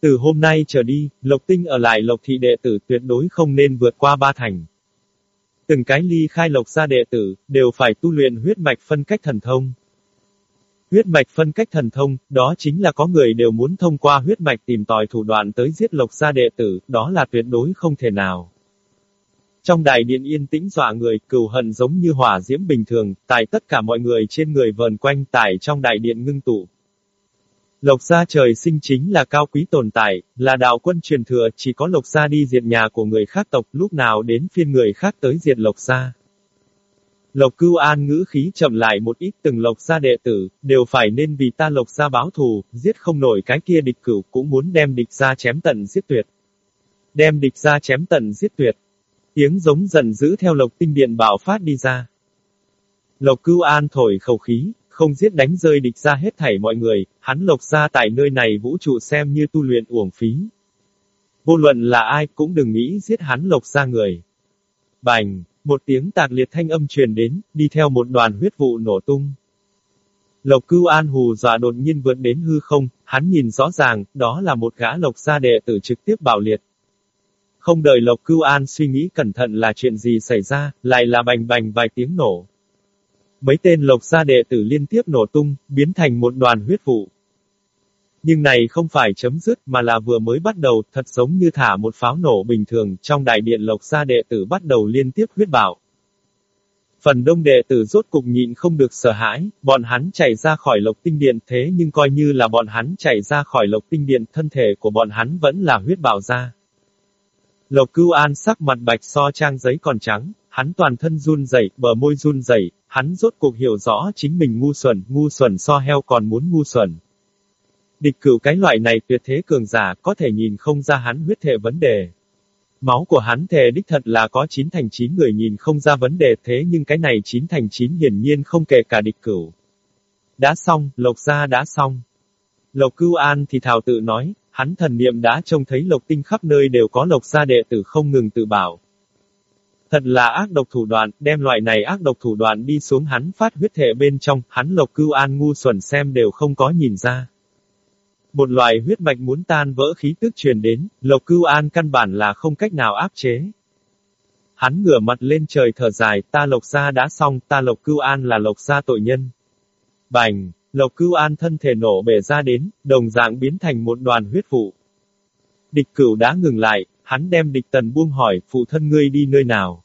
Từ hôm nay trở đi, Lộc Tinh ở lại Lộc Thị đệ tử tuyệt đối không nên vượt qua ba thành. Từng cái ly khai lộc gia đệ tử, đều phải tu luyện huyết mạch phân cách thần thông. Huyết mạch phân cách thần thông, đó chính là có người đều muốn thông qua huyết mạch tìm tòi thủ đoạn tới giết lộc gia đệ tử, đó là tuyệt đối không thể nào. Trong đại điện yên tĩnh dọa người, cừu hận giống như hỏa diễm bình thường, tại tất cả mọi người trên người vờn quanh tại trong đại điện ngưng tụ. Lộc gia trời sinh chính là cao quý tồn tại, là đạo quân truyền thừa, chỉ có lộc gia đi diệt nhà của người khác tộc, lúc nào đến phiên người khác tới diệt lộc gia. Lộc cưu an ngữ khí chậm lại một ít từng lộc gia đệ tử, đều phải nên vì ta lộc gia báo thù, giết không nổi cái kia địch cửu cũng muốn đem địch gia chém tận giết tuyệt. Đem địch gia chém tận giết tuyệt. Tiếng giống dần giữ theo lộc tinh điện bảo phát đi ra. Lộc cưu an thổi khẩu khí, không giết đánh rơi địch ra hết thảy mọi người, hắn lộc ra tại nơi này vũ trụ xem như tu luyện uổng phí. Vô luận là ai cũng đừng nghĩ giết hắn lộc ra người. Bành, một tiếng tạc liệt thanh âm truyền đến, đi theo một đoàn huyết vụ nổ tung. Lộc cưu an hù dọa đột nhiên vượt đến hư không, hắn nhìn rõ ràng, đó là một gã lộc gia đệ tử trực tiếp bảo liệt. Không đợi lộc cưu an suy nghĩ cẩn thận là chuyện gì xảy ra, lại là bành bành vài tiếng nổ. Mấy tên lộc gia đệ tử liên tiếp nổ tung, biến thành một đoàn huyết vụ. Nhưng này không phải chấm dứt mà là vừa mới bắt đầu, thật giống như thả một pháo nổ bình thường, trong đại điện lộc gia đệ tử bắt đầu liên tiếp huyết bảo. Phần đông đệ tử rốt cục nhịn không được sợ hãi, bọn hắn chạy ra khỏi lộc tinh điện thế nhưng coi như là bọn hắn chạy ra khỏi lộc tinh điện, thân thể của bọn hắn vẫn là huyết bảo ra. Lộc cưu an sắc mặt bạch so trang giấy còn trắng, hắn toàn thân run rẩy, bờ môi run rẩy, hắn rốt cuộc hiểu rõ chính mình ngu xuẩn, ngu xuẩn so heo còn muốn ngu xuẩn. Địch cửu cái loại này tuyệt thế cường giả có thể nhìn không ra hắn huyết thể vấn đề. Máu của hắn thề đích thật là có 9 thành 9 người nhìn không ra vấn đề thế nhưng cái này 9 thành 9 hiển nhiên không kể cả địch cửu. Đã xong, lộc gia đã xong. Lộc cưu an thì thảo tự nói, hắn thần niệm đã trông thấy lộc tinh khắp nơi đều có lộc gia đệ tử không ngừng tự bảo. Thật là ác độc thủ đoạn, đem loại này ác độc thủ đoạn đi xuống hắn phát huyết thể bên trong, hắn lộc cưu an ngu xuẩn xem đều không có nhìn ra. Một loại huyết mạch muốn tan vỡ khí tức truyền đến, lộc cưu an căn bản là không cách nào áp chế. Hắn ngửa mặt lên trời thở dài, ta lộc gia đã xong, ta lộc cưu an là lộc gia tội nhân. Bành, lộc cưu an thân thể nổ bể ra đến, đồng dạng biến thành một đoàn huyết vụ. Địch cửu đã ngừng lại, hắn đem địch tần buông hỏi, phụ thân ngươi đi nơi nào.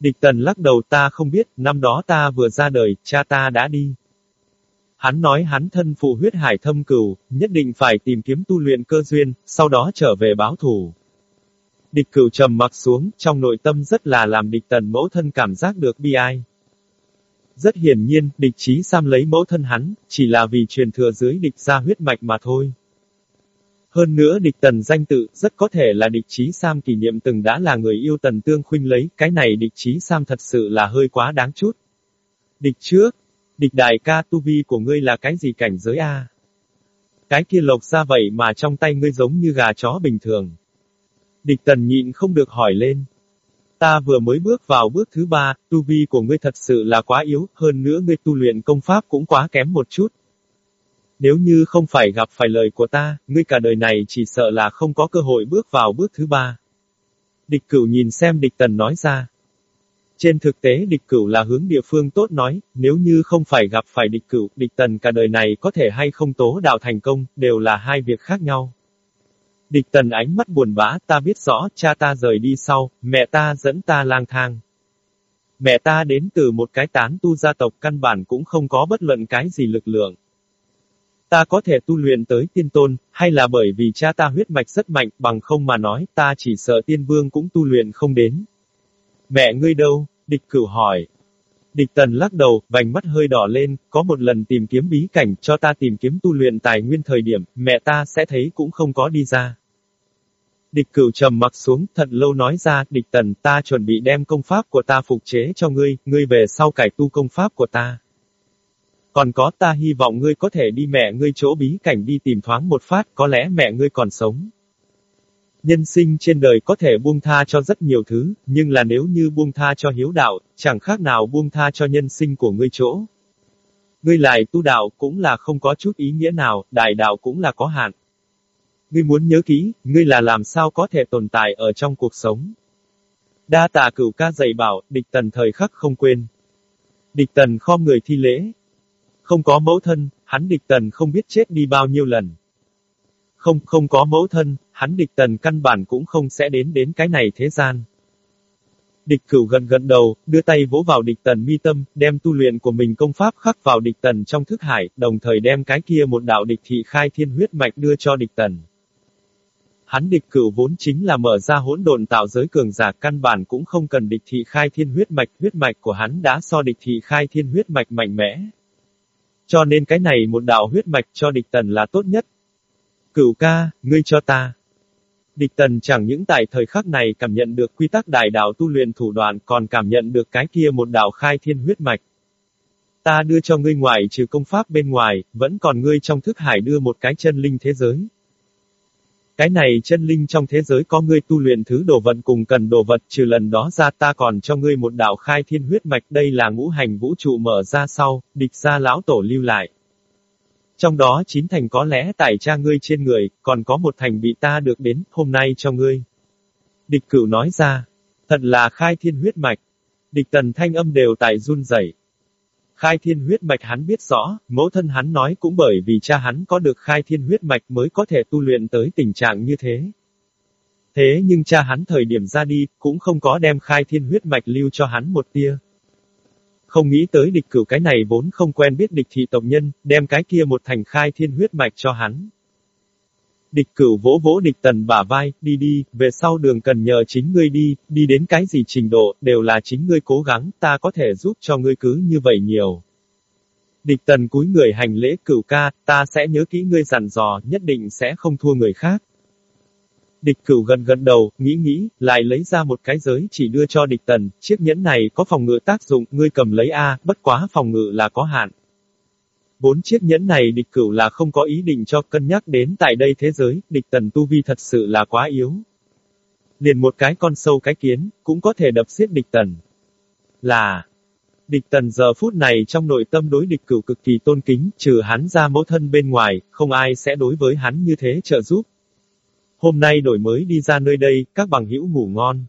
Địch tần lắc đầu ta không biết, năm đó ta vừa ra đời, cha ta đã đi. Hắn nói hắn thân phụ huyết hải thâm cửu, nhất định phải tìm kiếm tu luyện cơ duyên, sau đó trở về báo thù. Địch cửu trầm mặc xuống, trong nội tâm rất là làm địch tần mẫu thân cảm giác được bi ai. Rất hiển nhiên, địch trí Sam lấy mẫu thân hắn, chỉ là vì truyền thừa dưới địch ra huyết mạch mà thôi. Hơn nữa địch tần danh tự, rất có thể là địch trí Sam kỷ niệm từng đã là người yêu tần tương khuynh lấy, cái này địch trí Sam thật sự là hơi quá đáng chút. Địch trước, địch đại ca tu vi của ngươi là cái gì cảnh giới a? Cái kia lộc ra vậy mà trong tay ngươi giống như gà chó bình thường. Địch tần nhịn không được hỏi lên. Ta vừa mới bước vào bước thứ ba, tu vi của ngươi thật sự là quá yếu, hơn nữa ngươi tu luyện công pháp cũng quá kém một chút. Nếu như không phải gặp phải lời của ta, ngươi cả đời này chỉ sợ là không có cơ hội bước vào bước thứ ba. Địch cửu nhìn xem địch tần nói ra. Trên thực tế địch cửu là hướng địa phương tốt nói, nếu như không phải gặp phải địch cửu, địch tần cả đời này có thể hay không tố đạo thành công, đều là hai việc khác nhau. Địch tần ánh mắt buồn bã, ta biết rõ, cha ta rời đi sau, mẹ ta dẫn ta lang thang. Mẹ ta đến từ một cái tán tu gia tộc căn bản cũng không có bất luận cái gì lực lượng. Ta có thể tu luyện tới tiên tôn, hay là bởi vì cha ta huyết mạch rất mạnh, bằng không mà nói, ta chỉ sợ tiên vương cũng tu luyện không đến. Mẹ ngươi đâu? Địch cửu hỏi. Địch tần lắc đầu, vành mắt hơi đỏ lên, có một lần tìm kiếm bí cảnh cho ta tìm kiếm tu luyện tài nguyên thời điểm, mẹ ta sẽ thấy cũng không có đi ra. Địch cửu trầm mặc xuống, thật lâu nói ra, địch tần, ta chuẩn bị đem công pháp của ta phục chế cho ngươi, ngươi về sau cải tu công pháp của ta. Còn có ta hy vọng ngươi có thể đi mẹ ngươi chỗ bí cảnh đi tìm thoáng một phát, có lẽ mẹ ngươi còn sống. Nhân sinh trên đời có thể buông tha cho rất nhiều thứ, nhưng là nếu như buông tha cho hiếu đạo, chẳng khác nào buông tha cho nhân sinh của ngươi chỗ. Ngươi lại tu đạo cũng là không có chút ý nghĩa nào, đại đạo cũng là có hạn. Ngươi muốn nhớ kỹ, ngươi là làm sao có thể tồn tại ở trong cuộc sống. Đa tà cửu ca dạy bảo, địch tần thời khắc không quên. Địch tần khom người thi lễ. Không có mẫu thân, hắn địch tần không biết chết đi bao nhiêu lần. Không, không có mẫu thân, hắn địch tần căn bản cũng không sẽ đến đến cái này thế gian. Địch cửu gần gần đầu, đưa tay vỗ vào địch tần mi tâm, đem tu luyện của mình công pháp khắc vào địch tần trong thức hải, đồng thời đem cái kia một đạo địch thị khai thiên huyết mạch đưa cho địch tần. Hắn địch cửu vốn chính là mở ra hỗn độn tạo giới cường giả căn bản cũng không cần địch thị khai thiên huyết mạch, huyết mạch của hắn đã so địch thị khai thiên huyết mạch mạnh mẽ. Cho nên cái này một đạo huyết mạch cho địch tần là tốt nhất. Cửu ca, ngươi cho ta. Địch tần chẳng những tại thời khắc này cảm nhận được quy tắc đại đạo tu luyện thủ đoạn còn cảm nhận được cái kia một đạo khai thiên huyết mạch. Ta đưa cho ngươi ngoài trừ công pháp bên ngoài, vẫn còn ngươi trong thức hải đưa một cái chân linh thế giới. Cái này chân linh trong thế giới có ngươi tu luyện thứ đồ vật cùng cần đồ vật trừ lần đó ra ta còn cho ngươi một đạo khai thiên huyết mạch đây là ngũ hành vũ trụ mở ra sau, địch ra lão tổ lưu lại. Trong đó chín thành có lẽ tại cha ngươi trên người, còn có một thành bị ta được đến, hôm nay cho ngươi. Địch cửu nói ra, thật là khai thiên huyết mạch. Địch tần thanh âm đều tại run rẩy. Khai thiên huyết mạch hắn biết rõ, mẫu thân hắn nói cũng bởi vì cha hắn có được khai thiên huyết mạch mới có thể tu luyện tới tình trạng như thế. Thế nhưng cha hắn thời điểm ra đi, cũng không có đem khai thiên huyết mạch lưu cho hắn một tia. Không nghĩ tới địch cửu cái này vốn không quen biết địch thị tộc nhân, đem cái kia một thành khai thiên huyết mạch cho hắn. Địch cửu vỗ vỗ địch tần bả vai, đi đi, về sau đường cần nhờ chính ngươi đi, đi đến cái gì trình độ, đều là chính ngươi cố gắng, ta có thể giúp cho ngươi cứ như vậy nhiều. Địch tần cúi người hành lễ cửu ca, ta sẽ nhớ kỹ ngươi dặn dò, nhất định sẽ không thua người khác. Địch cửu gần gần đầu, nghĩ nghĩ, lại lấy ra một cái giới chỉ đưa cho địch tần, chiếc nhẫn này có phòng ngự tác dụng, ngươi cầm lấy A, bất quá phòng ngự là có hạn. Bốn chiếc nhẫn này địch cửu là không có ý định cho cân nhắc đến tại đây thế giới, địch tần tu vi thật sự là quá yếu. Liền một cái con sâu cái kiến, cũng có thể đập giết địch tần. Là, địch tần giờ phút này trong nội tâm đối địch cửu cực kỳ tôn kính, trừ hắn ra mẫu thân bên ngoài, không ai sẽ đối với hắn như thế trợ giúp. Hôm nay đổi mới đi ra nơi đây, các bằng hữu ngủ ngon.